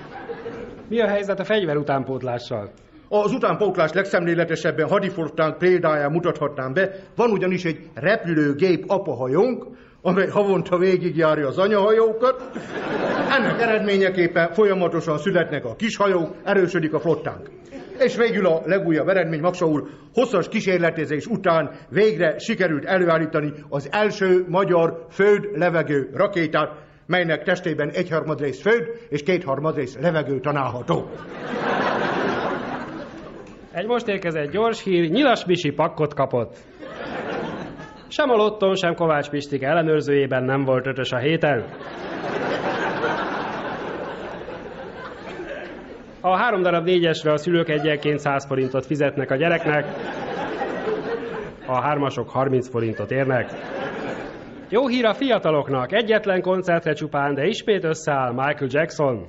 Mi a helyzet a fegyver utánpótlással? Az utánpótlás legszemléletesebben hadiflottánk példáján mutathatnám be. Van ugyanis egy repülőgép apahajónk, amely havonta végigjárja az anyahajókat. Ennek eredményeképpen folyamatosan születnek a kishajók, erősödik a flottánk. És végül a legújabb eredmény, Maksa úr, hosszas kísérletezés után végre sikerült előállítani az első magyar föld-levegő rakétát, melynek testében egyharmad rész föld és kétharmad rész levegő tanálható. Egy most érkezett gyors hír, Nyilas Misi pakkot kapott. Sem a Lotton, sem Kovács Pistik ellenőrzőjében nem volt ötös a héten. A három darab négyesre a szülők egyenként 100 forintot fizetnek a gyereknek, a hármasok 30 forintot érnek. Jó hír a fiataloknak, egyetlen koncertre csupán, de ismét összeáll Michael Jackson.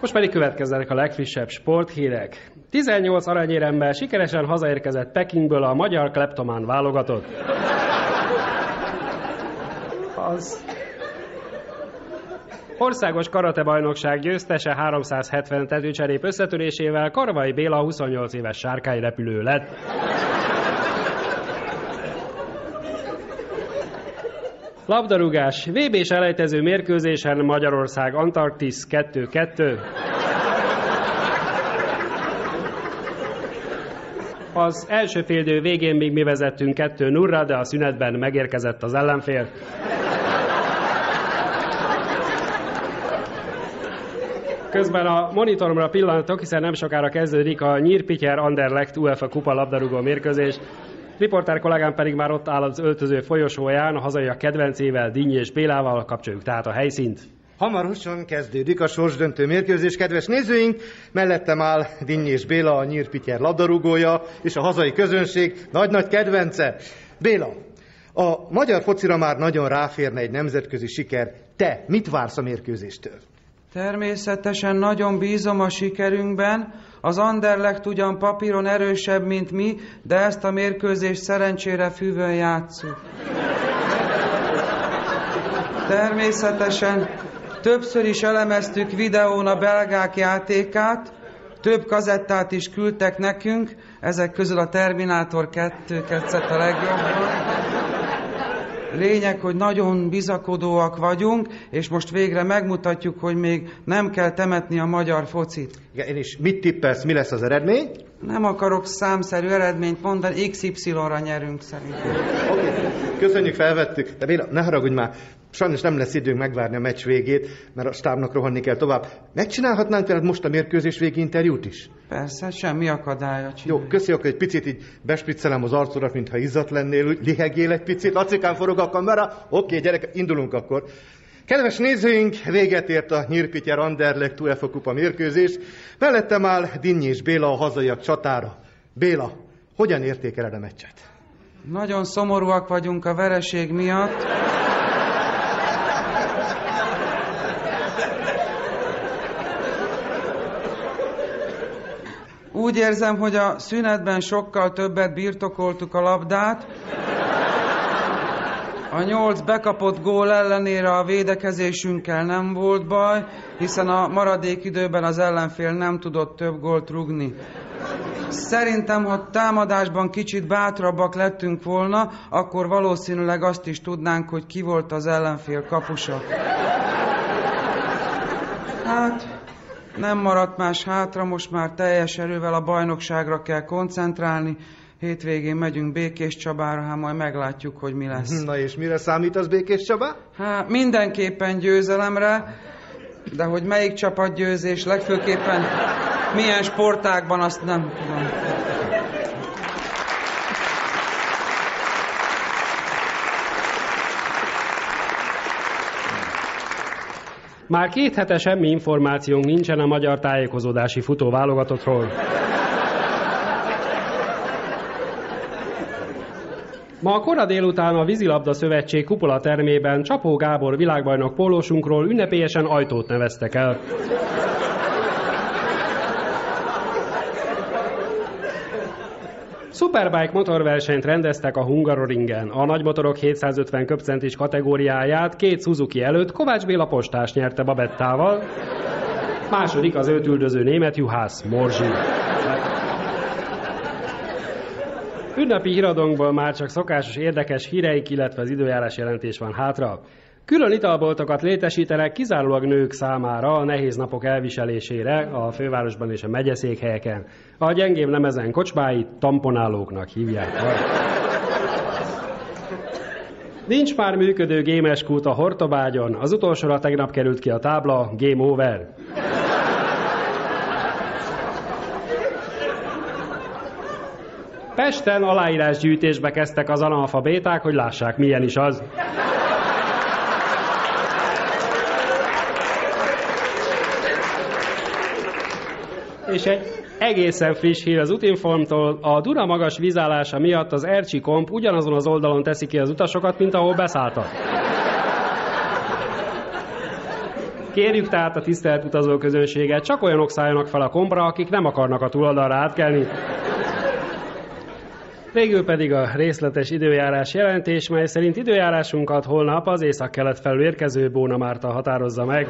Most pedig következzenek a legfrissebb sporthírek. 18 aranyéremmel sikeresen hazaérkezett Pekingből a magyar kleptomán válogatott. Az Országos karatebajnokság győztese 370 tetőcserép összetörésével Karvai Béla 28 éves sárkányrepülő lett. Labdarúgás. VB-s elejtező mérkőzésen Magyarország Antarktisz 2-2. Az első féldő végén még mi vezettünk 2 0 de a szünetben megérkezett az ellenfél. Közben a monitoromra pillantok, hiszen nem sokára kezdődik a Nyírpityer Anderlecht UEFA kupa labdarúgó mérkőzés. Riportár kollégám pedig már ott áll az öltöző folyosóján, a hazaiak kedvencével, Dinnyi és Bélával kapcsoljuk tehát a helyszínt. Hamarosan kezdődik a sorsdöntő mérkőzés, kedves nézőink! Mellettem áll Dinnyi és Béla, a Nyírpityer labdarúgója, és a hazai közönség nagy-nagy kedvence. Béla, a magyar focira már nagyon ráférne egy nemzetközi siker. Te mit vársz a mérkőzéstől? Természetesen nagyon bízom a sikerünkben. Az Anderlecht ugyan papíron erősebb, mint mi, de ezt a mérkőzést szerencsére fűvön játszuk. Természetesen többször is elemeztük videón a belgák játékát, több kazettát is küldtek nekünk, ezek közül a Terminátor 2 tetszett a legjobban. Lényeg, hogy nagyon bizakodóak vagyunk, és most végre megmutatjuk, hogy még nem kell temetni a magyar focit. Igen, és mit tippelsz, mi lesz az eredmény? Nem akarok számszerű eredményt mondani, XY-ra nyerünk szerintem. Köszönjük, felvettük. De Béla, ne haragudj már, sajnos nem lesz időnk megvárni a meccs végét, mert a stábnak rohanni kell tovább. Megcsinálhatnánk veled most a mérkőzés végi interjút is? Persze, semmi akadálya csinálni. Jó, köszi, akkor egy picit így bespiccelem az arcodat, mintha izzat lennél, úgy lihegjél egy picit. Lacikán forog a kamera. Oké, gyerek, indulunk akkor. Kedves nézőink, véget ért a Nyírpityer Anderlecht UEFA kupa mérkőzés. Mellettem áll Dinnyi és Béla a hazaiak csatára. Béla, hogyan értékeled a meccset? Nagyon szomorúak vagyunk a vereség miatt. Úgy érzem, hogy a szünetben sokkal többet birtokoltuk a labdát. A nyolc bekapott gól ellenére a védekezésünkkel nem volt baj, hiszen a maradék időben az ellenfél nem tudott több gólt rugni. Szerintem, ha támadásban kicsit bátrabbak lettünk volna, akkor valószínűleg azt is tudnánk, hogy ki volt az ellenfél kapusa. Hát, nem maradt más hátra, most már teljes erővel a bajnokságra kell koncentrálni. Hétvégén megyünk Békés Csabára, hát majd meglátjuk, hogy mi lesz. Na és mire számítasz Békés Csaba? Hát mindenképpen győzelemre, de hogy melyik csapat győzés, legfőképpen milyen sportákban, azt nem tudom. Már két hete semmi információnk nincsen a magyar tájékozódási futó. Ma a kora délután a Vízilabda Szövetség kupola termében Csapó Gábor világbajnok pólósunkról ünnepélyesen ajtót neveztek el. Superbike motorversenyt rendeztek a Hungaroringen. A nagymotorok 750 köbcentis kategóriáját két Suzuki előtt Kovács Béla postás nyerte Babettával, második az őt üldöző német juhász Morzsi. Ünnepi híradónkból már csak szokásos érdekes híreik, illetve az időjárás jelentés van hátra. Külön italboltokat létesítenek kizárólag nők számára a nehéz napok elviselésére a fővárosban és a megyeszékhelyeken. A gyengébb nemezen kocsmáit tamponálóknak hívják. Nincs már működő gémes a Hortobágyon, az utolsóra tegnap került ki a tábla Game Over. Pesten aláírásgyűjtésbe kezdtek az analfabéták, hogy lássák, milyen is az. És egy egészen friss hír az Utinformtól, a Duna magas vízállása miatt az Ercsi Komp ugyanazon az oldalon teszi ki az utasokat, mint ahol beszálltak. Kérjük tehát a tisztelt utazóközönséget, csak olyanok szálljanak fel a kompra, akik nem akarnak a túloldalra átkelni. Végül pedig a részletes időjárás jelentés, mely szerint időjárásunkat holnap az észak-kelet felül érkező Bóna Márta határozza meg.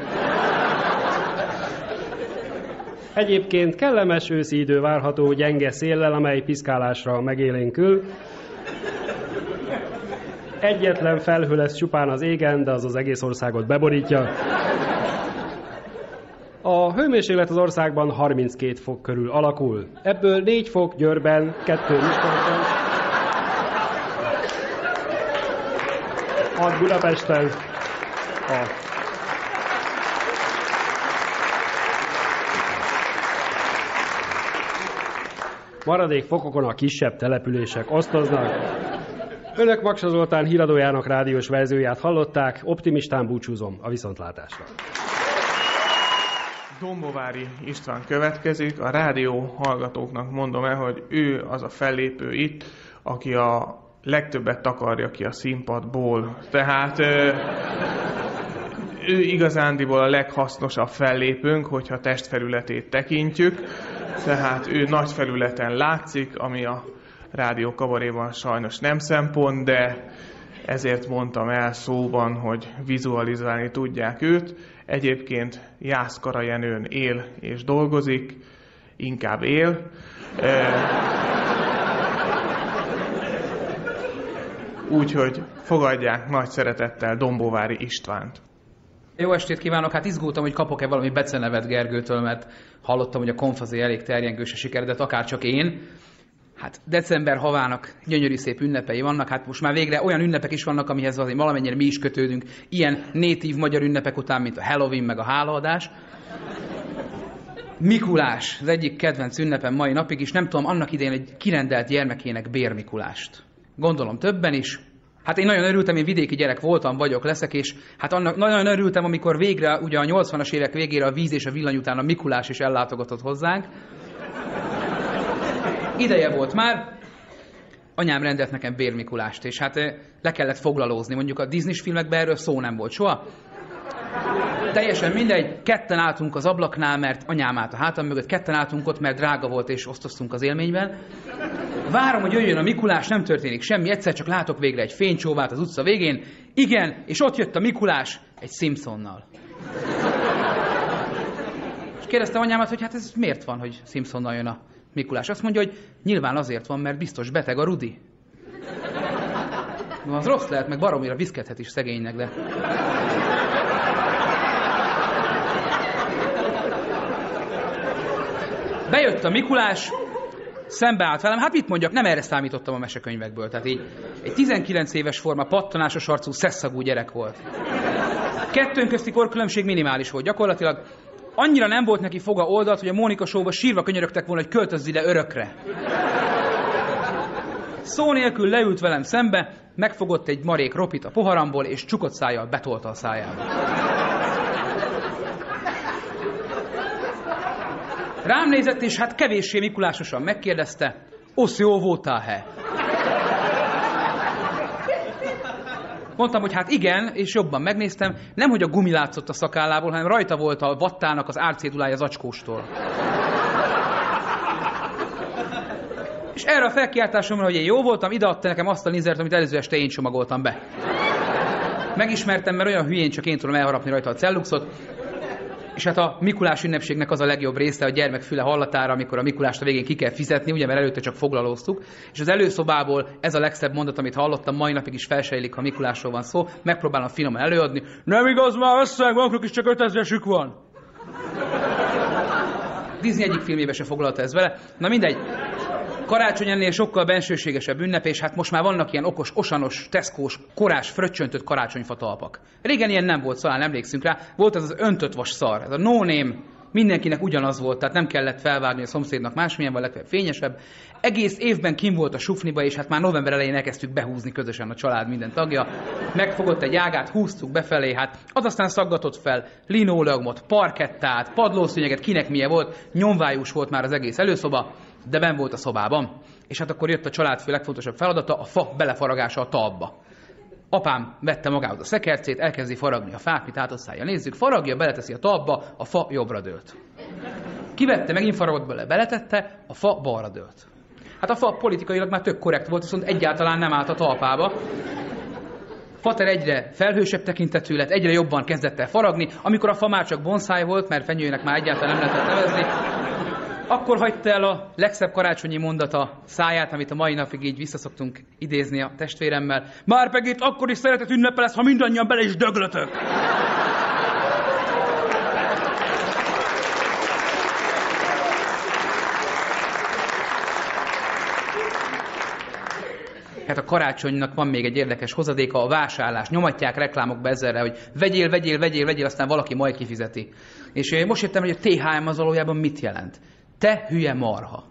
Egyébként kellemes őszi idő várható gyenge széllel, amely piszkálásra megélénkül. Egyetlen felhő lesz csupán az égen, de az az egész országot beborítja. A hőmérséklet az országban 32 fok körül alakul. Ebből 4 fok Győrben, 2 Miskolcon, 6 Budapesten, a maradék fokokon a kisebb települések osztoznak. Önök Maksa Zoltán híradójának rádiós verzióját hallották, optimistán búcsúzom a viszontlátásra. Dombovári István következik. A rádió hallgatóknak mondom el, hogy ő az a fellépő itt, aki a legtöbbet takarja ki a színpadból. Tehát ő igazándiból a leghasznosabb fellépőnk, hogyha testfelületét tekintjük. Tehát ő nagy felületen látszik, ami a rádió kabaréban sajnos nem szempont, de ezért mondtam el szóban, hogy vizualizálni tudják őt. Egyébként Jászkara Jenőn él és dolgozik, inkább él. Úgyhogy fogadják nagy szeretettel Dombóvári Istvánt. Jó estét kívánok! Hát izgultam, hogy kapok-e valami becenevet Gergőtől, mert hallottam, hogy a konfazé elég terjengős a akár csak én. Hát december havának gyönyörű szép ünnepei vannak, hát most már végre olyan ünnepek is vannak, amihez azért valamennyire mi is kötődünk, ilyen nétív magyar ünnepek után, mint a Halloween meg a hálaadás. Mikulás, az egyik kedvenc ünnepem mai napig is, nem tudom, annak idején egy kirendelt gyermekének Bér Mikulást. Gondolom többen is. Hát én nagyon örültem, én vidéki gyerek voltam, vagyok, leszek, és hát annak nagyon örültem, amikor végre, ugye a 80-as évek végére a víz és a villany után a Mikulás is ellátogatott hozzánk. Ideje volt már, anyám rendelt nekem Bér Mikulást, és hát eh, le kellett foglalózni. Mondjuk a Disney filmekben erről szó nem volt soha. Teljesen mindegy, ketten álltunk az ablaknál, mert anyám állt a hátam mögött, ketten álltunk ott, mert drága volt, és osztoztunk az élményben. Várom, hogy jöjjön a Mikulás, nem történik semmi, egyszer csak látok végre egy fénycsóvát az utca végén. Igen, és ott jött a Mikulás egy Simpsonnal. És kérdeztem anyámat, hogy hát ez miért van, hogy Simpsonnal jön a Mikulás. Azt mondja, hogy nyilván azért van, mert biztos beteg a Rudi. No, az rossz lehet, meg baromira viszkedhet is szegénynek, de... Bejött a Mikulás, szembeállt velem, hát mit mondjak, nem erre számítottam a mesekönyvekből. Tehát így egy 19 éves forma, pattanásos arcú, szeszagú gyerek volt. Kettőnk közti korkülönbség minimális volt. Gyakorlatilag annyira nem volt neki foga oldalt, hogy a Mónika showba sírva könyörögtek volna, hogy költözz ide örökre. Szó nélkül leült velem szembe, megfogott egy marék ropit a poharamból, és csukott szájjal betolta a szájába. Rám nézett, és hát kevéssé Mikulásosan megkérdezte, osz jó voltál-he? Mondtam, hogy hát igen, és jobban megnéztem, nem hogy a gumi látszott a szakállából, hanem rajta volt a vattának az árcédulája az acskóstól. És erre a felkiáltásomra, hogy én jó voltam, ideadta nekem azt a nizert, amit előző este én csomagoltam be. Megismertem, mert olyan hülyén csak én tudom elharapni rajta a celluxot, és hát a Mikulás ünnepségnek az a legjobb része a gyermek füle hallatára, amikor a Mikulást a végén ki kell fizetni, ugye, mert előtte csak foglalóztuk. És az előszobából ez a legszebb mondat, amit hallottam, mai napig is felsejlik, ha Mikulásról van szó, megpróbálom finoman előadni. Nem igaz, már összeg, bankok is csak 5000 van. Disney egyik filmjébe se foglalta ez vele. Na mindegy. Karácsony ennél sokkal bensőségesebb ünnep, és hát most már vannak ilyen okos, osanos, teszkós, korás, fröccsöntött karácsonyfa talpak. Régen ilyen nem volt, szóval emlékszünk rá. Volt az az öntött vas szar, ez a no name, mindenkinek ugyanaz volt, tehát nem kellett felvágni a szomszédnak másmilyen, vagy legfeljebb fényesebb. Egész évben kim volt a sufniba, és hát már november elején elkezdtük behúzni közösen a család minden tagja. Megfogott egy ágát, húztuk befelé, hát az aztán szaggatott fel linoleumot, parkettát, padlószőnyeget, kinek milyen volt, nyomvájús volt már az egész előszoba, de ben volt a szobában. És hát akkor jött a családfő legfontosabb feladata, a fa belefaragása a talpba. Apám vette magához a szekercét, elkezdi faragni a fát, mit átosszállja. Nézzük, faragja, beleteszi a talpba, a fa jobbra dőlt. Kivette, megint faragott bele, beletette, a fa balra dőlt. Hát a fa politikailag már tök korrekt volt, viszont egyáltalán nem állt a talpába. Fater egyre felhősebb tekintetű lett, egyre jobban kezdett el faragni, amikor a fa már csak bonszáj volt, mert fenyőnek már egyáltalán nem lehetett nevezni, akkor hagyta el a legszebb karácsonyi mondata száját, amit a mai napig így visszaszoktunk idézni a testvéremmel. Már pedig itt akkor is szeretet ünnepe lesz, ha mindannyian bele is döglötök. Hát a karácsonynak van még egy érdekes hozadéka, a vásárlás. Nyomatják reklámokba ezzelre, hogy vegyél, vegyél, vegyél, vegyél, aztán valaki majd kifizeti. És most jöttem, hogy a THM az valójában mit jelent. Te hülye marha.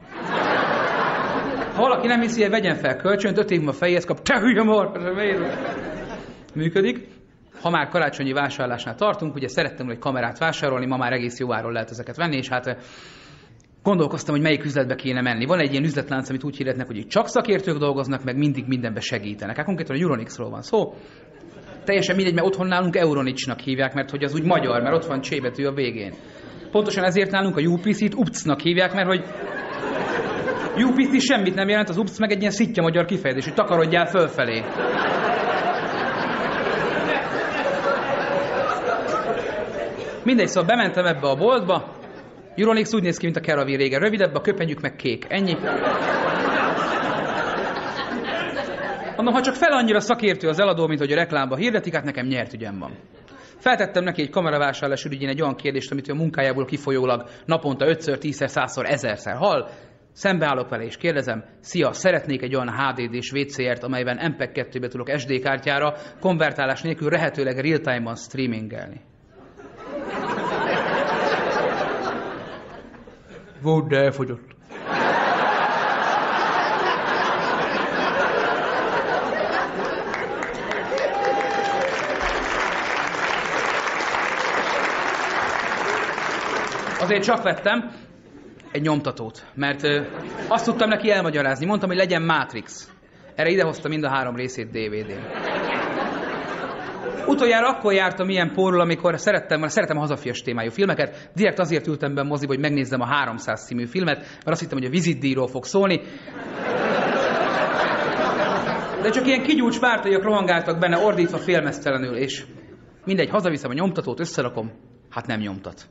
Ha valaki nem hiszi, hogy vegyen fel kölcsönt, öt év múlva fejéhez kap, te hülye marha. Működik. Ha már karácsonyi vásárlásnál tartunk, ugye szerettem egy kamerát vásárolni, ma már egész jó áron lehet ezeket venni, és hát gondolkoztam, hogy melyik üzletbe kéne menni. Van egy ilyen üzletlánc, amit úgy hirdetnek, hogy csak szakértők dolgoznak, meg mindig mindenbe segítenek. Hát konkrétan a Euronixról van szó. Teljesen mindegy, mert otthon nálunk Euronicsnak hívják, mert hogy az úgy magyar, mert ott van csébetű a végén. Pontosan ezért nálunk a UPC-t UPC-nak hívják, mert hogy UPC semmit nem jelent, az UPC meg egy ilyen szitja magyar kifejezés, hogy takarodjál fölfelé. Mindegy, szóval bementem ebbe a boltba, Euronix úgy néz ki, mint a Keravi régen. Rövidebb, a köpenyük meg kék. Ennyi. Mondom, ha csak fel annyira szakértő az eladó, mint hogy a reklámba hirdetik, hát nekem nyert ügyem van. Feltettem neki egy kameravásárlás ügyén egy olyan kérdést, amit ő a munkájából kifolyólag naponta 5-ször, 10-szer, 100-szor, 1000-szer hall. Szembeállok vele és kérdezem, szia, szeretnék egy olyan HDD-s VCR-t, amelyben MPEG 2-be tudok SD kártyára, konvertálás nélkül lehetőleg real-time-ban streamingelni. Volt, de elfogyott. Azért csak vettem egy nyomtatót, mert ö, azt tudtam neki elmagyarázni. Mondtam, hogy legyen Matrix. Erre idehozta mind a három részét DVD-n. Utoljára akkor jártam ilyen pórul, amikor szerettem, szeretem a hazafias témájú filmeket. Direkt azért ültem be a moziba, hogy megnézzem a 300 című filmet, mert azt hittem, hogy a vizitdíjról fog szólni. De csak ilyen kigyúcs pártaiak rohangáltak benne, ordítva félmeztelenül, és mindegy, hazaviszem a nyomtatót, összerakom, hát nem nyomtat.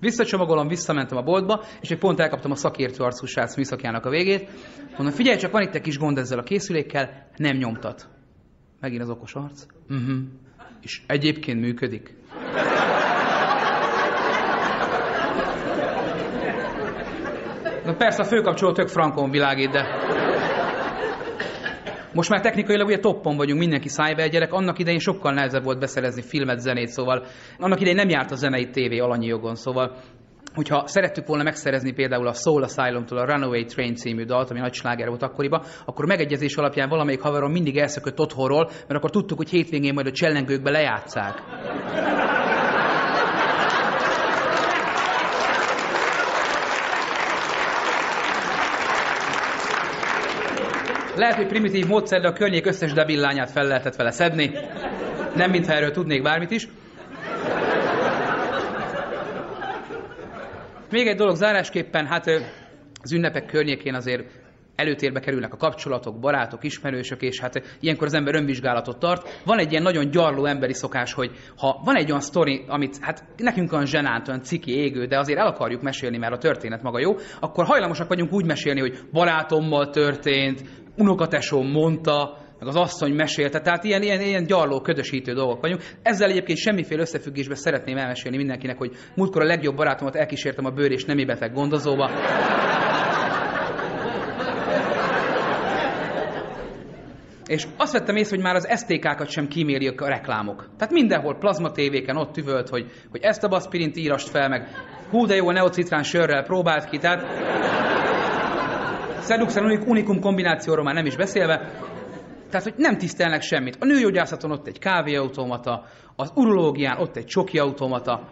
Visszacsomagolom, visszamentem a boltba, és egy pont elkaptam a szakértő arcú srác műszakjának a végét. Mondom, figyelj csak, van itt egy kis gond ezzel a készülékkel, nem nyomtat. Megint az okos arc. Uh-huh. És egyébként működik. Na persze a főkapcsoló tök frankon világít, de... Most már technikailag ugye toppon vagyunk, mindenki cyber gyerek, annak idején sokkal nehezebb volt beszerezni filmet, zenét, szóval annak idején nem járt a zenei tévé alanyi jogon, szóval hogyha szerettük volna megszerezni például a Soul Asylum-tól a Runaway Train című dalt, ami nagy sláger volt akkoriban, akkor megegyezés alapján valamelyik haverom mindig elszökött otthonról, mert akkor tudtuk, hogy hétvégén majd a csellengőkbe lejátszák. Lehet, hogy primitív módszer, de a környék összes debillányát fel lehetett vele szedni. Nem mintha erről tudnék bármit is. Még egy dolog zárásképpen, hát az ünnepek környékén azért előtérbe kerülnek a kapcsolatok, barátok, ismerősök, és hát ilyenkor az ember önvizsgálatot tart. Van egy ilyen nagyon gyarló emberi szokás, hogy ha van egy olyan sztori, amit hát nekünk olyan zsenánt, olyan ciki, égő, de azért el akarjuk mesélni, mert a történet maga jó, akkor hajlamosak vagyunk úgy mesélni, hogy barátommal történt, unokatesóm mondta, meg az asszony mesélte, tehát ilyen, ilyen, ilyen gyarló, ködösítő dolgok vagyunk. Ezzel egyébként semmiféle összefüggésben szeretném elmesélni mindenkinek, hogy múltkor a legjobb barátomat elkísértem a bőr és nemi beteg gondozóba. És azt vettem észre, hogy már az STK-kat sem kímélik a reklámok. Tehát mindenhol plazma tévéken ott üvölt, hogy, hogy ezt a baszpirint írast fel, meg hú de jó, neocitrán sörrel próbált ki, tehát Seduxen unikum kombinációról már nem is beszélve, tehát, hogy nem tisztelnek semmit. A nőgyógyászaton ott egy kávéautomata, az urológián ott egy csoki automata.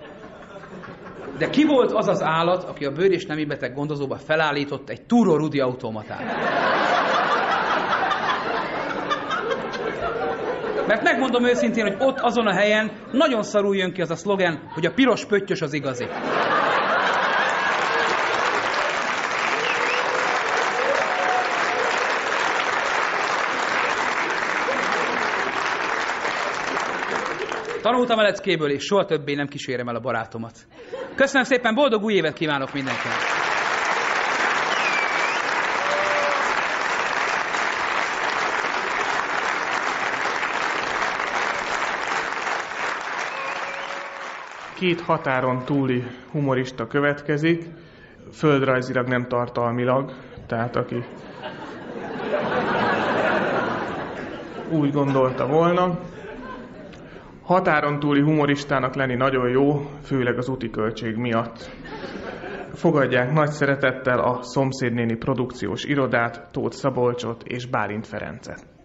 De ki volt az az állat, aki a bőr és nemi beteg gondozóba felállított egy Turo Rudi automatát? Mert megmondom őszintén, hogy ott azon a helyen nagyon szarul jön ki az a szlogen, hogy a piros pöttyös az igazi. Tanultam a leckéből, és soha többé nem kísérem el a barátomat. Köszönöm szépen, boldog új évet kívánok mindenkinek! Két határon túli humorista következik, földrajzilag nem tartalmilag, tehát aki úgy gondolta volna. Határon túli humoristának lenni nagyon jó, főleg az úti költség miatt. Fogadják nagy szeretettel a szomszédnéni produkciós irodát, Tóth Szabolcsot és Bálint Ferencet.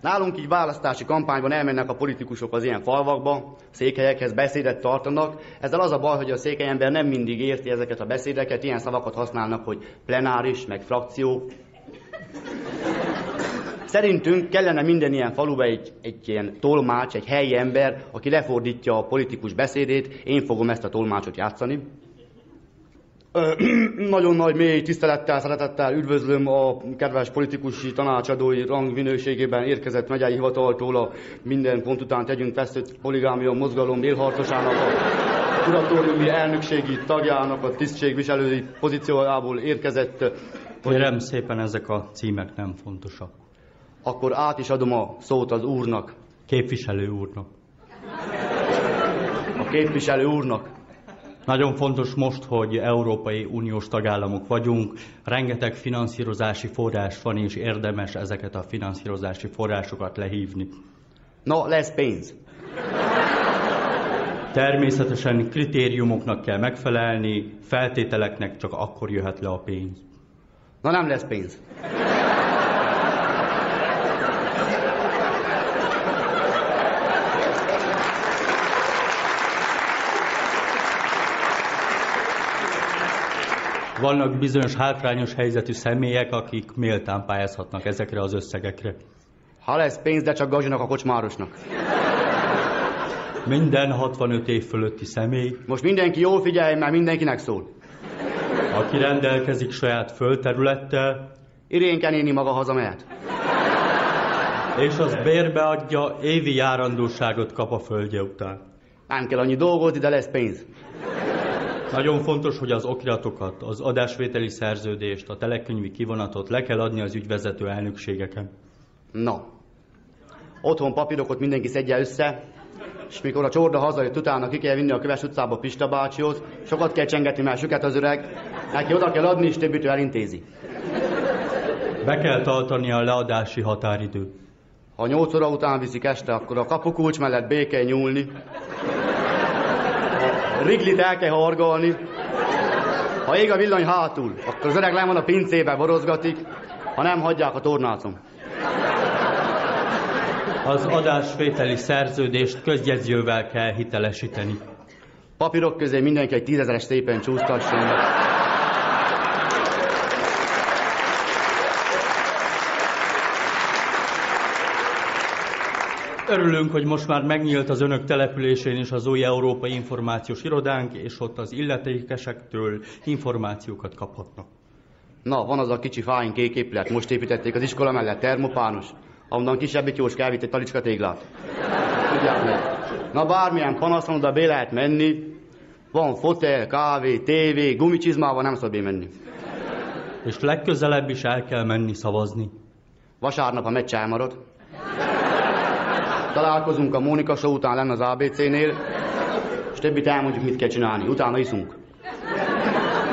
Nálunk így választási kampányban elmennek a politikusok az ilyen falvakba, székhelyekhez beszédet tartanak. Ezzel az a baj, hogy a székely ember nem mindig érti ezeket a beszédeket, ilyen szavakat használnak, hogy plenáris, meg frakció. Szerintünk kellene minden ilyen faluba egy, egy ilyen tolmács, egy helyi ember, aki lefordítja a politikus beszédét. Én fogom ezt a tolmácsot játszani. <clears throat> Nagyon nagy, mély tisztelettel, szeretettel üdvözlöm a kedves politikusi tanácsadói rang minőségében érkezett megyei hivataltól a minden pont után tegyünk feszült poligámia mozgalom élharcosának a kuratóriumi elnökségi tagjának a tisztségviselői pozíciójából érkezett. Kérem szépen, ezek a címek nem fontosak. Akkor át is adom a szót az úrnak. Képviselő úrnak. A képviselő úrnak. Nagyon fontos most, hogy Európai Uniós tagállamok vagyunk, rengeteg finanszírozási forrás van, és érdemes ezeket a finanszírozási forrásokat lehívni. Na, lesz pénz. Természetesen kritériumoknak kell megfelelni, feltételeknek csak akkor jöhet le a pénz. Na nem lesz pénz. Vannak bizonyos hátrányos helyzetű személyek, akik méltán pályázhatnak ezekre az összegekre. Ha lesz pénz, de csak gazsinak a kocsmárosnak. Minden 65 év fölötti személy, Most mindenki jól figyelj, mert mindenkinek szól. aki rendelkezik saját földterülettel, Irénke néni maga hazamehet. és az bérbe adja, évi járandóságot kap a földje után. Nem kell annyi dolgozni, de lesz pénz. Nagyon fontos, hogy az okiratokat, az adásvételi szerződést, a telekönyvi kivonatot le kell adni az ügyvezető elnökségeken. Na. Otthon papírokat mindenki szedje össze, és mikor a csorda hazajött utána, ki kell vinni a Köves utcába Pista bácsihoz, sokat kell csengetni, mert süket az öreg, neki oda kell adni, és többitől elintézi. Be kell tartani a leadási határidőt. Ha nyolc óra után viszik este, akkor a kapukulcs mellett be kell nyúlni. Riglit el kell horgolni. Ha ég a villany hátul, akkor az öreg van a pincébe, borozgatik, ha nem hagyják a tornácon. Az adásvételi szerződést közjegyzővel kell hitelesíteni. Papírok közé mindenki egy tízezeres szépen csúsztasson. Örülünk, hogy most már megnyílt az önök településén is az új Európai Információs Irodánk, és ott az illetékesektől információkat kaphatnak. Na, van az a kicsi fáin kék épület, most építették az iskola mellett, termopános, ahonnan kisebbik Jóska elvitt egy talicska téglát. Tudják meg. Na, bármilyen panaszon oda be lehet menni, van fotel, kávé, tévé, gumicsizmával nem szabad menni. És legközelebb is el kell menni szavazni. Vasárnap a meccs elmarad. Találkozunk a Mónika show után lenne az ABC-nél, és többit elmondjuk, mit kell csinálni. Utána iszunk.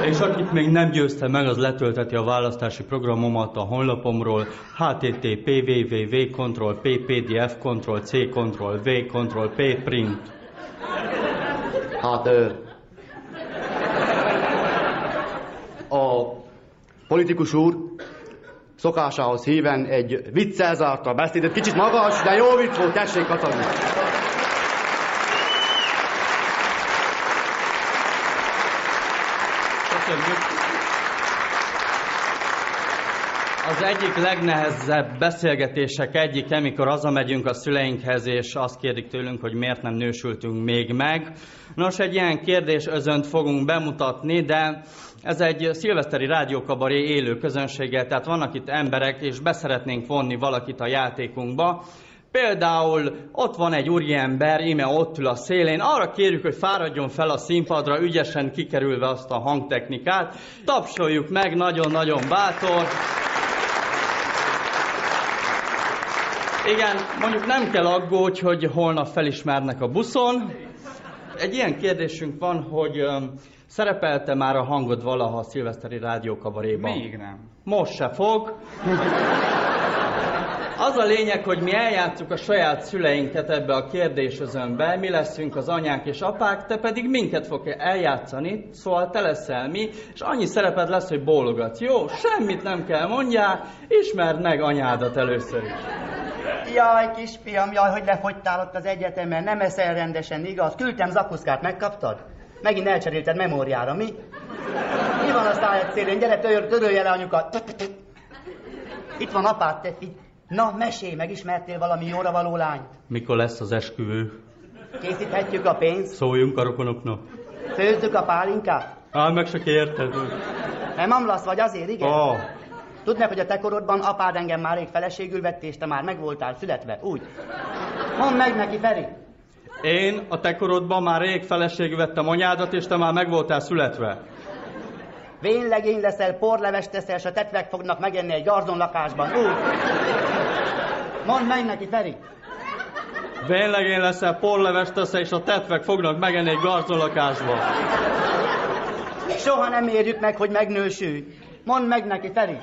És akit még nem győzte meg, az letölteti a választási programomat a honlapomról http www Ctrl P PDF Ctrl C Ctrl V Ctrl P print. Hát ö, a politikus úr szokásához híven egy viccel zárta a beszédet. Kicsit magas, de jó vicc volt, tessék kacagni. Az egyik legnehezebb beszélgetések egyik, amikor hazamegyünk a szüleinkhez, és azt kérdik tőlünk, hogy miért nem nősültünk még meg. Nos, egy ilyen kérdés özönt fogunk bemutatni, de ez egy szilveszteri rádiókabaré élő közönséggel, tehát vannak itt emberek, és beszeretnénk vonni valakit a játékunkba. Például ott van egy úriember, íme ott ül a szélén, arra kérjük, hogy fáradjon fel a színpadra, ügyesen kikerülve azt a hangtechnikát. Tapsoljuk meg, nagyon-nagyon bátor. Igen, mondjuk nem kell aggódj, hogy holnap felismernek a buszon. Egy ilyen kérdésünk van, hogy szerepelte már a hangod valaha a szilveszteri rádiókabaréban? Még nem. Most se fog. Az a lényeg, hogy mi eljátszuk a saját szüleinket ebbe a kérdésözönbe, mi leszünk az anyák és apák, te pedig minket fog eljátszani, szóval te leszel mi, és annyi szereped lesz, hogy bólogatsz. Jó, semmit nem kell mondjál, ismerd meg anyádat először is. Jaj, kisfiam, jaj, hogy lefogytál ott az egyetemen, nem eszel rendesen, igaz? Küldtem zakuszkát, megkaptad? Megint elcserélted memóriára, mi? Mi van a szájad szélén? Gyere, törj, törölje le anyukat. Itt van apád, te figy. Na, mesélj, megismertél valami jóra való lányt? Mikor lesz az esküvő? Készíthetjük a pénzt? Szóljunk a rokonoknak. Főzzük a pálinkát? Á, meg se érted. Nem amlasz vagy azért, igen? Ah. Tudd meg, hogy a te korodban apád engem már rég feleségül vett, és te már meg voltál születve, úgy. Mondd meg neki, Feri. Én a te korodban már rég feleségül vettem anyádat, és te már meg voltál születve. Vénlegény leszel, porlevest teszel, a tetvek fognak megenni egy garzon lakásban, úgy. Mondd meg neki, Feri. Véglegén leszel, porlevest teszel, és a tetvek fognak megenni egy garzolakásba. Soha nem érjük meg, hogy megnősülj. Mondd meg neki, Feri.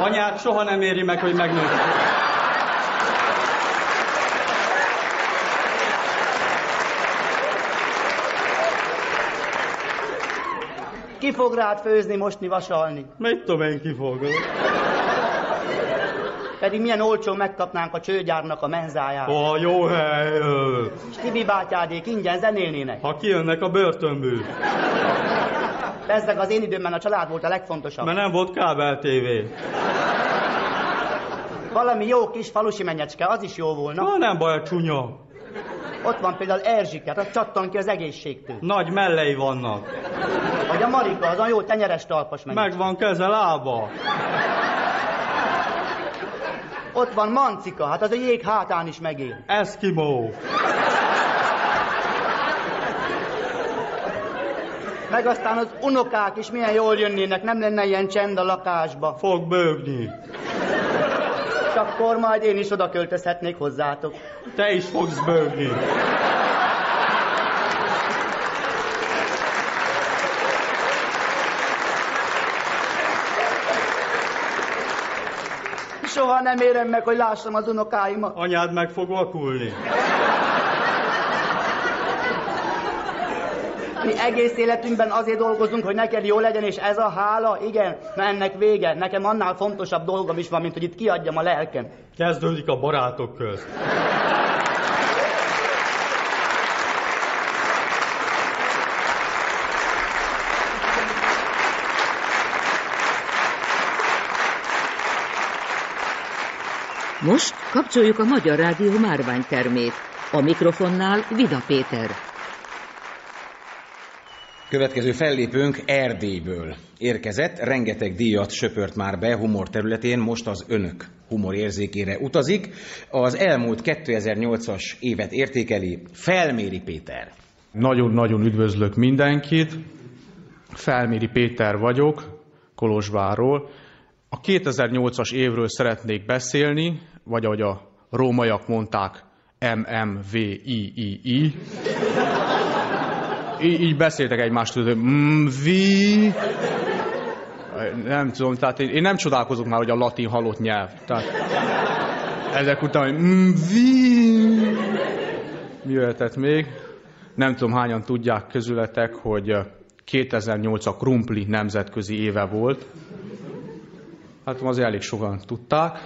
Anyát soha nem éri meg, hogy megnőtt. Ki fog rád főzni, mosni, vasalni? Mit tudom én, ki fog? Pedig milyen olcsó megkapnánk a csőgyárnak a menzáját. Ó, jó hely! És Tibi bátyádék ingyen zenélnének. Ha kijönnek a börtönből. Bezzeg az én időmben a család volt a legfontosabb. Mert nem volt kábel tévé. Valami jó kis falusi menyecske, az is jó volna. Na, nem baj, csúnya. Ott van például Erzsiket, az csattan ki az egészségtől. Nagy mellei vannak. Vagy a Marika, az a jó tenyeres talpas. Meg van keze, lába. Ott van Mancika, hát az a jég hátán is megél. Eskimo. Meg aztán az unokák is milyen jól jönnének, nem lenne ilyen csend a lakásba. Fog bőgni. És akkor majd én is oda költözhetnék hozzátok. Te is fogsz bőgni. Soha nem érem meg, hogy lássam az unokáimat. Anyád meg fog vakulni. Mi egész életünkben azért dolgozunk, hogy neked jó legyen, és ez a hála, igen, na ennek vége. Nekem annál fontosabb dolgom is van, mint hogy itt kiadjam a lelkem. Kezdődik a barátok közt. Most kapcsoljuk a Magyar Rádió márványtermét. A mikrofonnál Vida Péter. Következő fellépőnk Erdélyből érkezett, rengeteg díjat söpört már be humor területén, most az önök humor érzékére utazik. Az elmúlt 2008-as évet értékeli Felméri Péter. Nagyon-nagyon üdvözlök mindenkit. Felméri Péter vagyok, Kolozsvárról. A 2008-as évről szeretnék beszélni, vagy ahogy a rómaiak mondták, MMVIII. Így, így beszéltek egymást, hogy MV. Nem tudom, tehát én, én nem csodálkozok már, hogy a latin halott nyelv. Tehát ezek után, hogy MV. Mi jöhetett még? Nem tudom, hányan tudják közületek, hogy 2008 a Krumpli nemzetközi éve volt. Hát azért elég sokan tudták.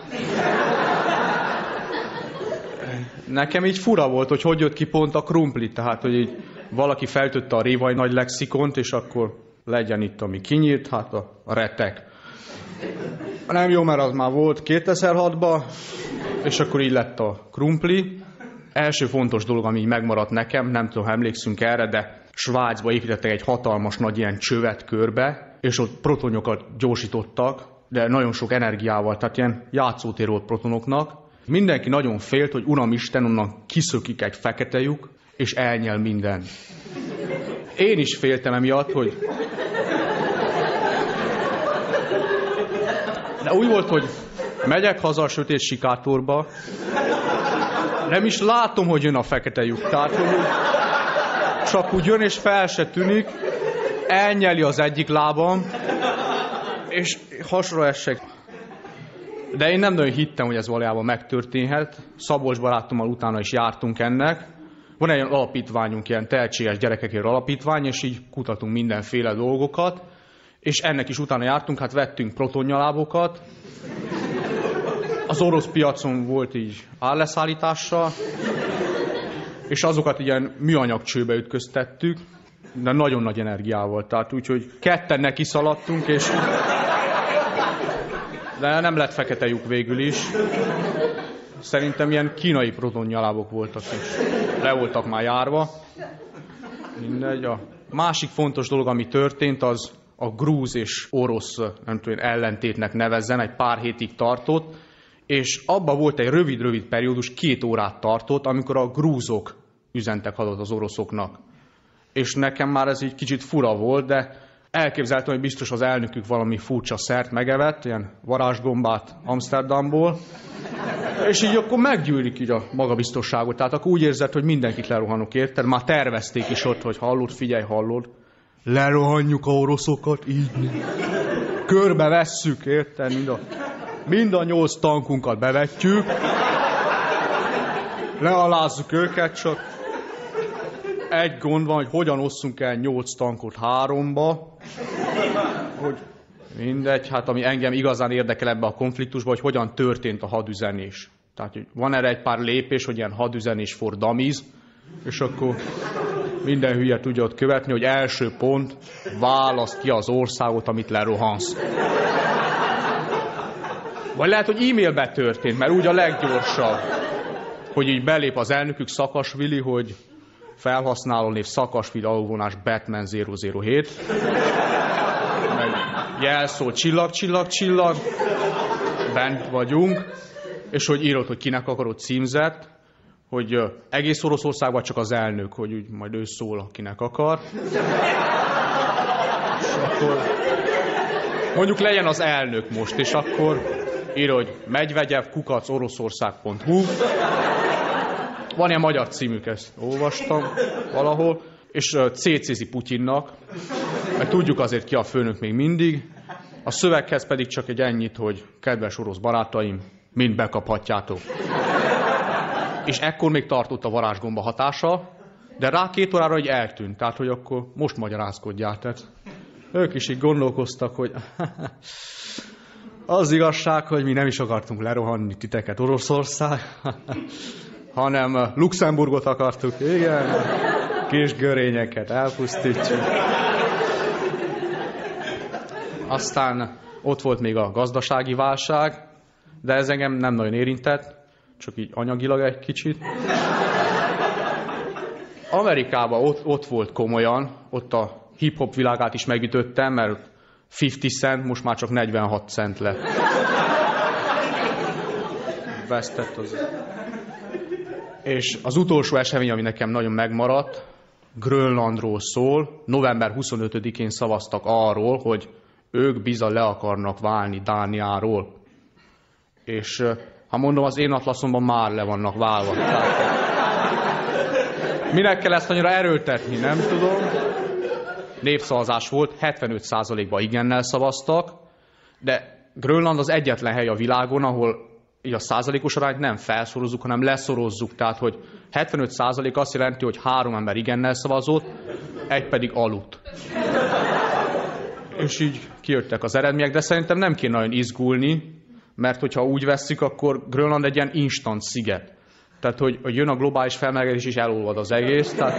Nekem így fura volt, hogy hogy jött ki pont a krumpli, tehát hogy így valaki feltötte a révaj nagy lexikont, és akkor legyen itt, ami kinyírt, hát a, a retek. Nem jó, mert az már volt 2006-ban, és akkor így lett a krumpli. Első fontos dolog, ami megmaradt nekem, nem tudom, ha emlékszünk erre, de Svájcba építettek egy hatalmas nagy ilyen csövet körbe, és ott protonyokat gyorsítottak, de nagyon sok energiával, tehát ilyen játszótér volt protonoknak. Mindenki nagyon félt, hogy Uram Isten, onnan kiszökik egy fekete lyuk, és elnyel minden. Én is féltem emiatt, hogy... De úgy volt, hogy megyek haza a sötét sikátorba, nem is látom, hogy jön a fekete lyuk. Tehát, hogy csak úgy jön, és fel se tűnik, elnyeli az egyik lábam, és hasra essek. De én nem nagyon hittem, hogy ez valójában megtörténhet. Szabolcs barátommal utána is jártunk ennek. Van egy olyan alapítványunk, ilyen tehetséges gyerekekért alapítvány, és így kutatunk mindenféle dolgokat. És ennek is utána jártunk, hát vettünk protonnyalábokat. Az orosz piacon volt így álleszállítással, és azokat ilyen műanyag csőbe ütköztettük, de nagyon nagy energiával, tehát úgyhogy ketten neki szaladtunk, és de nem lett fekete lyuk végül is. Szerintem ilyen kínai protonnyalábok voltak, és le voltak már járva. Mindegy. A másik fontos dolog, ami történt, az a grúz és orosz, nem tudom, ellentétnek nevezzen, egy pár hétig tartott, és abban volt egy rövid-rövid periódus, két órát tartott, amikor a grúzok üzentek adott az oroszoknak. És nekem már ez így kicsit fura volt, de elképzeltem, hogy biztos az elnökük valami furcsa szert megevett, ilyen varázsgombát Amsterdamból, És így akkor meggyűlik így a magabiztosságot. Tehát akkor úgy érzed, hogy mindenkit lerohanok, érted? Már tervezték is ott, hogy hallod, figyelj, hallod. Lerohanjuk a oroszokat, így. Körbe vesszük, érted? Mind a, mind a nyolc tankunkat bevetjük. Lealázzuk őket, csak egy gond van, hogy hogyan osszunk el nyolc tankot háromba, hogy mindegy, hát ami engem igazán érdekel ebbe a konfliktusba, hogy hogyan történt a hadüzenés. Tehát hogy van erre egy pár lépés, hogy ilyen hadüzenés for dummies, és akkor minden hülye tudja ott követni, hogy első pont, választ ki az országot, amit lerohansz. Vagy lehet, hogy e-mailbe történt, mert úgy a leggyorsabb, hogy így belép az elnökük Szakasvili, hogy felhasználó név Szakasvili alulvonás Batman 007, meg jelszó csillag, csillag, csillag, bent vagyunk, és hogy írod, hogy kinek akarod címzet, hogy egész Oroszországban csak az elnök, hogy úgy majd ő szól, akinek akar. És akkor mondjuk legyen az elnök most, és akkor ír, hogy Medvegyev, kukac, oroszország.hu. Van ilyen magyar címük, ezt olvastam valahol, és ö, CC-zi Putyinnak, mert tudjuk azért ki a főnök még mindig. A szöveghez pedig csak egy ennyit, hogy kedves orosz barátaim, mind bekaphatjátok. És ekkor még tartott a varázsgomba hatása, de rá két órára hogy eltűnt, tehát hogy akkor most magyarázkodjál. Tehát ők is így gondolkoztak, hogy <laughs> az igazság, hogy mi nem is akartunk lerohanni titeket Oroszország, <laughs> hanem Luxemburgot akartuk, igen, kis görényeket elpusztítjuk. Aztán ott volt még a gazdasági válság, de ez engem nem nagyon érintett, csak így anyagilag egy kicsit. Amerikában ott, ott volt komolyan, ott a hip-hop világát is megütöttem, mert 50 cent most már csak 46 cent lett. Vesztett az. És az utolsó esemény, ami nekem nagyon megmaradt, Grönlandról szól. November 25-én szavaztak arról, hogy ők bizony le akarnak válni Dániáról. És ha mondom, az én atlaszomban már le vannak válva. Minek kell ezt annyira erőltetni, nem tudom. Népszavazás volt, 75%-ban igennel szavaztak, de Grönland az egyetlen hely a világon, ahol így a százalékos arányt nem felszorozzuk, hanem leszorozzuk. Tehát, hogy 75 százalék azt jelenti, hogy három ember igennel szavazott, egy pedig aludt. És így kijöttek az eredmények, de szerintem nem kéne nagyon izgulni, mert hogyha úgy vesszük, akkor Grönland egy ilyen instant sziget. Tehát, hogy, hogy jön a globális felmelegedés, és elolvad az egész. Tehát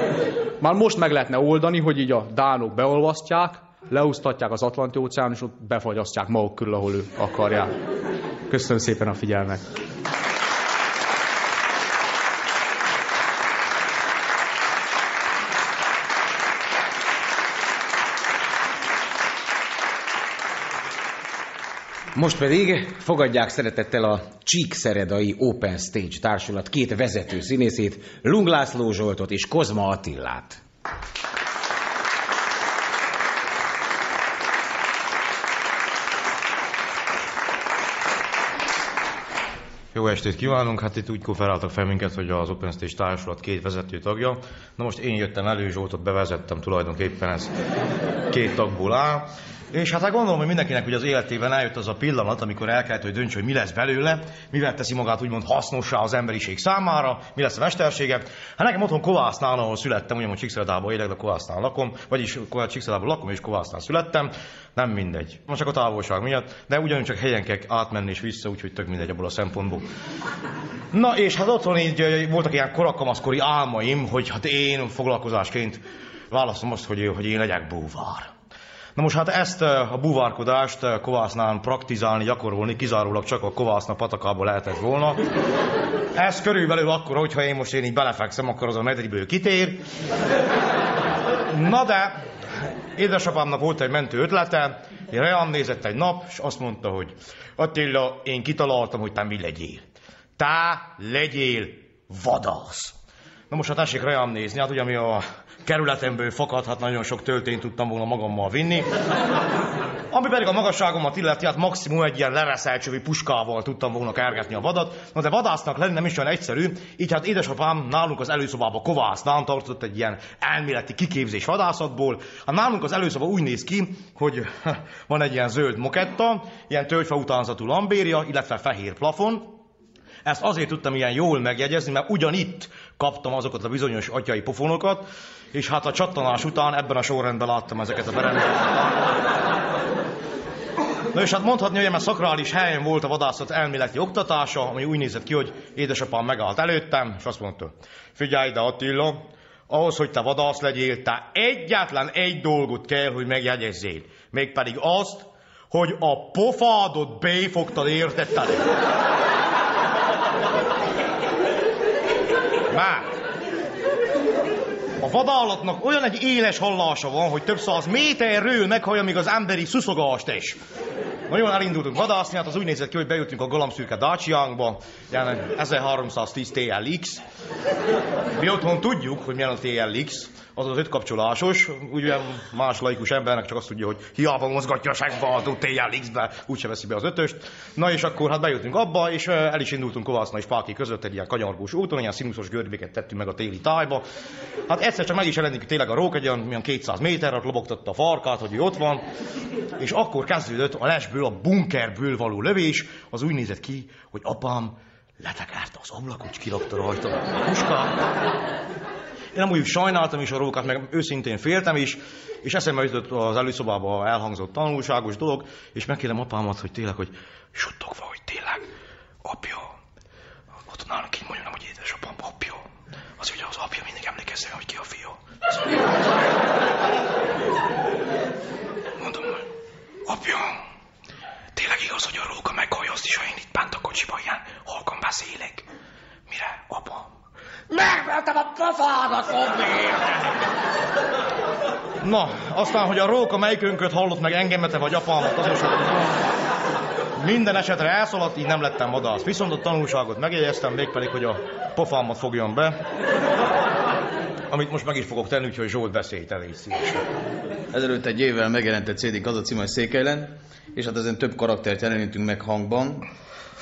már most meg lehetne oldani, hogy így a dánok beolvasztják, leúsztatják az Atlanti óceán, és ott befagyasztják maguk körül, ahol ők akarják. Köszönöm szépen a figyelmet. Most pedig fogadják szeretettel a Csíkszeredai Open Stage Társulat két vezető színészét, Lung László Zsoltot és Kozma Attillát. Jó estét kívánunk! Hát itt úgy konferáltak fel minket, hogy az Open Stage Társulat két vezető tagja. Na most én jöttem elő, Zsoltot bevezettem, tulajdonképpen ez két tagból áll. És hát, hát gondolom, hogy mindenkinek hogy az életében eljött az a pillanat, amikor el kellett, hogy dönts, hogy mi lesz belőle, mivel teszi magát úgymond hasznossá az emberiség számára, mi lesz a mestersége. Hát nekem otthon Kovásznál, ahol születtem, ugyanúgy Csíkszeredában élek, de Kovásznál lakom, vagyis Csíkszeredában lakom és Kovásznál születtem. Nem mindegy. Most csak a távolság miatt, de csak helyen kell átmenni és vissza, úgyhogy tök mindegy abból a szempontból. Na és hát otthon így voltak ilyen korakamaszkori álmaim, hogy hát én foglalkozásként választom azt, hogy, hogy én legyek búvár. Na most hát ezt a búvárkodást Kovásznál praktizálni, gyakorolni kizárólag csak a Kovászna patakából lehetett volna. Ez körülbelül akkor, hogyha én most én így belefekszem, akkor az a medriből kitér. Na de, édesapámnak volt egy mentő ötlete, én rám nézett egy nap, és azt mondta, hogy Attila, én kitaláltam, hogy te mi legyél. Te legyél vadász. Na most hát tessék rám nézni, hát ugye ami a kerületemből fakad, hát nagyon sok töltényt tudtam volna magammal vinni. Ami pedig a magasságomat illeti, hát maximum egy ilyen lereszelcsövi puskával tudtam volna kergetni a vadat. Na de vadásznak lenni nem is olyan egyszerű, így hát édesapám nálunk az előszobába kovásznán tartott egy ilyen elméleti kiképzés vadászatból. Hát nálunk az előszoba úgy néz ki, hogy <laughs> van egy ilyen zöld moketta, ilyen tölgyfa utánzatú lambéria, illetve fehér plafon, ezt azért tudtam ilyen jól megjegyezni, mert ugyanitt kaptam azokat a bizonyos atyai pofonokat, és hát a csattanás után ebben a sorrendben láttam ezeket a berendezéseket. Na és hát mondhatni, hogy mert szakrális helyen volt a vadászat elméleti oktatása, ami úgy nézett ki, hogy édesapám megállt előttem, és azt mondta, figyelj ide Attila, ahhoz, hogy te vadász legyél, te egyetlen egy dolgot kell, hogy megjegyezzél. Mégpedig azt, hogy a pofádot béfogtad, értetted? Már. Vadállatnak olyan egy éles hallása van, hogy több száz méterről meghallja még az emberi szuszogást is. Nagyon elindultunk vadászni, hát az úgy nézett ki, hogy bejutunk a galamszürke Daciánkba, ilyen 1310 TLX. Mi otthon tudjuk, hogy milyen a TLX, az az ötkapcsolásos, olyan más laikus embernek csak azt tudja, hogy hiába mozgatja a segváltó TLX-be, úgyse veszi be az ötöst. Na és akkor hát bejutunk abba, és el is indultunk Kovászna és Páki között egy ilyen kanyargós úton, ilyen színuszos görbéket tettünk meg a téli tájba. Hát egyszer csak meg is jelenik tényleg a rók, egy olyan, olyan 200 méterre, lobogtatta a farkát, hogy ő ott van, és akkor kezdődött a lesből, a bunkerből való lövés, az úgy nézett ki, hogy apám letekerte az ablakot, kirakta rajta a puskát. Én nem úgy sajnáltam is a rókat, meg őszintén féltem is, és eszembe jutott az előszobába elhangzott tanulságos dolog, és megkérem apámat, hogy tényleg, hogy suttogva, hogy tényleg, apja, ott nálunk így mondjam, hogy édesapám apja. Az ugye az apja mindig emlékezzen, hogy ki a fia. Mondom, hogy apja, tényleg igaz, hogy a róka meghallja azt is, ha én itt bent a kocsiba ilyen halkan beszélek. Mire, apa? Megvertem a pofádat fogni! Na, aztán, hogy a róka melyikünköt hallott meg engemet vagy apámat, az is minden esetre elszaladt, így nem lettem vadász. Viszont a tanulságot megjegyeztem, mégpedig, hogy a pofámat fogjon be. Amit most meg is fogok tenni, úgyhogy Zsolt beszélt elég szívesen. Ezelőtt egy évvel megjelent egy CD az a cím, hogy Székelylen, és hát ezen több karaktert jelenítünk meg hangban.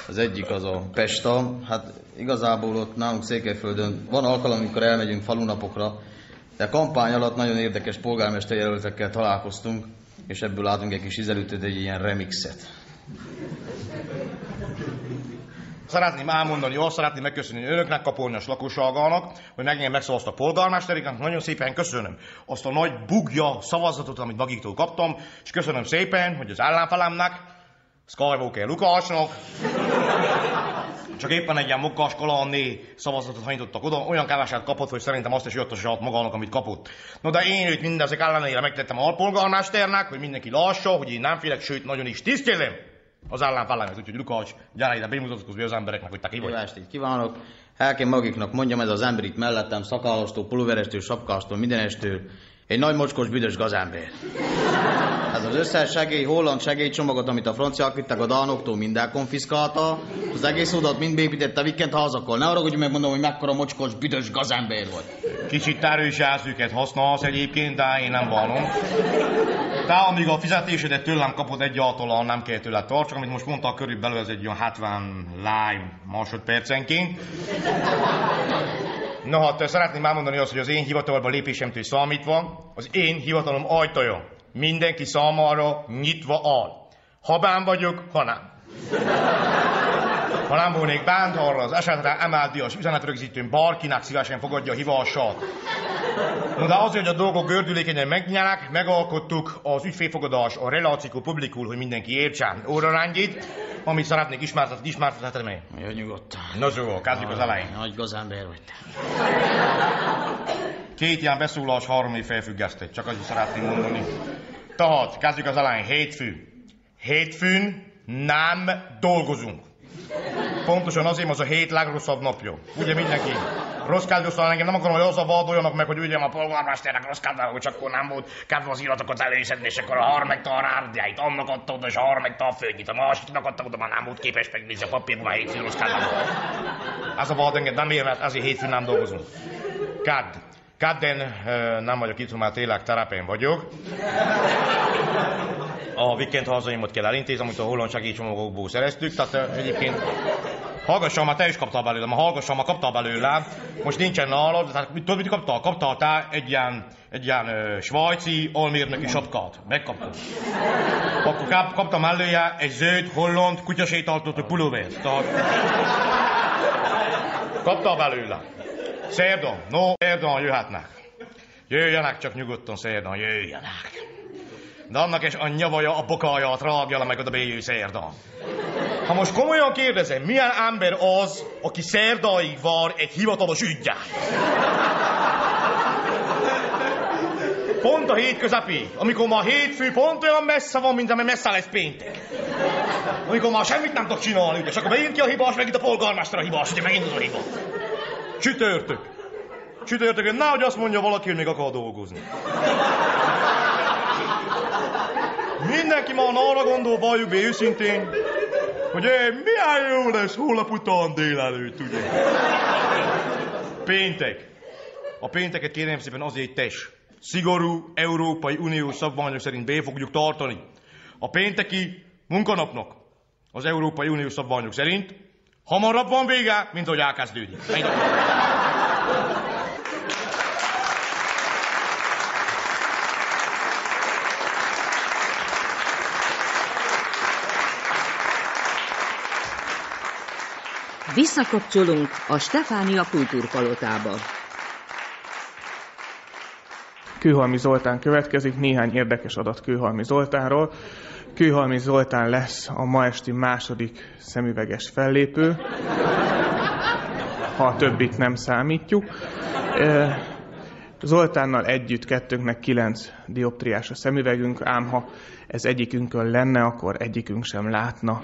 Az egyik az a Pesta, hát igazából ott nálunk Székelyföldön van alkalom, amikor elmegyünk falunapokra, de a kampány alatt nagyon érdekes polgármesterjelöltekkel találkoztunk, és ebből látunk egy kis ízelütőt, egy ilyen remixet. Szeretném elmondani, azt szeretném megköszönni önöknek, Kapolnyas lakosságának, hogy megint megszavaztak polgármesteriknek. Nagyon szépen köszönöm azt a nagy bugja szavazatot, amit magiktól kaptam, és köszönöm szépen, hogy az ellenfelemnek, Skywalker Lukásnak, csak éppen egy ilyen mokkas kalanné szavazatot hanyítottak oda, olyan keveset kapott, hogy szerintem azt is saját magának, amit kapott. No de én őt mindezek ellenére megtettem a alpolgármesternek, hogy mindenki lássa, hogy én nem félek, sőt nagyon is tisztelem az ellenfelemet, úgyhogy Lukács, gyere ide, bemutatkozz az embereknek, hogy te ki vagy. Jó estét kívánok! Elkén magiknak mondjam, ez az ember itt mellettem, szakálostól, pulóverestől, sapkástól, mindenestől, egy nagy mocskos büdös gazember. Ez az összes segély, holland segélycsomagot, amit a franciák vittek a dánoktól, mind elkonfiszkálta. Az egész odat mind beépítette vikend hazakol. Ne arra, hogy megmondom, hogy mekkora mocskos büdös gazember vagy. Kicsit erős jelzőket használsz egyébként, de én nem bánom. Te, amíg a fizetésedet tőlem kapod egyáltalán nem kell tőle tartsak, amit most mondta, körülbelül ez egy olyan 70 live másodpercenként. Na hát szeretném elmondani azt, hogy az én hivatalba lépésemtől számítva, az én hivatalom ajtaja mindenki számára nyitva áll. Ha bán vagyok, ha nem. Ha nem volnék bánt, arra az esetre emelt díjas üzenetrögzítőn bárkinek szívesen fogadja a hívását. No, de azért, hogy a dolgok gördülékenyen megnyelek, megalkottuk az ügyfélfogadás, a reláció publikul, hogy mindenki értsen órarángyit, amit szeretnék ismertetni, ismertethetem én. Jó, nyugodtan. Na jó, kezdjük az elején. Nagy gazember vagy te. Két ilyen beszólás, három év felfüggesztett, csak annyit szeretném mondani. Tehát, kezdjük az elején, hétfő. Hétfőn nem dolgozunk. Pontosan azért, az a hét legrosszabb napja. Ugye mindenki? Rossz kedvőszal engem nem akarom, hogy azzal vádoljanak meg, hogy ügyem a polgármesternek rossz kedve, hogy csak akkor nem volt kedve az iratokat előszedni, és akkor a harmegta a rárdjait, annak adta oda, és a harmegta a főnyit, a másiknak adta oda, már nem volt képes megnézni a papírba, a hétfő rossz kedve. Ez a vád engem nem ér, mert ezért hétfőn nem dolgozunk. Kadd. Kadden ö, nem vagyok itt, már tényleg terepén vagyok. A weekend hazaimat kell elintézni, amit a holland segítségcsomagokból szereztük, tehát ö, egyébként Hallgassam, már te is kaptál belőle, már hallgassam, már kaptál belőle. Most nincsen nálad, tehát tudod, mit kaptál? Kaptál te egy ilyen, egy ilyen ö, svájci almérnöki sapkát. Megkaptad. Akkor kap, kaptam elője egy zöld, holland, kutyasétáltató pulóvert. Tehát... Kaptál belőle. Szerdon, no, szerdon jöhetnek. Jöjjenek csak nyugodtan szerdon, jöjjenek. De annak is a nyavaja, a bokáját rágja le meg oda bélyő szerdon. Ha most komolyan kérdezem, milyen ember az, aki szerdáig vár egy hivatalos ügyel? Pont a hét közepé, amikor már hétfő pont olyan messze van, mint amely messze lesz péntek. Amikor már semmit nem tudok csinálni, ugye, csak megint ki a hibás, megint a polgármester a hibás, ugye megint az a hiba. Csütörtök. Csütörtökön, nehogy azt mondja valaki, hogy még akar dolgozni. Mindenki már arra gondol, valljuk be őszintén, hogy eh, milyen jó lesz holnap után délelőtt, ugye? Péntek. A pénteket kérem szépen azért tes. Szigorú Európai Uniós szabványok szerint be fogjuk tartani. A pénteki munkanapnak az Európai Uniós szabványok szerint hamarabb van vége, mint ahogy elkezdődik. Visszakapcsolunk a Stefánia kultúrpalotába. Kőhalmi Zoltán következik, néhány érdekes adat Kőhalmi Zoltánról. Kőhalmi Zoltán lesz a ma esti második szemüveges fellépő, ha a többit nem számítjuk. Zoltánnal együtt kettőnknek kilenc dioptriás a szemüvegünk, ám ha ez egyikünkön lenne, akkor egyikünk sem látna.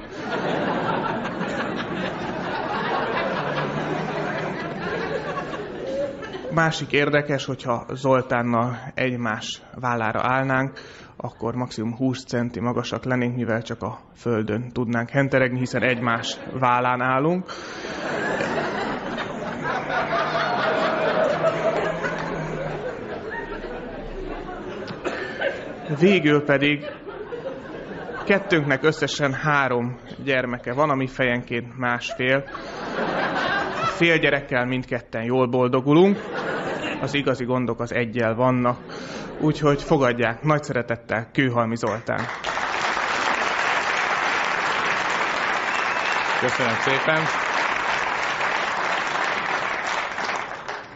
Másik érdekes, hogyha Zoltánnal egymás vállára állnánk, akkor maximum 20 centi magasak lennénk, mivel csak a földön tudnánk henteregni, hiszen egymás vállán állunk. Végül pedig kettőnknek összesen három gyermeke van, ami fejenként másfél. A fél gyerekkel mindketten jól boldogulunk, az igazi gondok az egyel vannak, úgyhogy fogadják nagy szeretettel Kőhalmi Zoltán. Köszönöm szépen.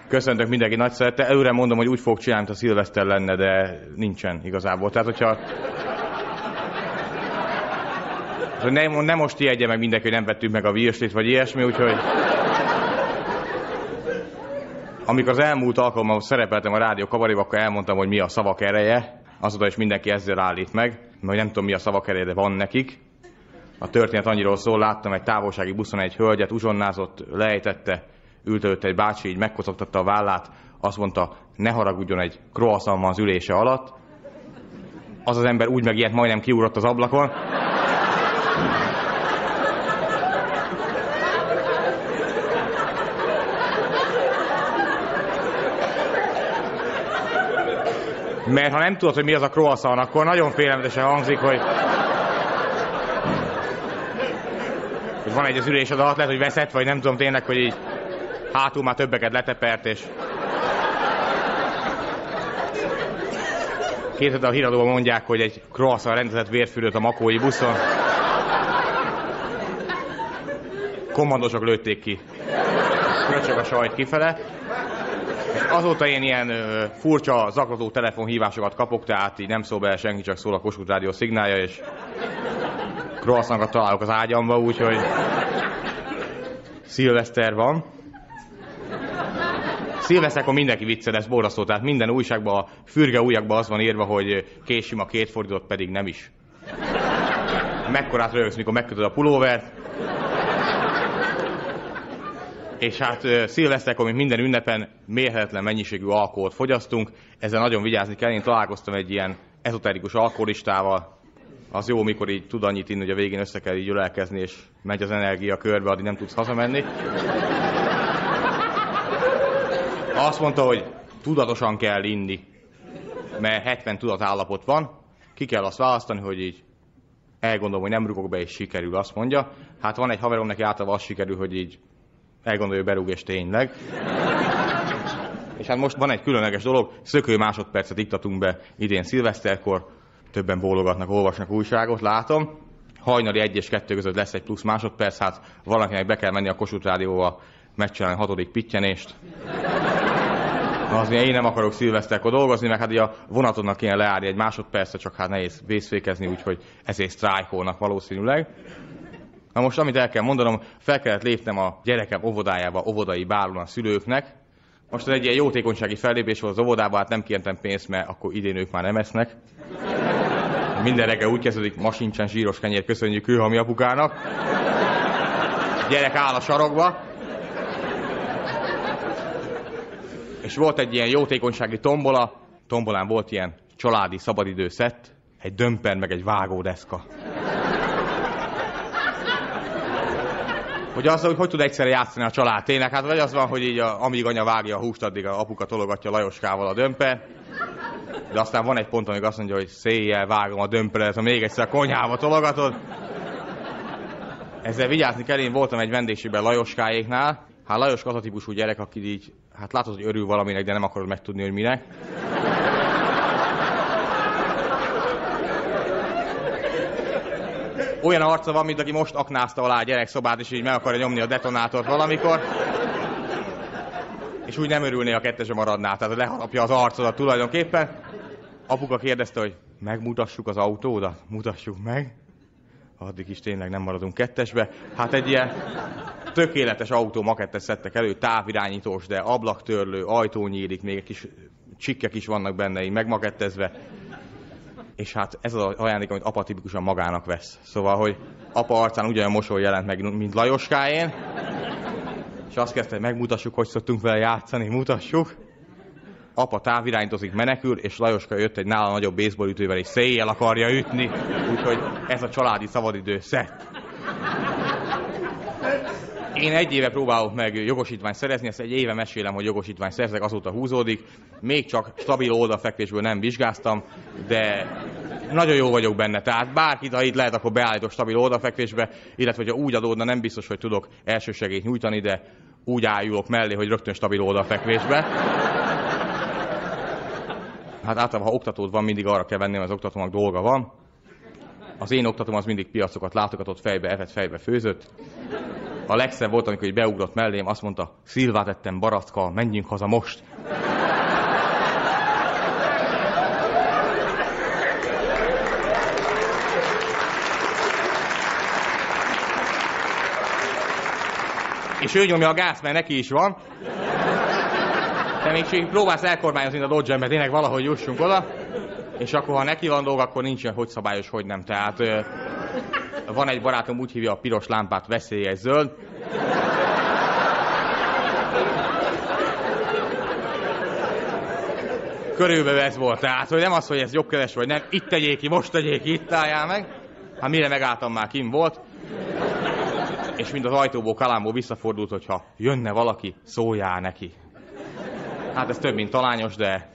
Köszöntök mindenki nagy szeretettel. Előre mondom, hogy úgy fog csinálni, mint a szilveszter lenne, de nincsen igazából. Tehát, hogyha... Hogy nem, nem most ijedje meg mindenki, hogy nem vettük meg a virslit, vagy ilyesmi, úgyhogy... Amikor az elmúlt alkalommal szerepeltem a rádió kabaréba, akkor elmondtam, hogy mi a szavak ereje. Azóta is mindenki ezzel állít meg, mert nem tudom mi a szavak ereje, de van nekik. A történet annyiról szól, láttam egy távolsági buszon egy hölgyet, uzsonnázott, lejtette, ült előtt egy bácsi, így megkocogtatta a vállát, azt mondta, ne haragudjon egy croissant van az ülése alatt. Az az ember úgy megijedt, majdnem kiugrott az ablakon. Mert ha nem tudod, hogy mi az a croissant, akkor nagyon félelmetesen hangzik, hogy hogy van egy az ülésed alatt, lehet, hogy veszett, vagy nem tudom tényleg, hogy így hátul már többeket letepert, és két a híradóban mondják, hogy egy croissant rendezett vérfüröt a makói buszon. Kommandosok lőtték ki. Köcsög a sajt kifele. Azóta én ilyen furcsa, zaklató telefonhívásokat kapok, tehát így nem szól bele senki, csak szól a Kossuth Rádió szignálja, és croissantokat találok az ágyamba, úgyhogy szilveszter van. Szilveszterkor mindenki viccel, ez borzasztó, tehát minden újságban, a fürge újakban az van írva, hogy késsima két fordított, pedig nem is. Mekkorát rögsz, mikor megkötöd a pulóvert. És hát szilveszterkor, mint minden ünnepen, mérhetetlen mennyiségű alkoholt fogyasztunk. Ezzel nagyon vigyázni kell. Én találkoztam egy ilyen ezoterikus alkoholistával, az jó, mikor így tud annyit inni, hogy a végén össze kell így ölelkezni, és megy az energia körbe, addig nem tudsz hazamenni. Azt mondta, hogy tudatosan kell inni, mert 70 tudatállapot van, ki kell azt választani, hogy így elgondolom, hogy nem rugok be, és sikerül, azt mondja. Hát van egy haverom, neki általában az sikerül, hogy így elgondolja, hogy és tényleg. És hát most van egy különleges dolog, szökő másodpercet iktatunk be idén szilveszterkor, többen bólogatnak, olvasnak újságot, látom. Hajnali 1 és 2 között lesz egy plusz másodperc, hát valakinek be kell menni a Kossuth Rádióba megcsinálni a hatodik pittyenést. Az, én nem akarok szilveszterkor dolgozni, meg hát ugye a vonatodnak kéne leállni egy másodpercre, csak hát nehéz vészfékezni, úgyhogy ezért sztrájkolnak valószínűleg. Na most, amit el kell mondanom, fel kellett lépnem a gyerekem óvodájába, óvodai bálon a szülőknek. Most ez egy ilyen jótékonysági fellépés volt az óvodában, hát nem kértem pénzt, mert akkor idén ők már nem esznek. Minden reggel úgy kezdődik, ma sincsen zsíros kenyér, köszönjük kőhami apukának. Gyerek áll a sarokba. És volt egy ilyen jótékonysági tombola, tombolán volt ilyen családi szabadidő szett, egy dömper meg egy vágódeszka. Hogy az, hogy hogy tud egyszerre játszani a család tényleg, hát vagy az van, hogy így a, amíg anya vágja a húst, addig a apuka tologatja Lajoskával a dömper, de aztán van egy pont, amíg azt mondja, hogy széjjel vágom a dömperet, ha még egyszer a konyhába tologatod. Ezzel vigyázni kell, én voltam egy vendégségben Lajoskáéknál, hát Lajos az a típusú gyerek, aki így, hát látod, hogy örül valaminek, de nem akarod megtudni, hogy minek. Olyan arca van, mint aki most aknázta alá a gyerekszobát, és így meg akarja nyomni a detonátort valamikor. És úgy nem örülné, a kettese maradnál, tehát leharapja az arcodat tulajdonképpen. Apuka kérdezte, hogy megmutassuk az autódat? Mutassuk meg. Addig is tényleg nem maradunk kettesbe. Hát egy ilyen tökéletes autó makettes szedtek elő, távirányítós, de ablaktörlő, ajtó nyílik, még egy kis csikkek is vannak benne, így megmakettezve. És hát ez az ajándék, amit apa tipikusan magának vesz. Szóval, hogy apa arcán ugyanolyan mosoly jelent meg, mint Lajoskájén. És azt kezdte, hogy megmutassuk, hogy szoktunk vele játszani, mutassuk. Apa távirányítozik, menekül, és Lajoska jött egy nála nagyobb baseballütővel, és széjjel akarja ütni. Úgyhogy ez a családi szabadidő szett. Én egy éve próbálok meg jogosítványt szerezni, ezt egy éve mesélem, hogy jogosítványt szerzek, azóta húzódik. Még csak stabil oldalfekvésből nem vizsgáztam, de nagyon jó vagyok benne. Tehát bárkit, ha itt lehet, akkor beállítok stabil oldalfekvésbe, illetve ha úgy adódna, nem biztos, hogy tudok elsősegét nyújtani, de úgy állulok mellé, hogy rögtön stabil oldalfekvésbe. Hát általában, ha oktatód van, mindig arra kell venni, az oktatónak dolga van. Az én oktatóm az mindig piacokat látogatott fejbe, evett fejbe főzött. A legszebb volt, amikor így beugrott mellém, azt mondta, szilvát ettem barackkal, menjünk haza most. És ő nyomja a gáz, mert neki is van. Te még próbálsz elkormányozni a dodge mert tényleg valahogy jussunk oda. És akkor, ha neki van dolga, akkor nincsen hogy szabályos, hogy nem. Tehát van egy barátom, úgy hívja a piros lámpát veszélyes zöld. Körülbelül ez volt. Tehát, hogy nem az, hogy ez jogkeres vagy nem, itt tegyék ki, most tegyék ki, itt álljál meg. Hát mire megálltam, már kim volt. És mind az ajtóból, kalámból visszafordult, hogyha jönne valaki, szóljál neki. Hát ez több, mint talányos, de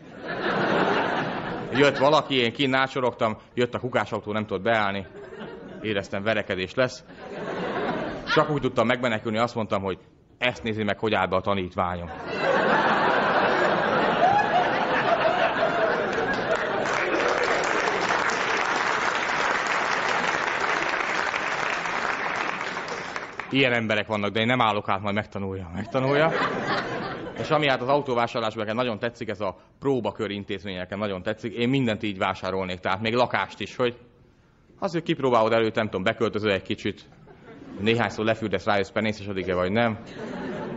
jött valaki, én kint nácsorogtam, jött a kukásautó, nem tudott beállni, éreztem verekedés lesz. Csak úgy tudtam megmenekülni, azt mondtam, hogy ezt nézi meg, hogy áll be a tanítványom. Ilyen emberek vannak, de én nem állok át, majd megtanulja, megtanulja. És ami hát az autóvásárlásban nekem nagyon tetszik, ez a próbakör intézmény nekem nagyon tetszik. Én mindent így vásárolnék, tehát még lakást is, hogy azért kipróbálod előtt, nem tudom, beköltözöl egy kicsit, néhányszor lefürdesz, rájössz, penészesedik-e vagy nem.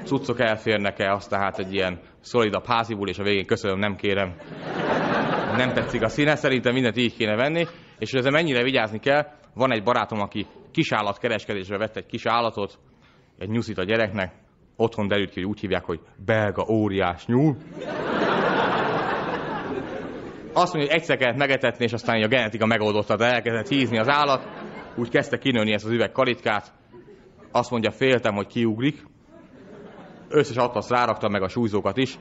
Cuccok elférnek-e, azt tehát egy ilyen szolidabb házibul, és a végén köszönöm, nem kérem. Nem tetszik a színe, szerintem mindent így kéne venni, és ezzel mennyire vigyázni kell, van egy barátom, aki kisállatkereskedésbe vett egy kis állatot, egy nyuszit a gyereknek, otthon derült ki, hogy úgy hívják, hogy belga óriás nyúl. Azt mondja, hogy egyszer kellett megetetni, és aztán a genetika megoldotta, de elkezdett hízni az állat. Úgy kezdte kinőni ezt az üveg kalitkát. Azt mondja, féltem, hogy kiugrik. összes atlaszt rárakta, meg a súlyzókat is.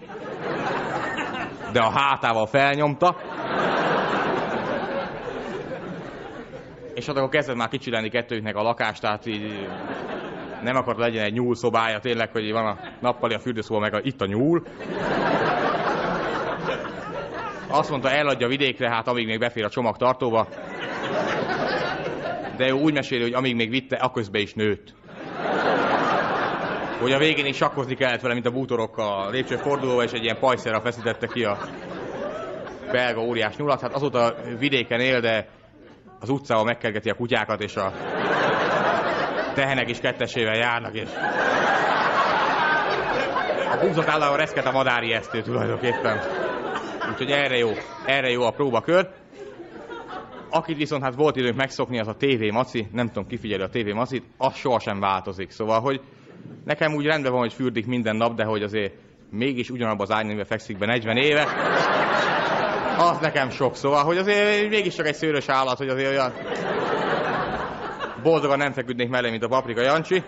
De a hátával felnyomta. És hát akkor kezdett már kicsillenni kettőjüknek a lakást, tehát így nem akart legyen egy nyúl szobája, tényleg, hogy van a nappali a fürdőszoba, meg a, itt a nyúl. Azt mondta, eladja vidékre, hát amíg még befér a csomagtartóba. De ő úgy meséli, hogy amíg még vitte, akközben is nőtt. Hogy a végén is sakkozni kellett vele, mint a bútorokkal a lépcsőfordulóval, és egy ilyen pajszerra feszítette ki a belga óriás nyulat. Hát azóta vidéken él, de az utcában megkergeti a kutyákat, és a tehenek is kettesével járnak, és a húzott állával reszket a madári esztő tulajdonképpen. Úgyhogy erre jó, erre jó a próbakör. Akit viszont hát volt időnk megszokni, az a TV Maci, nem tudom kifigyelni a TV Macit, az sohasem változik. Szóval, hogy nekem úgy rendben van, hogy fürdik minden nap, de hogy azért mégis ugyanabban az ágynemben fekszik be 40 éve, az nekem sok. Szóval, hogy azért mégis csak egy szőrös állat, hogy azért olyan boldogan nem feküdnék mellé, mint a paprika Jancsi.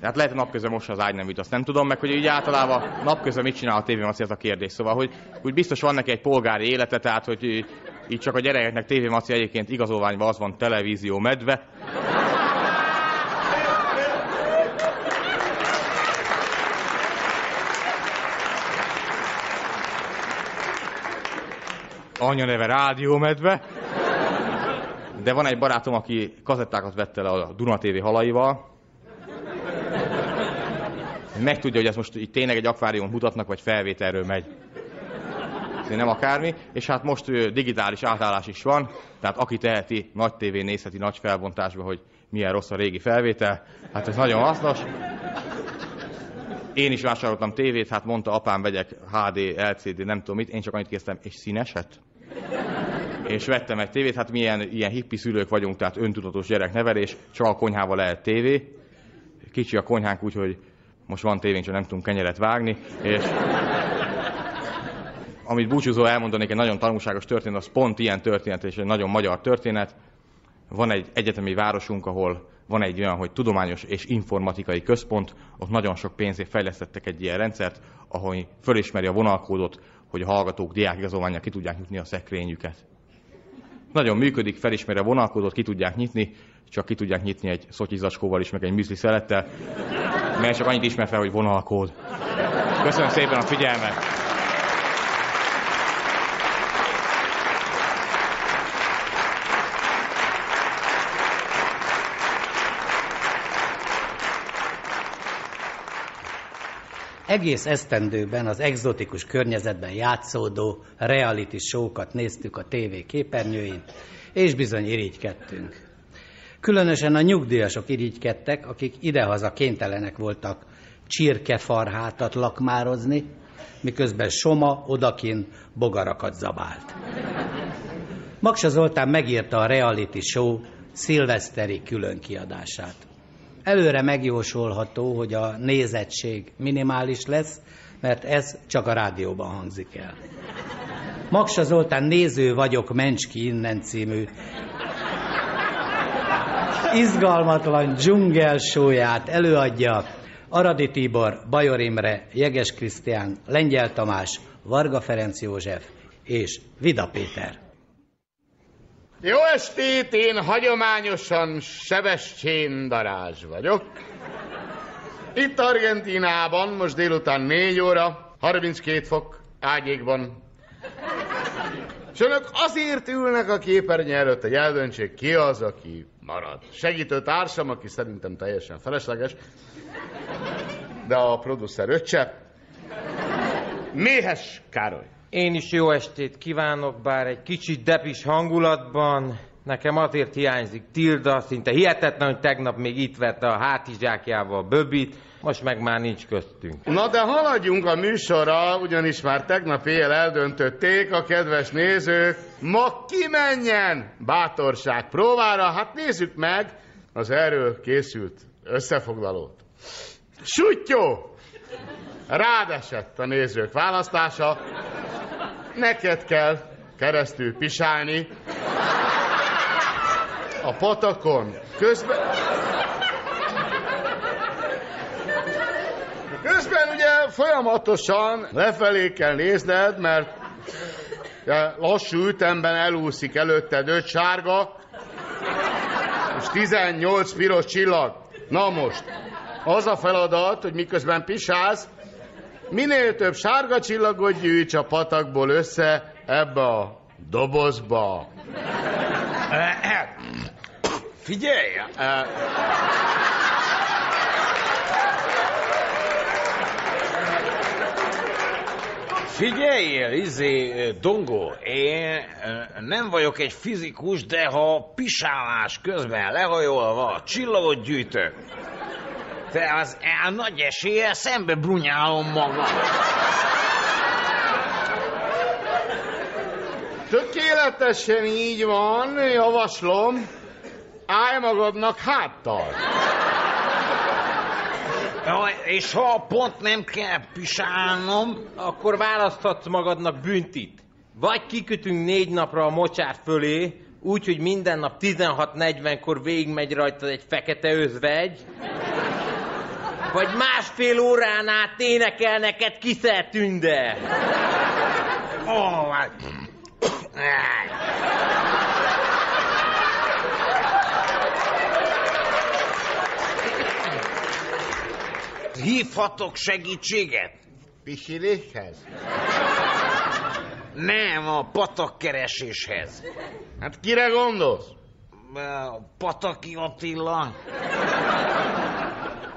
Tehát lehet, hogy napközben mossa az ágyneműt, azt nem tudom, meg hogy így általában napközben mit csinál a tévémaci, ez a kérdés. Szóval, hogy úgy biztos van neki egy polgári élete, tehát, hogy így csak a gyerekeknek tévémaci egyébként igazolványban az van televízió medve. Anya neve rádiómedve. De van egy barátom, aki kazettákat vette le a Duna TV halaival, megtudja, hogy ez most így tényleg egy akvárium mutatnak, vagy felvételről megy. Ez nem akármi, és hát most digitális átállás is van, tehát aki teheti, nagy tévé nézheti nagy felbontásba, hogy milyen rossz a régi felvétel, hát ez nagyon hasznos. Én is vásároltam tévét, hát mondta apám, vegyek HD, LCD, nem tudom mit, én csak annyit késztem, és színeset? És vettem egy tévét, hát milyen ilyen hippi szülők vagyunk, tehát öntudatos gyereknevelés, csak a konyhával lehet tévé. Kicsi a konyhánk, úgyhogy most van tévénk, csak nem tudunk kenyeret vágni, és amit búcsúzó elmondanék, egy nagyon tanulságos történet, az pont ilyen történet, és egy nagyon magyar történet. Van egy egyetemi városunk, ahol van egy olyan, hogy tudományos és informatikai központ, ott nagyon sok pénzért fejlesztettek egy ilyen rendszert, ahol fölismeri a vonalkódot, hogy a hallgatók diák igazolványa ki tudják nyitni a szekrényüket. Nagyon működik, felismeri a vonalkódot, ki tudják nyitni, csak ki tudják nyitni egy szotyizacskóval is, meg egy műzli szelettel, mert csak annyit ismer fel, hogy vonalkód. Köszönöm szépen a figyelmet! Egész esztendőben az egzotikus környezetben játszódó reality show-kat néztük a tévé képernyőin, és bizony irigykedtünk. Különösen a nyugdíjasok irigykedtek, akik idehaza kénytelenek voltak csirkefarhátat lakmározni, miközben Soma odakin bogarakat zabált. Maksa Zoltán megírta a reality show szilveszteri különkiadását. Előre megjósolható, hogy a nézettség minimális lesz, mert ez csak a rádióban hangzik el. Maksa Zoltán Néző vagyok, ments ki innen című izgalmatlan dzsungel sóját előadja Aradi Tibor, Bajor Imre, Jeges Krisztián, Lengyel Tamás, Varga Ferenc József és Vida Péter. Jó estét, én hagyományosan Sebestyén Darázs vagyok. Itt Argentinában most délután 4 óra, 32 fok, ágyékban. És önök azért ülnek a képernyő előtt, hogy eldöntsék ki az, aki marad. Segítő társam, aki szerintem teljesen felesleges, de a producer öccse, Méhes Károly. Én is jó estét kívánok, bár egy kicsit depis hangulatban. Nekem azért hiányzik Tilda, szinte hihetetlen, hogy tegnap még itt vette a hátizsákjával a böbit, most meg már nincs köztünk. Na de haladjunk a műsorra, ugyanis már tegnap éjjel eldöntötték a kedves nézők, ma kimenjen bátorság próbára, hát nézzük meg az erről készült összefoglalót. Sutyó! Rád esett a nézők választása, neked kell keresztül pisálni a patakon. Közben... Közben ugye folyamatosan lefelé kell nézned, mert lassú ütemben elúszik előtted öt sárga, és 18 piros csillag. Na most, az a feladat, hogy miközben pisálsz, minél több sárga csillagot gyűjts a patakból össze ebbe a dobozba. Figyelj! Figyeljél, izé, Dongó, én ö, nem vagyok egy fizikus, de ha pisálás közben lehajolva csillagot gyűjtök, te az el nagy eséllyel szembe brunyálom magam. Tökéletesen így van, javaslom. Állj magadnak háttal. Jaj, és ha pont nem kell pisálnom, Akkor választhatsz magadnak büntit. Vagy kikötünk négy napra a mocsár fölé, úgy, hogy minden nap 16.40-kor végigmegy rajtad egy fekete özvegy, vagy másfél órán át énekel neked Kiszel Tünde. Ó, hát... Hívhatok segítséget? Pisiléshez? Nem, a patakkereséshez. Hát kire gondolsz? A Pataki Attila.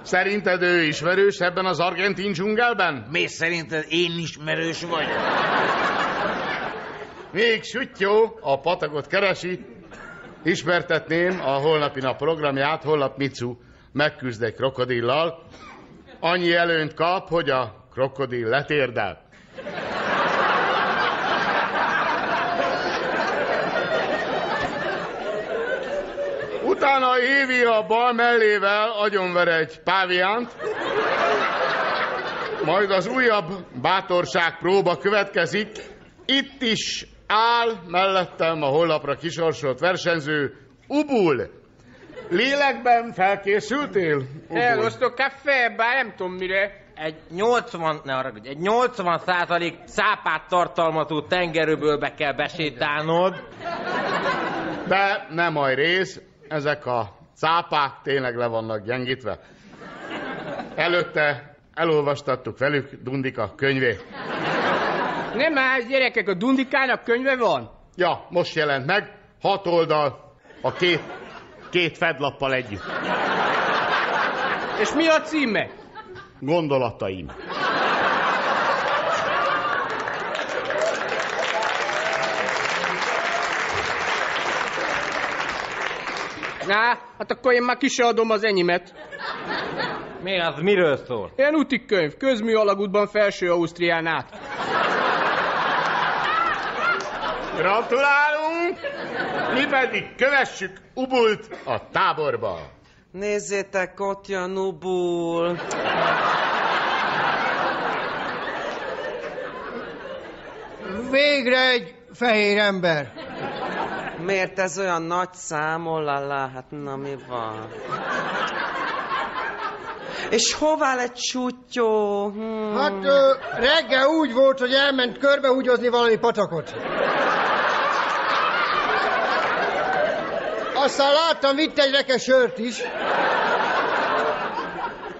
Szerinted ő ismerős ebben az argentin dzsungelben? Mi szerinted én ismerős vagyok? Még Süttyó a patakot keresi, ismertetném a holnapi nap programját, holnap Micu megküzd egy krokodillal. Annyi előnyt kap, hogy a krokodil letérdel. Utána Évi a bal mellével agyonver egy páviánt, majd az újabb bátorság próba következik. Itt is áll mellettem a honlapra kisorsolt versenyző Ubul. Lélekben felkészültél? Ubul? Elosztok kafé, bár nem tudom mire. Egy 80, ne arra, egy 80 százalék szápát tartalmazó tengerőbölbe kell besétálnod. De nem majd rész, ezek a cápák tényleg le vannak gyengítve. Előtte elolvastattuk velük Dundika könyvét. Nem más gyerekek, a Dundikának könyve van? Ja, most jelent meg, hat oldal, a két, két fedlappal együtt. És mi a címe? Gondolataim. Na, hát akkor én már ki se adom az enyémet. Mi az, miről szól? Ilyen útikönyv, közmű alagútban felső Ausztrián át. Gratulálunk! Mi pedig kövessük Ubult a táborba. Nézzétek, ott jön Ubul. Végre egy fehér ember. Miért ez olyan nagy szám, olala, hát na mi van? És hová lett sutyó? Hmm. Hát ö, reggel úgy volt, hogy elment körbehúgyozni valami patakot. Aztán láttam, vitt egy reke sört is.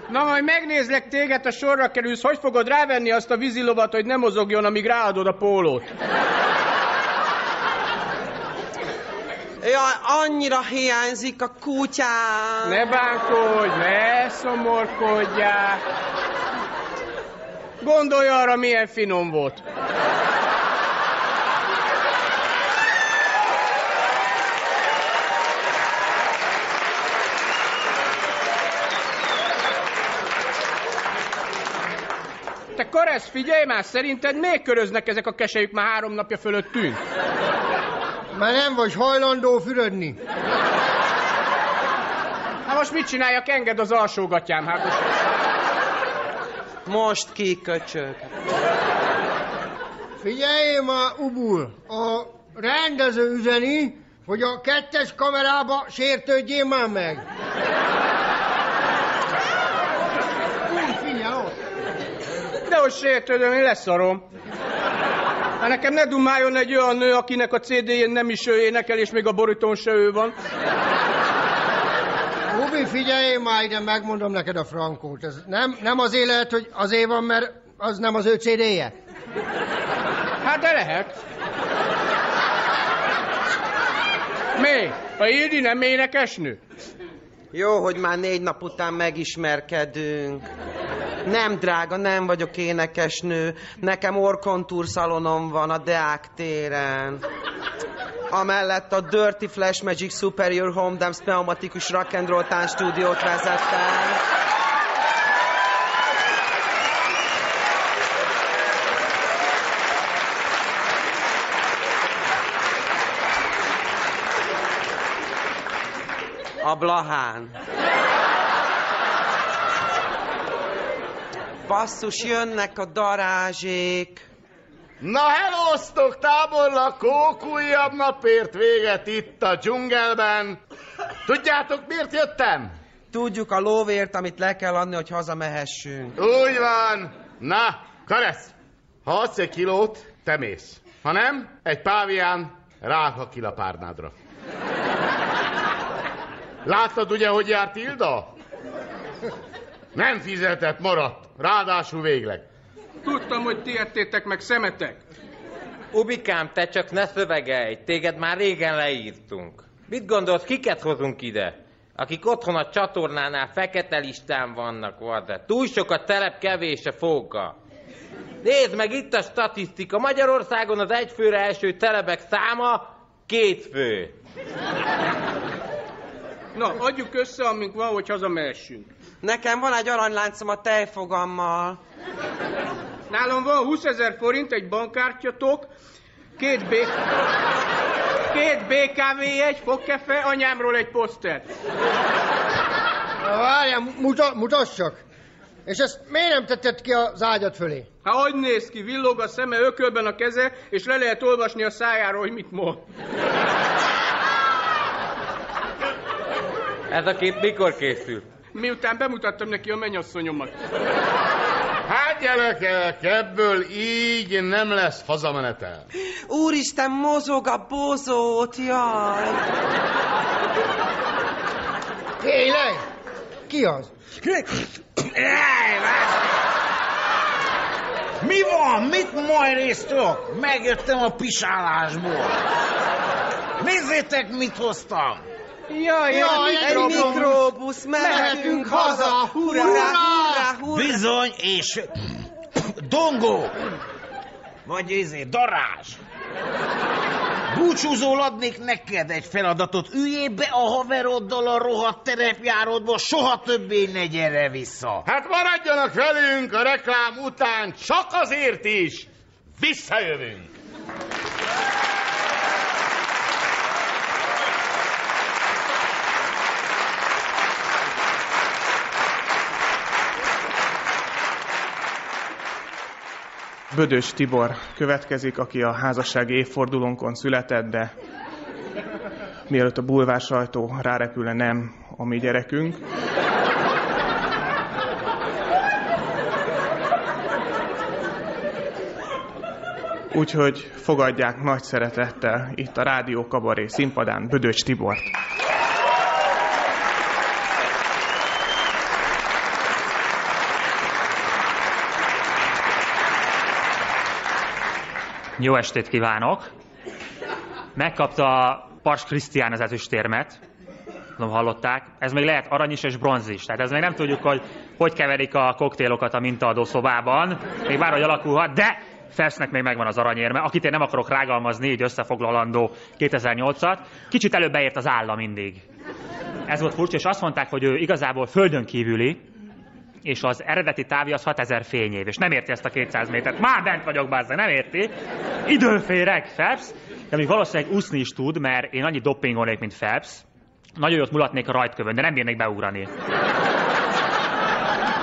Na majd megnézlek téged, a sorra kerülsz, hogy fogod rávenni azt a vízilovat, hogy ne mozogjon, amíg ráadod a pólót? Jaj, annyira hiányzik a kutyám. Ne bánkodj, ne szomorkodjál. Gondolj arra, milyen finom volt. Te Karesz, figyelj már, szerinted miért köröznek ezek a keselyük már három napja fölöttünk? Már nem vagy hajlandó fürödni. Hát most mit csináljak, enged az alsógatyám, hát most... Most kiköcsög. Figyelj már, Ubul, a rendező üzeni, hogy a kettes kamerába sértődjél már meg. Úgy, figyelj ott. Nehogy sértődöm, én leszarom. Hát nekem ne dumáljon egy olyan nő, akinek a CD-jén nem is ő énekel, és még a borítón se ő van. Ubi, figyelj már ide, megmondom neked a frankót. Ez nem, nem az élet, hogy azért van, mert az nem az ő CD-je? Hát de lehet. Mi? A Ildi nem énekesnő? Jó, hogy már négy nap után megismerkedünk. Nem, drága, nem vagyok énekesnő. Nekem orkontúr szalonom van a Deák téren. Amellett a Dirty Flash Magic Superior Home Dance pneumatikus rock and roll stúdiót vezettem. A Blahán. Basszus, jönnek a darázsék. Na helóztok, táborlakók, újabb napért véget itt a dzsungelben. Tudjátok, miért jöttem? Tudjuk a lóvért, amit le kell adni, hogy hazamehessünk. Úgy van. Na, Karesz, ha adsz egy kilót, te mész. Ha nem, egy pávián rág a kilapárnádra. Láttad ugye, hogy járt Ilda? Nem fizetett, maradt. Ráadásul végleg. Tudtam, hogy ti ettétek meg szemetek. Ubikám, te csak ne szövegelj, téged már régen leírtunk. Mit gondolsz, kiket hozunk ide? Akik otthon a csatornánál fekete listán vannak, de túl sok a telep, kevés a fóka. Nézd meg itt a statisztika. Magyarországon az egyfőre első telebek száma két fő. Na, adjuk össze, amink van, hogy hazamehessünk. Nekem van egy aranyláncom a tejfogammal. Nálam van 20 ezer forint, egy bankkártyatok, két B... Két BKV, egy fogkefe, anyámról egy poszter. Várjál, muta, mutassak. És ezt miért nem tetted ki az ágyat fölé? Hát hogy néz ki? Villog a szeme, ökölben a keze, és le lehet olvasni a szájáról, hogy mit mond. Ez a kép mikor készült? Miután bemutattam neki a mennyasszonyomat. Hát gyerekek, ebből így nem lesz hazamenetel. Úristen, mozog a bozót, jaj! Tényleg? Ki az? Mi van? Mit majrésztok? Megjöttem a pisálásból. Nézzétek, mit hoztam. Jaj, Jaj, egy, egy mikrobusz, mehetünk haza! Hurrá, hurrá, hurrá! Bizony, és dongó, vagy izé, darázs. Búcsúzól adnék neked egy feladatot. Üljél be a haveroddal a rohadt terepjáródba, soha többé ne gyere vissza. Hát maradjanak velünk a reklám után, csak azért is. Visszajövünk. Bödös Tibor következik, aki a házassági évfordulónkon született, de mielőtt a bulvár sajtó rárepülne, nem a mi gyerekünk. Úgyhogy fogadják nagy szeretettel itt a Rádió Kabaré színpadán Bödös Tibort. Jó estét kívánok! Megkapta Pars Krisztián az ezüstérmet. Tudom, hallották. Ez még lehet arany is és bronz is. Tehát ez még nem tudjuk, hogy hogy keverik a koktélokat a mintaadó szobában. Még bárhogy alakulhat, de Felsznek még megvan az aranyérme, akit én nem akarok rágalmazni, így összefoglalandó 2008-at. Kicsit előbb beért az állam mindig. Ez volt furcsa, és azt mondták, hogy ő igazából földön kívüli, és az eredeti távja az 6000 fényév, és nem érti ezt a 200 métert. Már bent vagyok, bázza, nem érti. Időféreg, Phelps, de még valószínűleg úszni is tud, mert én annyi doppingolnék, mint Phelps. Nagyon jót mulatnék a rajtkövön, de nem bírnék beugrani.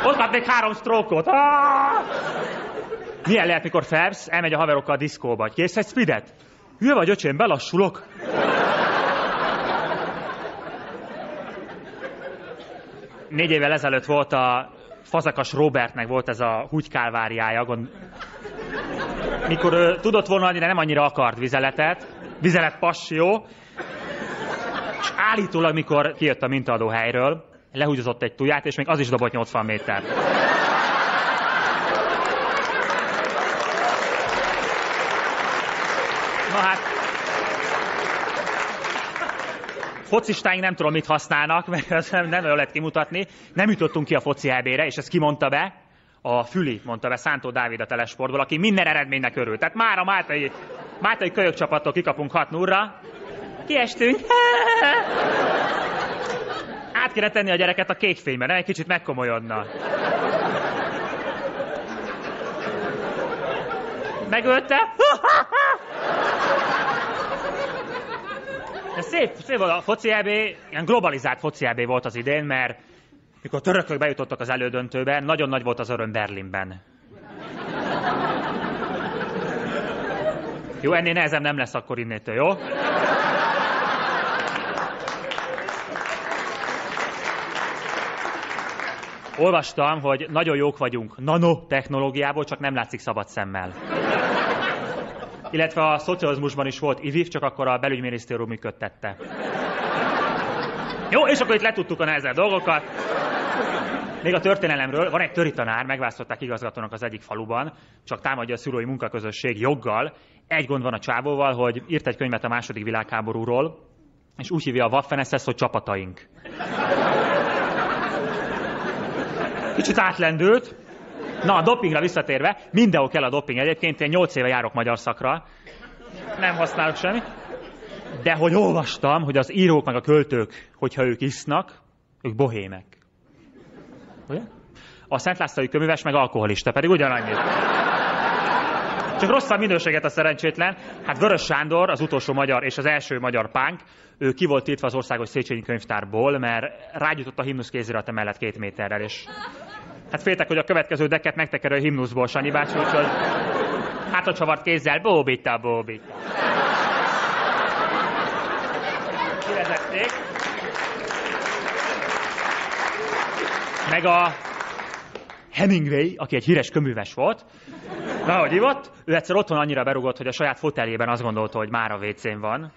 Ott kapnék három sztrókot. Milyen lehet, mikor Phelps elmegy a haverokkal a diszkóba? Kész egy speedet? Hülye vagy, öcsém, belassulok. Négy évvel ezelőtt volt a Fazakas Robertnek volt ez a húgykálváriája, gond... mikor ő tudott vonalni, de nem annyira akart vizeletet, vizelet passió, és állítólag, mikor kijött a mintaadó helyről, lehúgyozott egy tuját, és még az is dobott 80 méter. Na hát, focistáink nem tudom, mit használnak, mert ez nem, nem olyan lehet kimutatni. Nem jutottunk ki a foci EB-re, és ezt kimondta be? A Füli mondta be Szántó Dávid a telesportból, aki minden eredménynek örül. Tehát már a Máltai, Máltai kölyök csapattól kikapunk 6 0 Kiestünk. <laughs> Át kéne tenni a gyereket a kék fénybe, nem egy kicsit megkomolyodna. Megölte? <laughs> De szép, szép volt a foci EB, ilyen globalizált foci EB volt az idén, mert mikor a törökök bejutottak az elődöntőbe, nagyon nagy volt az öröm Berlinben. Jó, ennél nehezem nem lesz akkor innétől, jó? Olvastam, hogy nagyon jók vagyunk nanotechnológiából, csak nem látszik szabad szemmel. Illetve a szocializmusban is volt IVIF, csak akkor a belügyminisztérium működtette. Jó, és akkor itt letudtuk a nehezebb dolgokat. Még a történelemről, van egy töri tanár, megválasztották igazgatónak az egyik faluban, csak támadja a szülői munkaközösség joggal. Egy gond van a csávóval, hogy írt egy könyvet a második világháborúról, és úgy hívja a waffen hogy csapataink. Kicsit átlendült. Na, a dopingra visszatérve, mindenhol kell a doping egyébként, én 8 éve járok magyar szakra, nem használok semmi. De hogy olvastam, hogy az írók meg a költők, hogyha ők isznak, ők bohémek. Ugye? A Szent Lászlói köműves meg alkoholista, pedig ugyanannyit. Csak rosszabb minőséget a szerencsétlen. Hát Vörös Sándor, az utolsó magyar és az első magyar pánk, ő ki volt tiltva az országos Széchenyi könyvtárból, mert rágyújtott a himnusz kézirat mellett két méterrel, és hát féltek, hogy a következő deket megtekerő a himnuszból, Sanyi bácsi, úgyhogy hát a csavart kézzel, bóbita, bóbita. Kivezették. Meg a Hemingway, aki egy híres köműves volt, na, hogy hívott, ő egyszer otthon annyira berugott, hogy a saját foteljében azt gondolta, hogy már a WC-n van.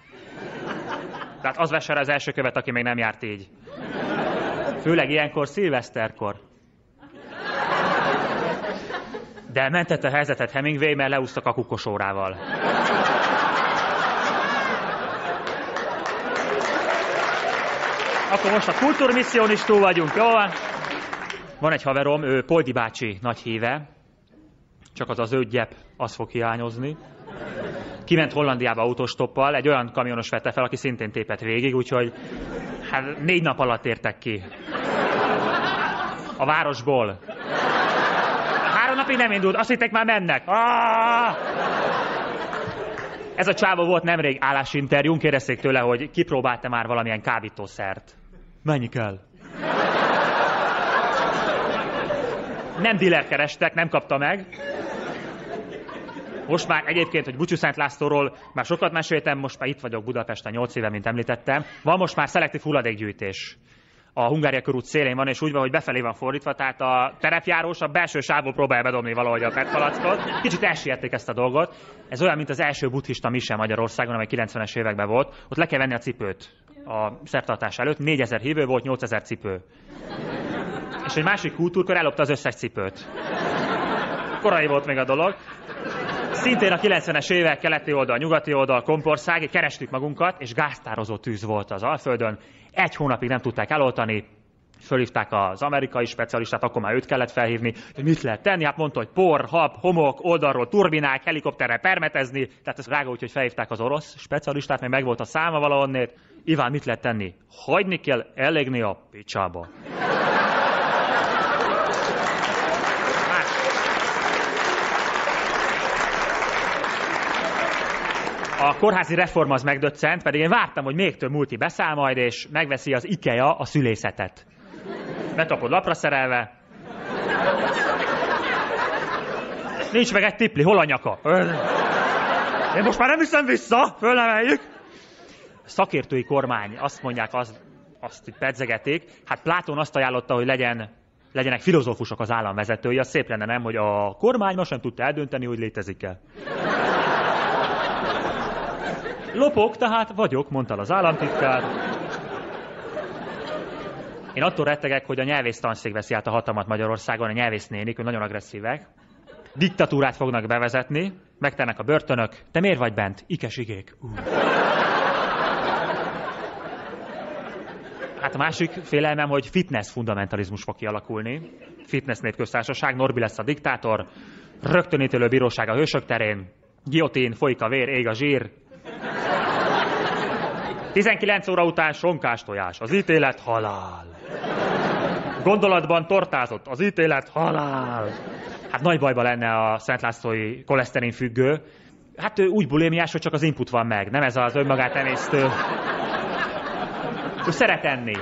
Tehát az vesse az első követ, aki még nem járt így. Főleg ilyenkor, szilveszterkor. De mentett a helyzetet Hemingway, mert leúztak a kukosórával. Akkor most a kultúrmisszión is túl vagyunk, jó van? Egy haverom, ő Poldi bácsi nagy híve, csak az az ő gyep, az fog hiányozni. Kiment Hollandiába autostoppal, egy olyan kamionos vette fel, aki szintén tépett végig, úgyhogy hát négy nap alatt értek ki. A városból. Három napig nem indult, azt hitték már mennek. Ah! Ez a csávó volt nemrég állásinterjún, kérdezték tőle, hogy kipróbálta már valamilyen kábítószert. Mennyi kell? Nem dealer kerestek, nem kapta meg. Most már egyébként, hogy Bucsú Szent Lászlóról már sokat meséltem, most már itt vagyok Budapesten 8 éve, mint említettem. Van most már szelektív hulladékgyűjtés. A Hungária körút szélén van, és úgy van, hogy befelé van fordítva, tehát a terepjárós a belső sávból próbálja bedobni valahogy a petpalackot. Kicsit elsiették ezt a dolgot. Ez olyan, mint az első buddhista mise Magyarországon, amely 90-es években volt. Ott le kell venni a cipőt a szertartás előtt. 4000 hívő volt, 8000 cipő. És egy másik kultúrkör ellopta az összes cipőt. Korai volt még a dolog. Szintén a 90-es évek keleti oldal, nyugati oldal, kompország, kerestük magunkat, és gáztározó tűz volt az Alföldön. Egy hónapig nem tudták eloltani, fölhívták az amerikai specialistát, akkor már őt kellett felhívni, hogy mit lehet tenni. Hát mondta, hogy por, hab, homok, oldalról turbinák, helikopterre permetezni. Tehát ez rága úgy, hogy felhívták az orosz specialistát, mert megvolt a száma valahonnét. Iván, mit lehet tenni? Hagyni kell elégni a picsába. A kórházi reform az megdöccent, pedig én vártam, hogy még több multi beszáll majd, és megveszi az IKEA a szülészetet. Bekapod lapra szerelve. Nincs meg egy tipli, hol a nyaka? Én most már nem viszem vissza, fölemeljük. Szakértői kormány, azt mondják, azt, azt pedzegetik. Hát Plátón azt ajánlotta, hogy legyen legyenek filozófusok az államvezetői, az szép lenne nem, hogy a kormány ma sem tudta eldönteni, hogy létezik-e. Lopok, tehát vagyok, mondta az államtitkár. Én attól rettegek, hogy a nyelvész tanszék veszi át a hatalmat Magyarországon, a nyelvész nénik, nagyon agresszívek. Diktatúrát fognak bevezetni, megtennek a börtönök. Te miért vagy bent? Ikes igék. Uh. Hát a másik félelmem, hogy fitness fundamentalizmus fog kialakulni. Fitness népköztársaság, Norbi lesz a diktátor, rögtönítélő bíróság a hősök terén, giotin, folyik a vér, ég a zsír. 19 óra után sonkás tojás, az ítélet halál. Gondolatban tortázott, az ítélet halál. Hát nagy bajba lenne a Szent Lászlói koleszterin függő. Hát ő úgy bulémiás, hogy csak az input van meg, nem ez az önmagát emésztő. Ő szeret enni.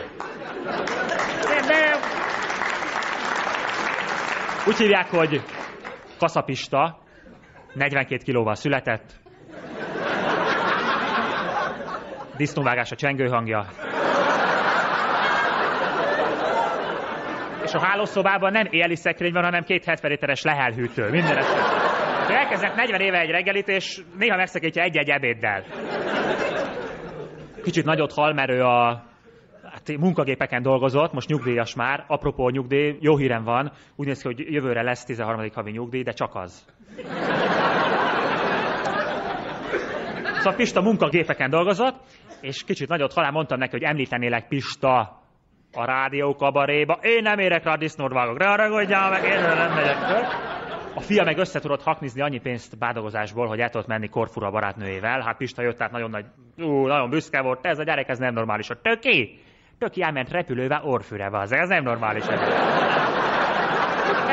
Úgy hívják, hogy kaszapista, 42 kilóval született. Disznóvágás a csengő hangja. És a hálószobában nem éli szekrény van, hanem két 70 literes lehelhűtő. Minden esetben. Elkezdett 40 éve egy reggelit, és néha megszakítja egy-egy ebéddel. Kicsit nagyot hal, mert ő a hát munkagépeken dolgozott, most nyugdíjas már. Apropó nyugdíj, jó hírem van, úgy néz ki, hogy jövőre lesz 13. havi nyugdíj, de csak az. Szóval Pista munkagépeken dolgozott, és kicsit nagyot halál mondtam neki, hogy említenélek Pista a rádió kabaréba. Én nem érek rá a disznódvágokra, arra ragudjál meg, én nem megyek föl. A fia meg össze tudott haknizni annyi pénzt bádogozásból, hogy el tudott menni Korfura barátnőjével. Hát Pista jött, tehát nagyon nagy, ú, nagyon büszke volt. Ez a gyerek, ez nem normális. A töki! Töki elment repülővel Orfűre, az ez nem normális.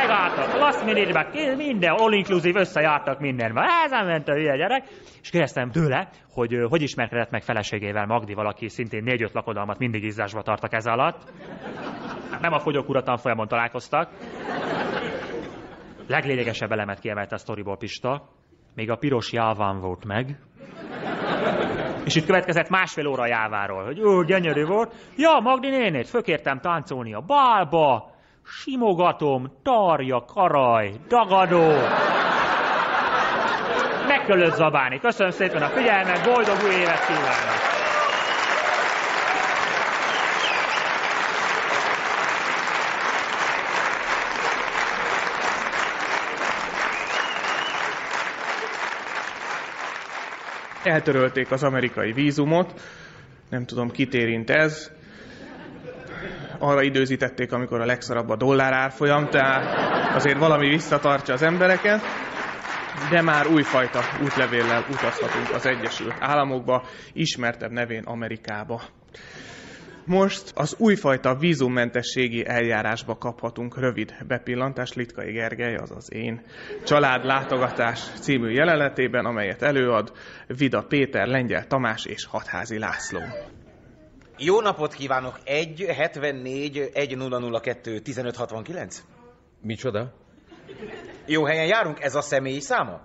Megálltak, last minute minden, all inclusive összejártak mindenben. Ez nem ment a hülye gyerek. És kérdeztem tőle, hogy hogy ismerkedett meg feleségével Magdi, valaki szintén négy-öt lakodalmat mindig izzásba tartak ez alatt. Nem a fogyókúra tanfolyamon találkoztak. Leglényegesebb elemet kiemelt a sztoriból Pista. Még a piros jáván volt meg. És itt következett másfél óra jáváról, hogy ó, gyönyörű volt. Ja, Magdi nénét, fökértem táncolni a bálba, simogatom, tarja, karaj, dagadó. Megkölött zabáni. Köszönöm szépen a figyelmet, boldog új évet kívánok! eltörölték az amerikai vízumot, nem tudom, kit érint ez, arra időzítették, amikor a legszarabb a dollár árfolyam, tehát azért valami visszatartja az embereket, de már újfajta útlevéllel utazhatunk az Egyesült Államokba, ismertebb nevén Amerikába. Most az újfajta vízummentességi eljárásba kaphatunk rövid bepillantást Litkai Gergely, azaz én, család látogatás című jelenetében, amelyet előad Vida Péter, Lengyel Tamás és Hatházi László. Jó napot kívánok! 1 74 1002 1569? Micsoda? Jó helyen járunk, ez a személyi száma?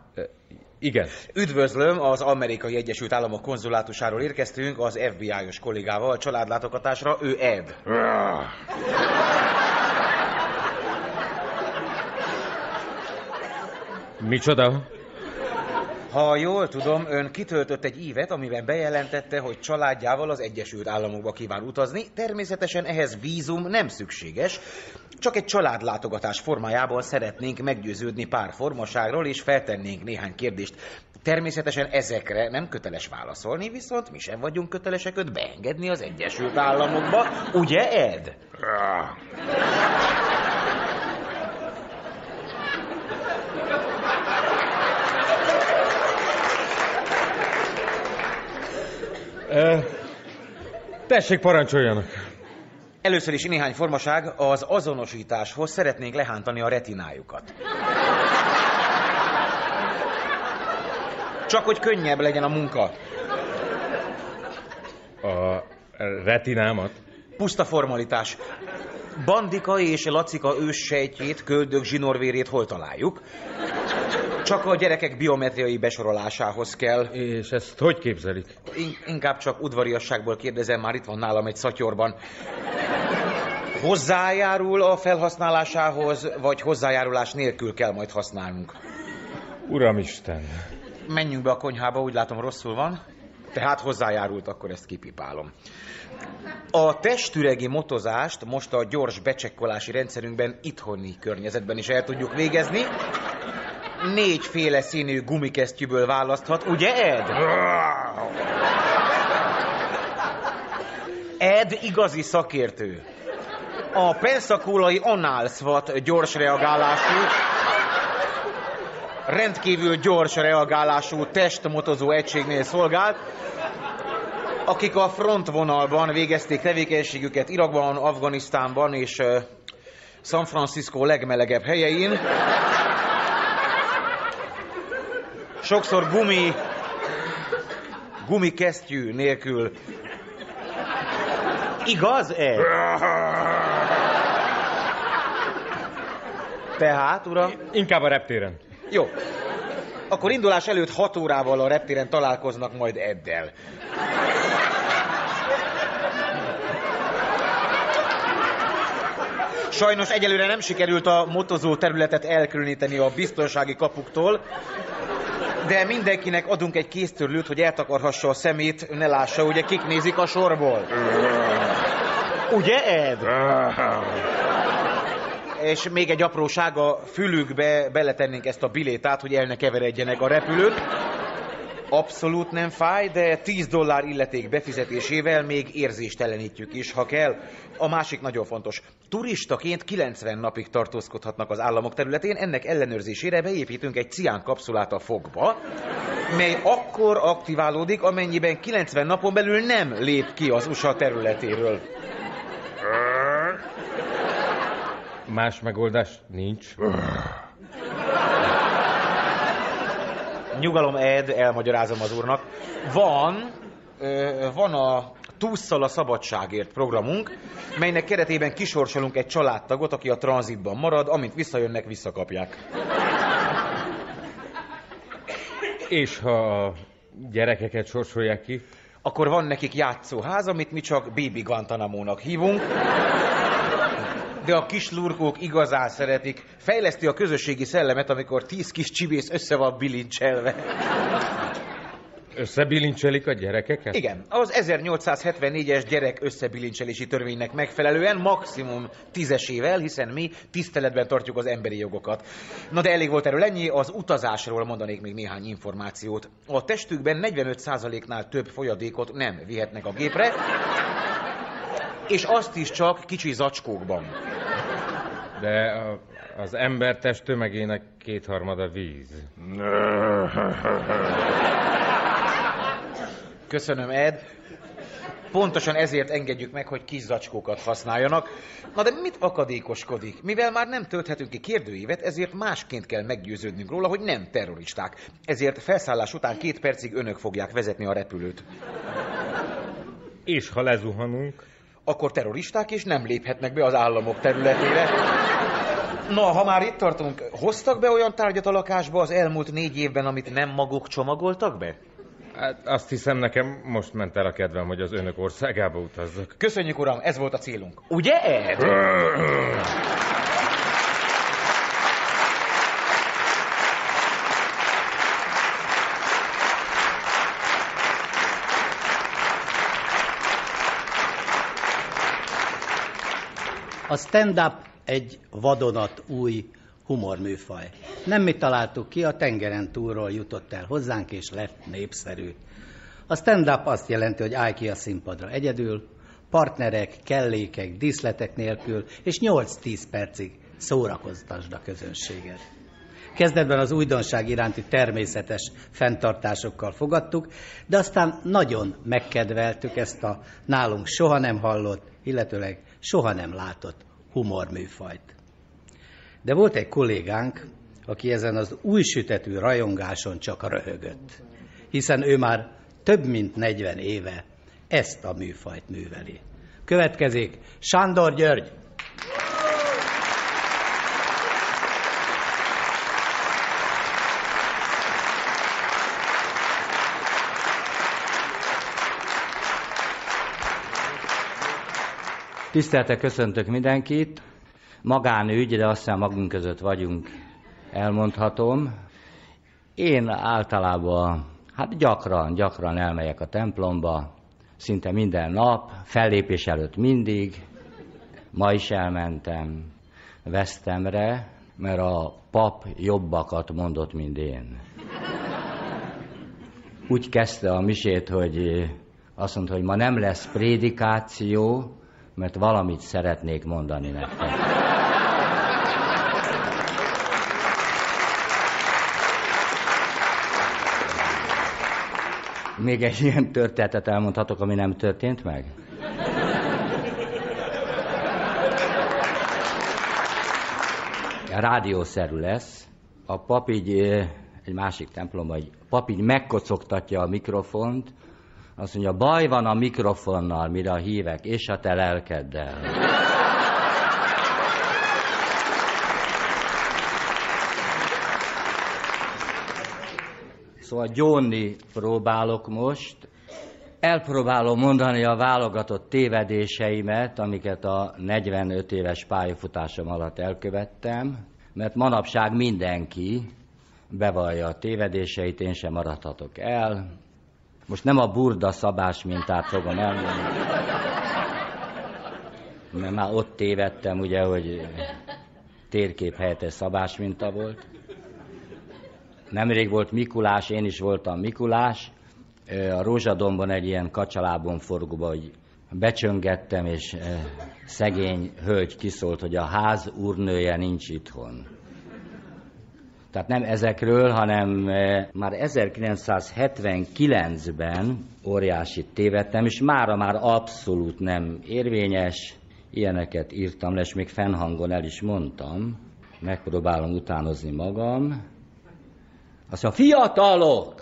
Igen. Üdvözlöm, az Amerikai Egyesült Államok konzulátusáról érkeztünk az FBI-os kollégával a családlátogatásra, ő Ed. Micsoda? Ha jól tudom, ön kitöltött egy ívet, amiben bejelentette, hogy családjával az Egyesült Államokba kíván utazni. Természetesen ehhez vízum nem szükséges, csak egy családlátogatás formájában szeretnénk meggyőződni pár formaságról, és feltennénk néhány kérdést. Természetesen ezekre nem köteles válaszolni, viszont mi sem vagyunk kötelesek őt beengedni az Egyesült Államokba. Ugye, Ed? Tessék, parancsoljanak. Először is néhány formaság, az azonosításhoz szeretnénk lehántani a retinájukat. Csak hogy könnyebb legyen a munka. A retinámat? Puszta formalitás. Bandika és Lacika őssejtjét, köldök zsinorvérét hol találjuk? Csak a gyerekek biometriai besorolásához kell. És ezt hogy képzelik? In- inkább csak udvariasságból kérdezem, már itt van nálam egy szatyorban. Hozzájárul a felhasználásához, vagy hozzájárulás nélkül kell majd használnunk? Uramisten. Menjünk be a konyhába, úgy látom rosszul van. Tehát hozzájárult, akkor ezt kipipálom. A testüregi motozást most a gyors becsekkolási rendszerünkben itthoni környezetben is el tudjuk végezni. Négyféle színű gumikesztyűből választhat, ugye Ed? Ed igazi szakértő. A penszakólai Analsvat gyors reagálású, rendkívül gyors reagálású testmotozó egységnél szolgált, akik a frontvonalban végezték tevékenységüket Irakban, Afganisztánban és uh, San Francisco legmelegebb helyein. Sokszor gumi, gumi kesztyű nélkül. Igaz, Ed? Tehát, uram? Inkább a reptéren. Jó. Akkor indulás előtt 6 órával a reptéren találkoznak majd Eddel. Sajnos egyelőre nem sikerült a motozó területet elkülöníteni a biztonsági kapuktól, de mindenkinek adunk egy kéztörlőt, hogy eltakarhassa a szemét, ne lássa, ugye kik nézik a sorból. Ugye, Ed? És még egy apróság, a fülükbe beletennénk ezt a bilétát, hogy el ne keveredjenek a repülőn. Abszolút nem fáj, de 10 dollár illeték befizetésével még érzéstelenítjük is, ha kell. A másik nagyon fontos. Turistaként 90 napig tartózkodhatnak az államok területén, ennek ellenőrzésére beépítünk egy cián kapszulát a fogba, mely akkor aktiválódik, amennyiben 90 napon belül nem lép ki az USA területéről. Más megoldás nincs. Nyugalom, Ed, elmagyarázom az úrnak. Van, ö, van a Tússzal a szabadságért programunk, melynek keretében kisorsolunk egy családtagot, aki a tranzitban marad, amint visszajönnek, visszakapják. És ha a gyerekeket sorsolják ki? Akkor van nekik játszóház, amit mi csak Baby Guantanamo-nak hívunk. De a kis lurkók igazán szeretik. Fejleszti a közösségi szellemet, amikor tíz kis csibész össze van bilincselve. Összebilincselik a gyerekeket? Igen, az 1874-es gyerek összebilincselési törvénynek megfelelően maximum tízesével, hiszen mi tiszteletben tartjuk az emberi jogokat. Na de elég volt erről ennyi, az utazásról mondanék még néhány információt. A testükben 45%-nál több folyadékot nem vihetnek a gépre, és azt is csak kicsi zacskókban. De a, az ember test tömegének kétharmada víz. Köszönöm, Ed. Pontosan ezért engedjük meg, hogy kis zacskókat használjanak. Na de mit akadékoskodik? Mivel már nem tölthetünk ki kérdőívet, ezért másként kell meggyőződnünk róla, hogy nem terroristák. Ezért felszállás után két percig önök fogják vezetni a repülőt. És ha lezuhanunk? Akkor terroristák és nem léphetnek be az államok területére. Na, ha már itt tartunk, hoztak be olyan tárgyat a lakásba az elmúlt négy évben, amit nem maguk csomagoltak be? Hát azt hiszem nekem most ment el a kedvem, hogy az önök országába utazzak. Köszönjük, uram, ez volt a célunk. Ugye, Ed? <laughs> A stand-up egy vadonat új humorműfaj. Nem mi találtuk ki, a tengeren túlról jutott el hozzánk, és lett népszerű. A stand-up azt jelenti, hogy állj ki a színpadra egyedül, partnerek, kellékek, díszletek nélkül, és 8-10 percig szórakoztasd a közönséget. Kezdetben az újdonság iránti természetes fenntartásokkal fogadtuk, de aztán nagyon megkedveltük ezt a nálunk soha nem hallott, illetőleg soha nem látott humorműfajt. De volt egy kollégánk, aki ezen az új sütetű rajongáson csak röhögött, hiszen ő már több mint 40 éve ezt a műfajt műveli. Következik Sándor György. Tisztelte köszöntök mindenkit. Magánügy, de azt hiszem magunk között vagyunk, elmondhatom. Én általában, hát gyakran, gyakran elmegyek a templomba, szinte minden nap, fellépés előtt mindig, ma is elmentem Vesztemre, mert a pap jobbakat mondott, mint én. Úgy kezdte a misét, hogy azt mondta, hogy ma nem lesz prédikáció, mert valamit szeretnék mondani nektek. Még egy ilyen történetet elmondhatok, ami nem történt meg? Rádiószerű lesz. A pap így, egy másik templomban, egy pap így megkocogtatja a mikrofont, azt mondja, baj van a mikrofonnal, mire a hívek, és a te lelkeddel. Szóval gyónni próbálok most. Elpróbálom mondani a válogatott tévedéseimet, amiket a 45 éves pályafutásom alatt elkövettem, mert manapság mindenki bevallja a tévedéseit, én sem maradhatok el. Most nem a burda szabás mintát fogom elmondani. Mert már ott tévedtem, ugye, hogy térkép helyett szabás minta volt. Nemrég volt Mikulás, én is voltam Mikulás. A Rózsadomban egy ilyen kacsalábon forgóba, hogy becsöngettem, és szegény hölgy kiszólt, hogy a ház úrnője nincs itthon. Tehát nem ezekről, hanem már 1979-ben óriási tévedtem, és mára már abszolút nem érvényes. Ilyeneket írtam le, és még fennhangon el is mondtam. Megpróbálom utánozni magam. Azt mondja, fiatalok,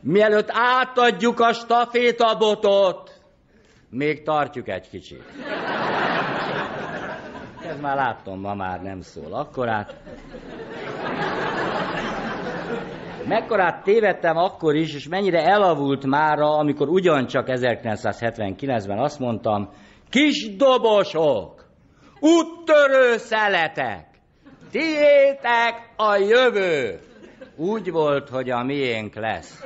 mielőtt átadjuk a stafétabotot, még tartjuk egy kicsit. Ez már láttam, ma már nem szól akkorát. Mekkorát tévedtem akkor is, és mennyire elavult mára, amikor ugyancsak 1979-ben azt mondtam, kis dobosok, úttörő szeletek, tiétek a jövő. Úgy volt, hogy a miénk lesz.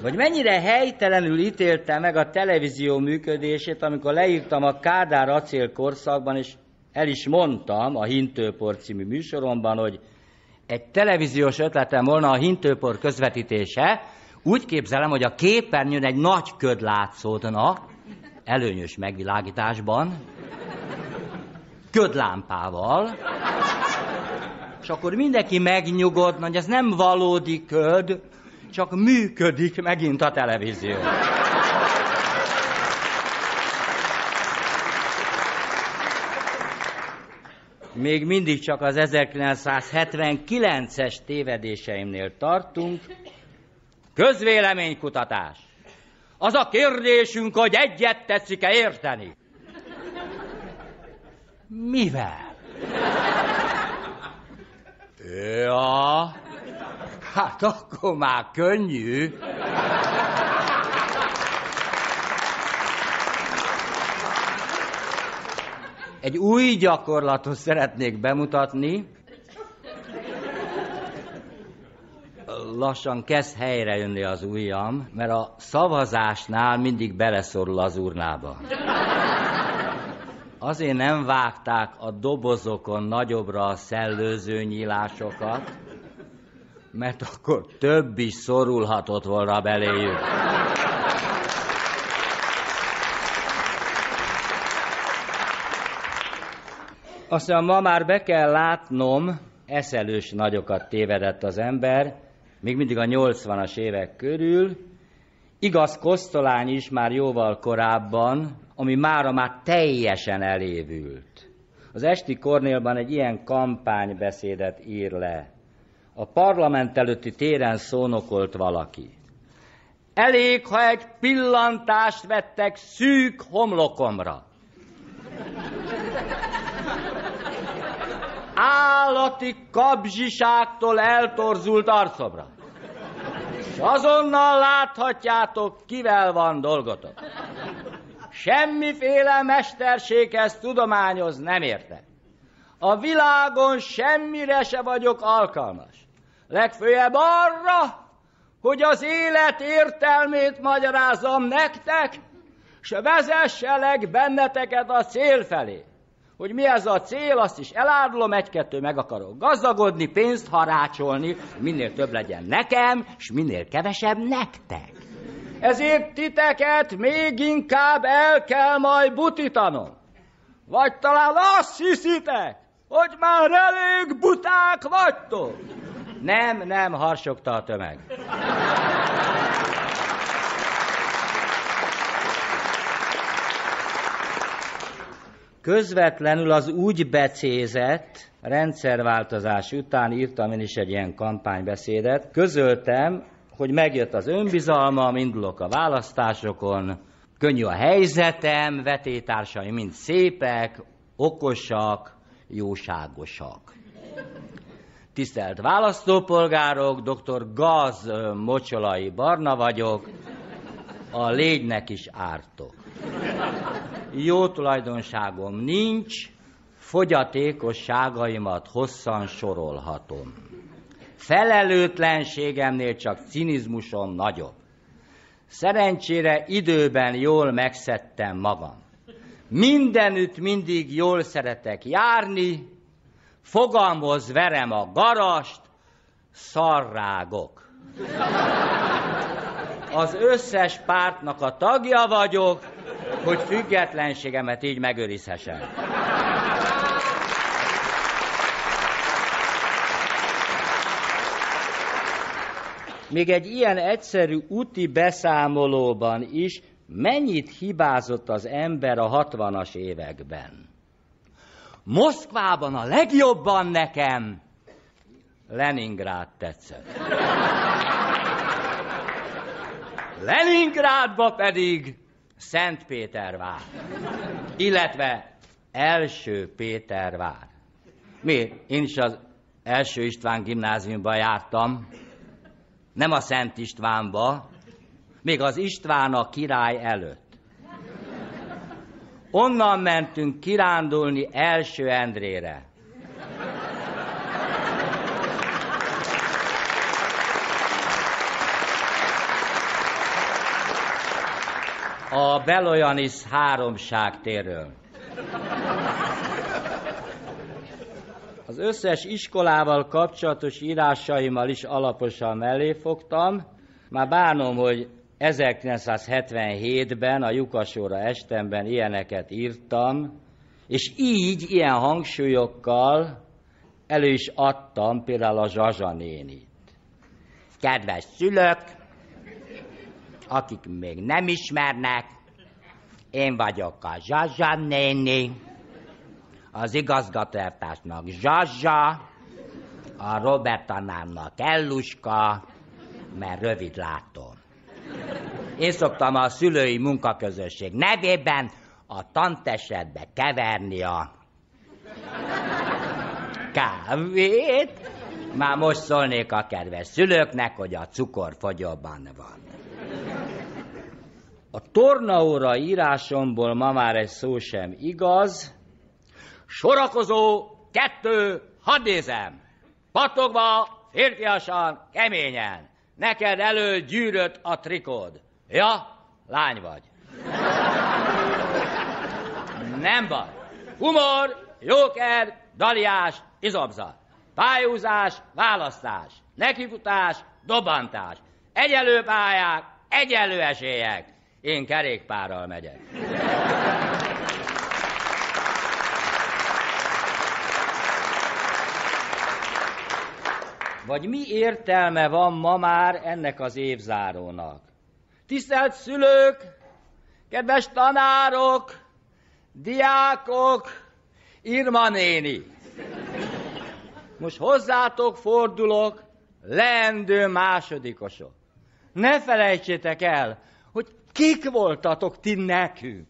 Vagy mennyire helytelenül ítélte meg a televízió működését, amikor leírtam a Kádár acél korszakban, és el is mondtam a Hintőpor című műsoromban, hogy egy televíziós ötletem volna a hintőpor közvetítése, úgy képzelem, hogy a képernyőn egy nagy köd látszódna, előnyös megvilágításban, ködlámpával, és akkor mindenki megnyugodna, hogy ez nem valódi köd, csak működik megint a televízió. Még mindig csak az 1979-es tévedéseimnél tartunk. Közvéleménykutatás. Az a kérdésünk, hogy egyet tetszik-e érteni. Mivel? Ja, hát akkor már könnyű. Egy új gyakorlatot szeretnék bemutatni. Lassan kezd helyre jönni az ujjam, mert a szavazásnál mindig beleszorul az urnába. Azért nem vágták a dobozokon nagyobbra a szellőző nyílásokat, mert akkor több is szorulhatott volna beléjük. Aztán ma már be kell látnom, eszelős nagyokat tévedett az ember, még mindig a 80-as évek körül. Igaz, Kosztolány is már jóval korábban, ami mára már teljesen elévült. Az Esti Kornélban egy ilyen kampánybeszédet ír le. A parlament előtti téren szónokolt valaki. Elég, ha egy pillantást vettek szűk homlokomra. Állati kabzsiságtól eltorzult arcomra. És azonnal láthatjátok, kivel van dolgotok. Semmiféle mesterséghez tudományoz nem értek. A világon semmire se vagyok alkalmas. Legfőjebb arra, hogy az élet értelmét magyarázom nektek, s vezesselek benneteket a cél felé. Hogy mi ez a cél, azt is elárulom, egy-kettő meg akarok gazdagodni, pénzt harácsolni, minél több legyen nekem, és minél kevesebb nektek. Ezért titeket még inkább el kell majd butítanom. Vagy talán azt hiszitek, hogy már elég buták vagytok. Nem, nem, harsogta a tömeg. Közvetlenül az úgy becézett rendszerváltozás után írtam én is egy ilyen kampánybeszédet. Közöltem, hogy megjött az önbizalmam, indulok a választásokon, könnyű a helyzetem, vetétársaim mind szépek, okosak, jóságosak. Tisztelt választópolgárok, dr. Gaz Mocsolai Barna vagyok, a légynek is ártok. Jó tulajdonságom nincs, fogyatékosságaimat hosszan sorolhatom. Felelőtlenségemnél csak cinizmusom nagyobb. Szerencsére időben jól megszedtem magam. Mindenütt mindig jól szeretek járni, fogalmhoz verem a garast, szarrágok. Az összes pártnak a tagja vagyok, hogy függetlenségemet így megőrizhessem. Még egy ilyen egyszerű úti beszámolóban is mennyit hibázott az ember a hatvanas években. Moszkvában a legjobban nekem Leningrád tetszett. Leningrádba pedig Szentpétervár, illetve első Pétervár. Miért? Én is az első István gimnáziumban jártam, nem a Szent Istvánba, még az István a király előtt. Onnan mentünk kirándulni első Endrére. A Beloyanis háromság téről. Az összes iskolával kapcsolatos írásaimmal is alaposan mellé fogtam. Már bánom, hogy 1977-ben a Jukasóra estemben ilyeneket írtam, és így, ilyen hangsúlyokkal elő is adtam például a Zsazsa nénit. Kedves szülők, akik még nem ismernek, én vagyok a Zsazsa néni, az igazgatóertásnak Zsazsa, a Robert tanárnak Elluska, mert rövid látom. Én szoktam a szülői munkaközösség nevében a tantesetbe keverni a kávét. Már most szólnék a kedves szülőknek, hogy a cukor fogyóban van. A tornaóra írásomból ma már egy szó sem igaz. Sorakozó kettő, hadd nézem! Patogva, férfiasan, keményen. Neked elő gyűrött a trikód. Ja, lány vagy. Nem baj. Humor, jóker, daliás, izobzat. Pályúzás, választás. Nekifutás, dobantás. Egyelő pályák, egyenlő esélyek. Én kerékpárral megyek. Vagy mi értelme van ma már ennek az évzárónak? Tisztelt szülők, kedves tanárok, diákok, Irma néni! Most hozzátok fordulok, leendő másodikosok. Ne felejtsétek el, kik voltatok ti nekünk.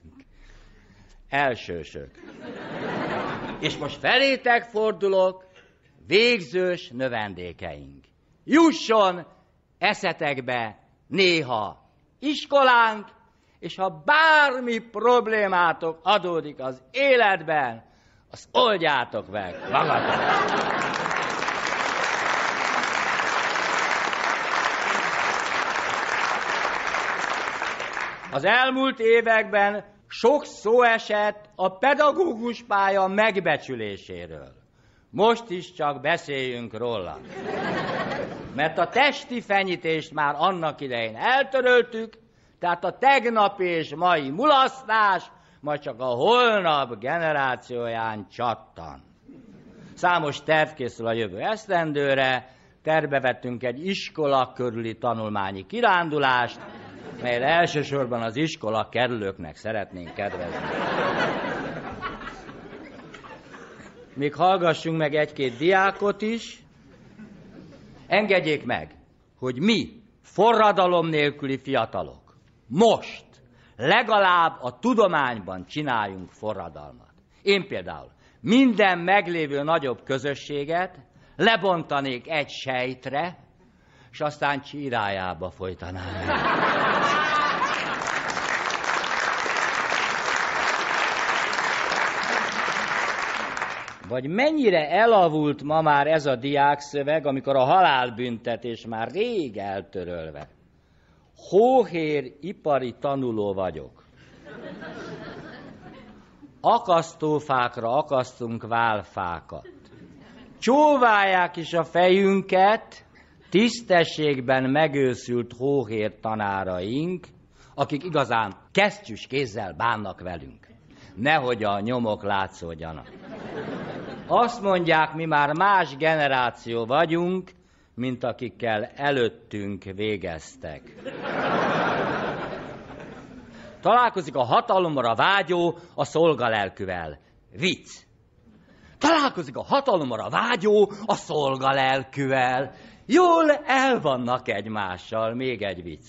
Elsősök. És most felétek fordulok, végzős növendékeink. Jusson eszetekbe néha iskolánk, és ha bármi problémátok adódik az életben, azt oldjátok meg magatok. Az elmúlt években sok szó esett a pedagógus pálya megbecsüléséről. Most is csak beszéljünk róla. Mert a testi fenyítést már annak idején eltöröltük, tehát a tegnap és mai mulasztás majd csak a holnap generációján csattan. Számos terv készül a jövő esztendőre, terve vettünk egy iskola körüli tanulmányi kirándulást, melyre elsősorban az iskola kerülőknek szeretnénk kedvezni. Még hallgassunk meg egy-két diákot is. Engedjék meg, hogy mi, forradalom nélküli fiatalok, most legalább a tudományban csináljunk forradalmat. Én például minden meglévő nagyobb közösséget lebontanék egy sejtre, és aztán csírájába folytanám. Vagy mennyire elavult ma már ez a diákszöveg, amikor a halálbüntetés már rég eltörölve. Hóhér ipari tanuló vagyok. Akasztófákra akasztunk válfákat. Csóválják is a fejünket, tisztességben megőszült hóhér tanáraink, akik igazán kesztyűs kézzel bánnak velünk. Nehogy a nyomok látszódjanak. Azt mondják, mi már más generáció vagyunk, mint akikkel előttünk végeztek. Találkozik a hatalomra vágyó a szolgalelküvel. Vicc. Találkozik a hatalomra vágyó a szolgalelküvel. Jól el vannak egymással. Még egy vicc.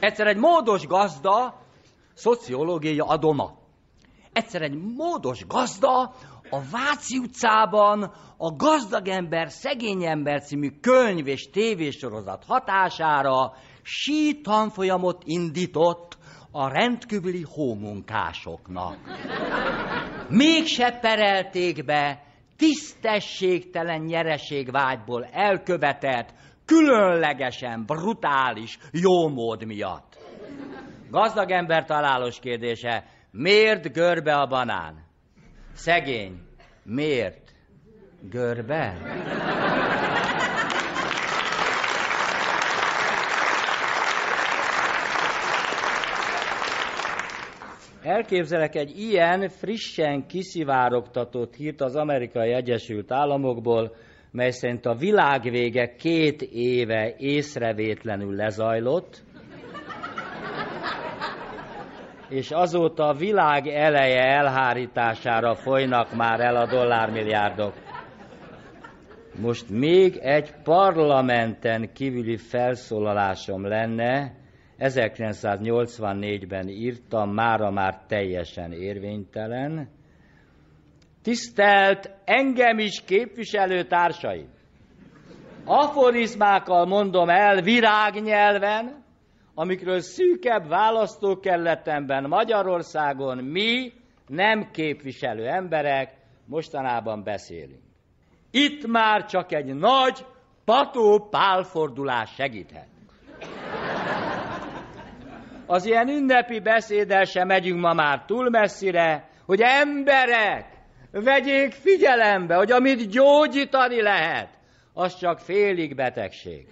Egyszer egy módos gazda, szociológia adoma. Egyszer egy módos gazda a Váci utcában a Gazdag ember, Szegény ember című könyv és tévésorozat hatására sí tanfolyamot indított a rendkívüli hómunkásoknak. Mégse perelték be tisztességtelen nyereségvágyból elkövetett, különlegesen brutális jómód miatt. Gazdag ember találós kérdése, miért görbe a banán? Szegény, miért? Görbe? Elképzelek egy ilyen frissen kiszivárogtatott hírt az Amerikai Egyesült Államokból, mely szerint a világvége két éve észrevétlenül lezajlott, és azóta a világ eleje elhárítására folynak már el a dollármilliárdok. Most még egy parlamenten kívüli felszólalásom lenne, 1984-ben írtam, mára már teljesen érvénytelen. Tisztelt engem is képviselőtársaim! Aforizmákkal mondom el virágnyelven, amikről szűkebb választókerületemben Magyarországon mi, nem képviselő emberek, mostanában beszélünk. Itt már csak egy nagy pató pálfordulás segíthet. Az ilyen ünnepi beszéddel sem megyünk ma már túl messzire, hogy emberek, vegyék figyelembe, hogy amit gyógyítani lehet, az csak félig betegség.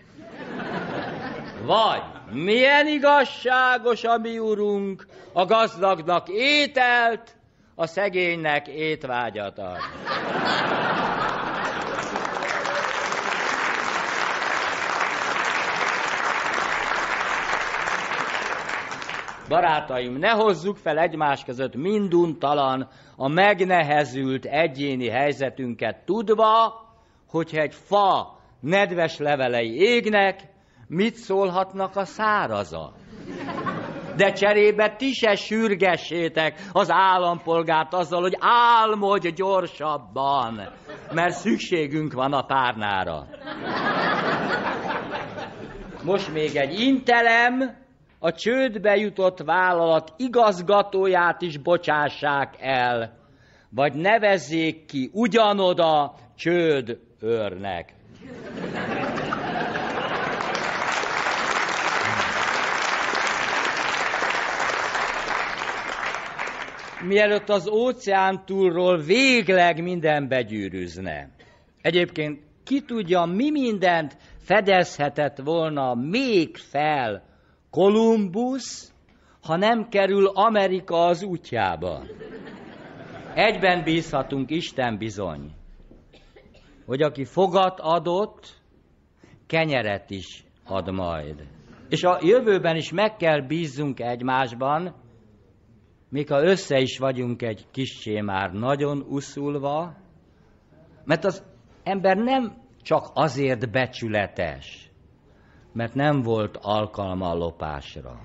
Vagy milyen igazságos a mi urunk, a gazdagnak ételt, a szegénynek étvágyat ad. Barátaim, ne hozzuk fel egymás között minduntalan a megnehezült egyéni helyzetünket tudva, hogyha egy fa nedves levelei égnek, mit szólhatnak a szárazat? De cserébe ti se sürgessétek az állampolgárt azzal, hogy álmodj gyorsabban, mert szükségünk van a párnára. Most még egy intelem, a csődbe jutott vállalat igazgatóját is bocsássák el, vagy nevezzék ki ugyanoda csőd őrnek. Mielőtt az óceán túlról végleg minden begyűrűzne. Egyébként ki tudja, mi mindent fedezhetett volna még fel Kolumbusz, ha nem kerül Amerika az útjába. Egyben bízhatunk, Isten bizony, hogy aki fogat adott, kenyeret is ad majd. És a jövőben is meg kell bízzunk egymásban, még ha össze is vagyunk egy kissé már nagyon uszulva, mert az ember nem csak azért becsületes, mert nem volt alkalma a lopásra.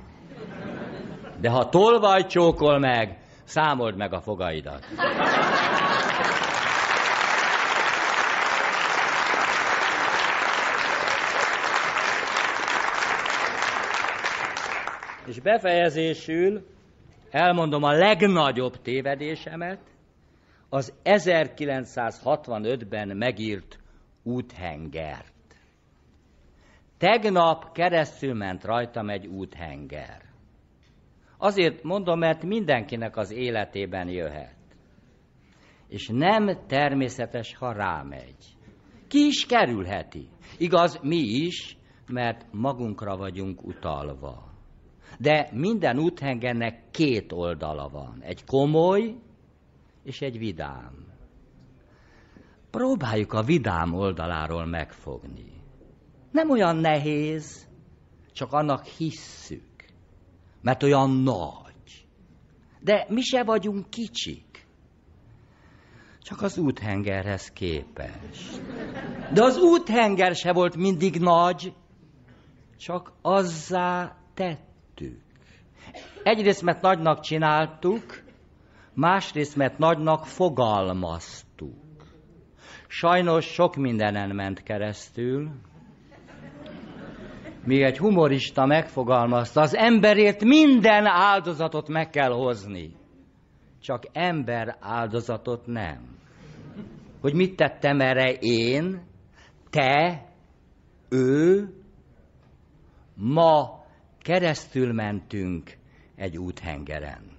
De ha tolvaj csókol meg, számold meg a fogaidat. És befejezésül elmondom a legnagyobb tévedésemet, az 1965-ben megírt úthengert. Tegnap keresztül ment rajtam egy úthenger. Azért mondom, mert mindenkinek az életében jöhet. És nem természetes, ha rámegy. Ki is kerülheti. Igaz, mi is, mert magunkra vagyunk utalva. De minden úthengernek két oldala van. Egy komoly és egy vidám. Próbáljuk a vidám oldaláról megfogni. Nem olyan nehéz, csak annak hisszük, mert olyan nagy. De mi se vagyunk kicsik, csak az úthengerhez képes. De az úthenger se volt mindig nagy, csak azzá tettük. Egyrészt, mert nagynak csináltuk, másrészt, mert nagynak fogalmaztuk. Sajnos sok mindenen ment keresztül, míg egy humorista megfogalmazta, az emberért minden áldozatot meg kell hozni. Csak ember áldozatot nem. Hogy mit tettem erre én, te, ő, ma keresztül mentünk egy úthengeren.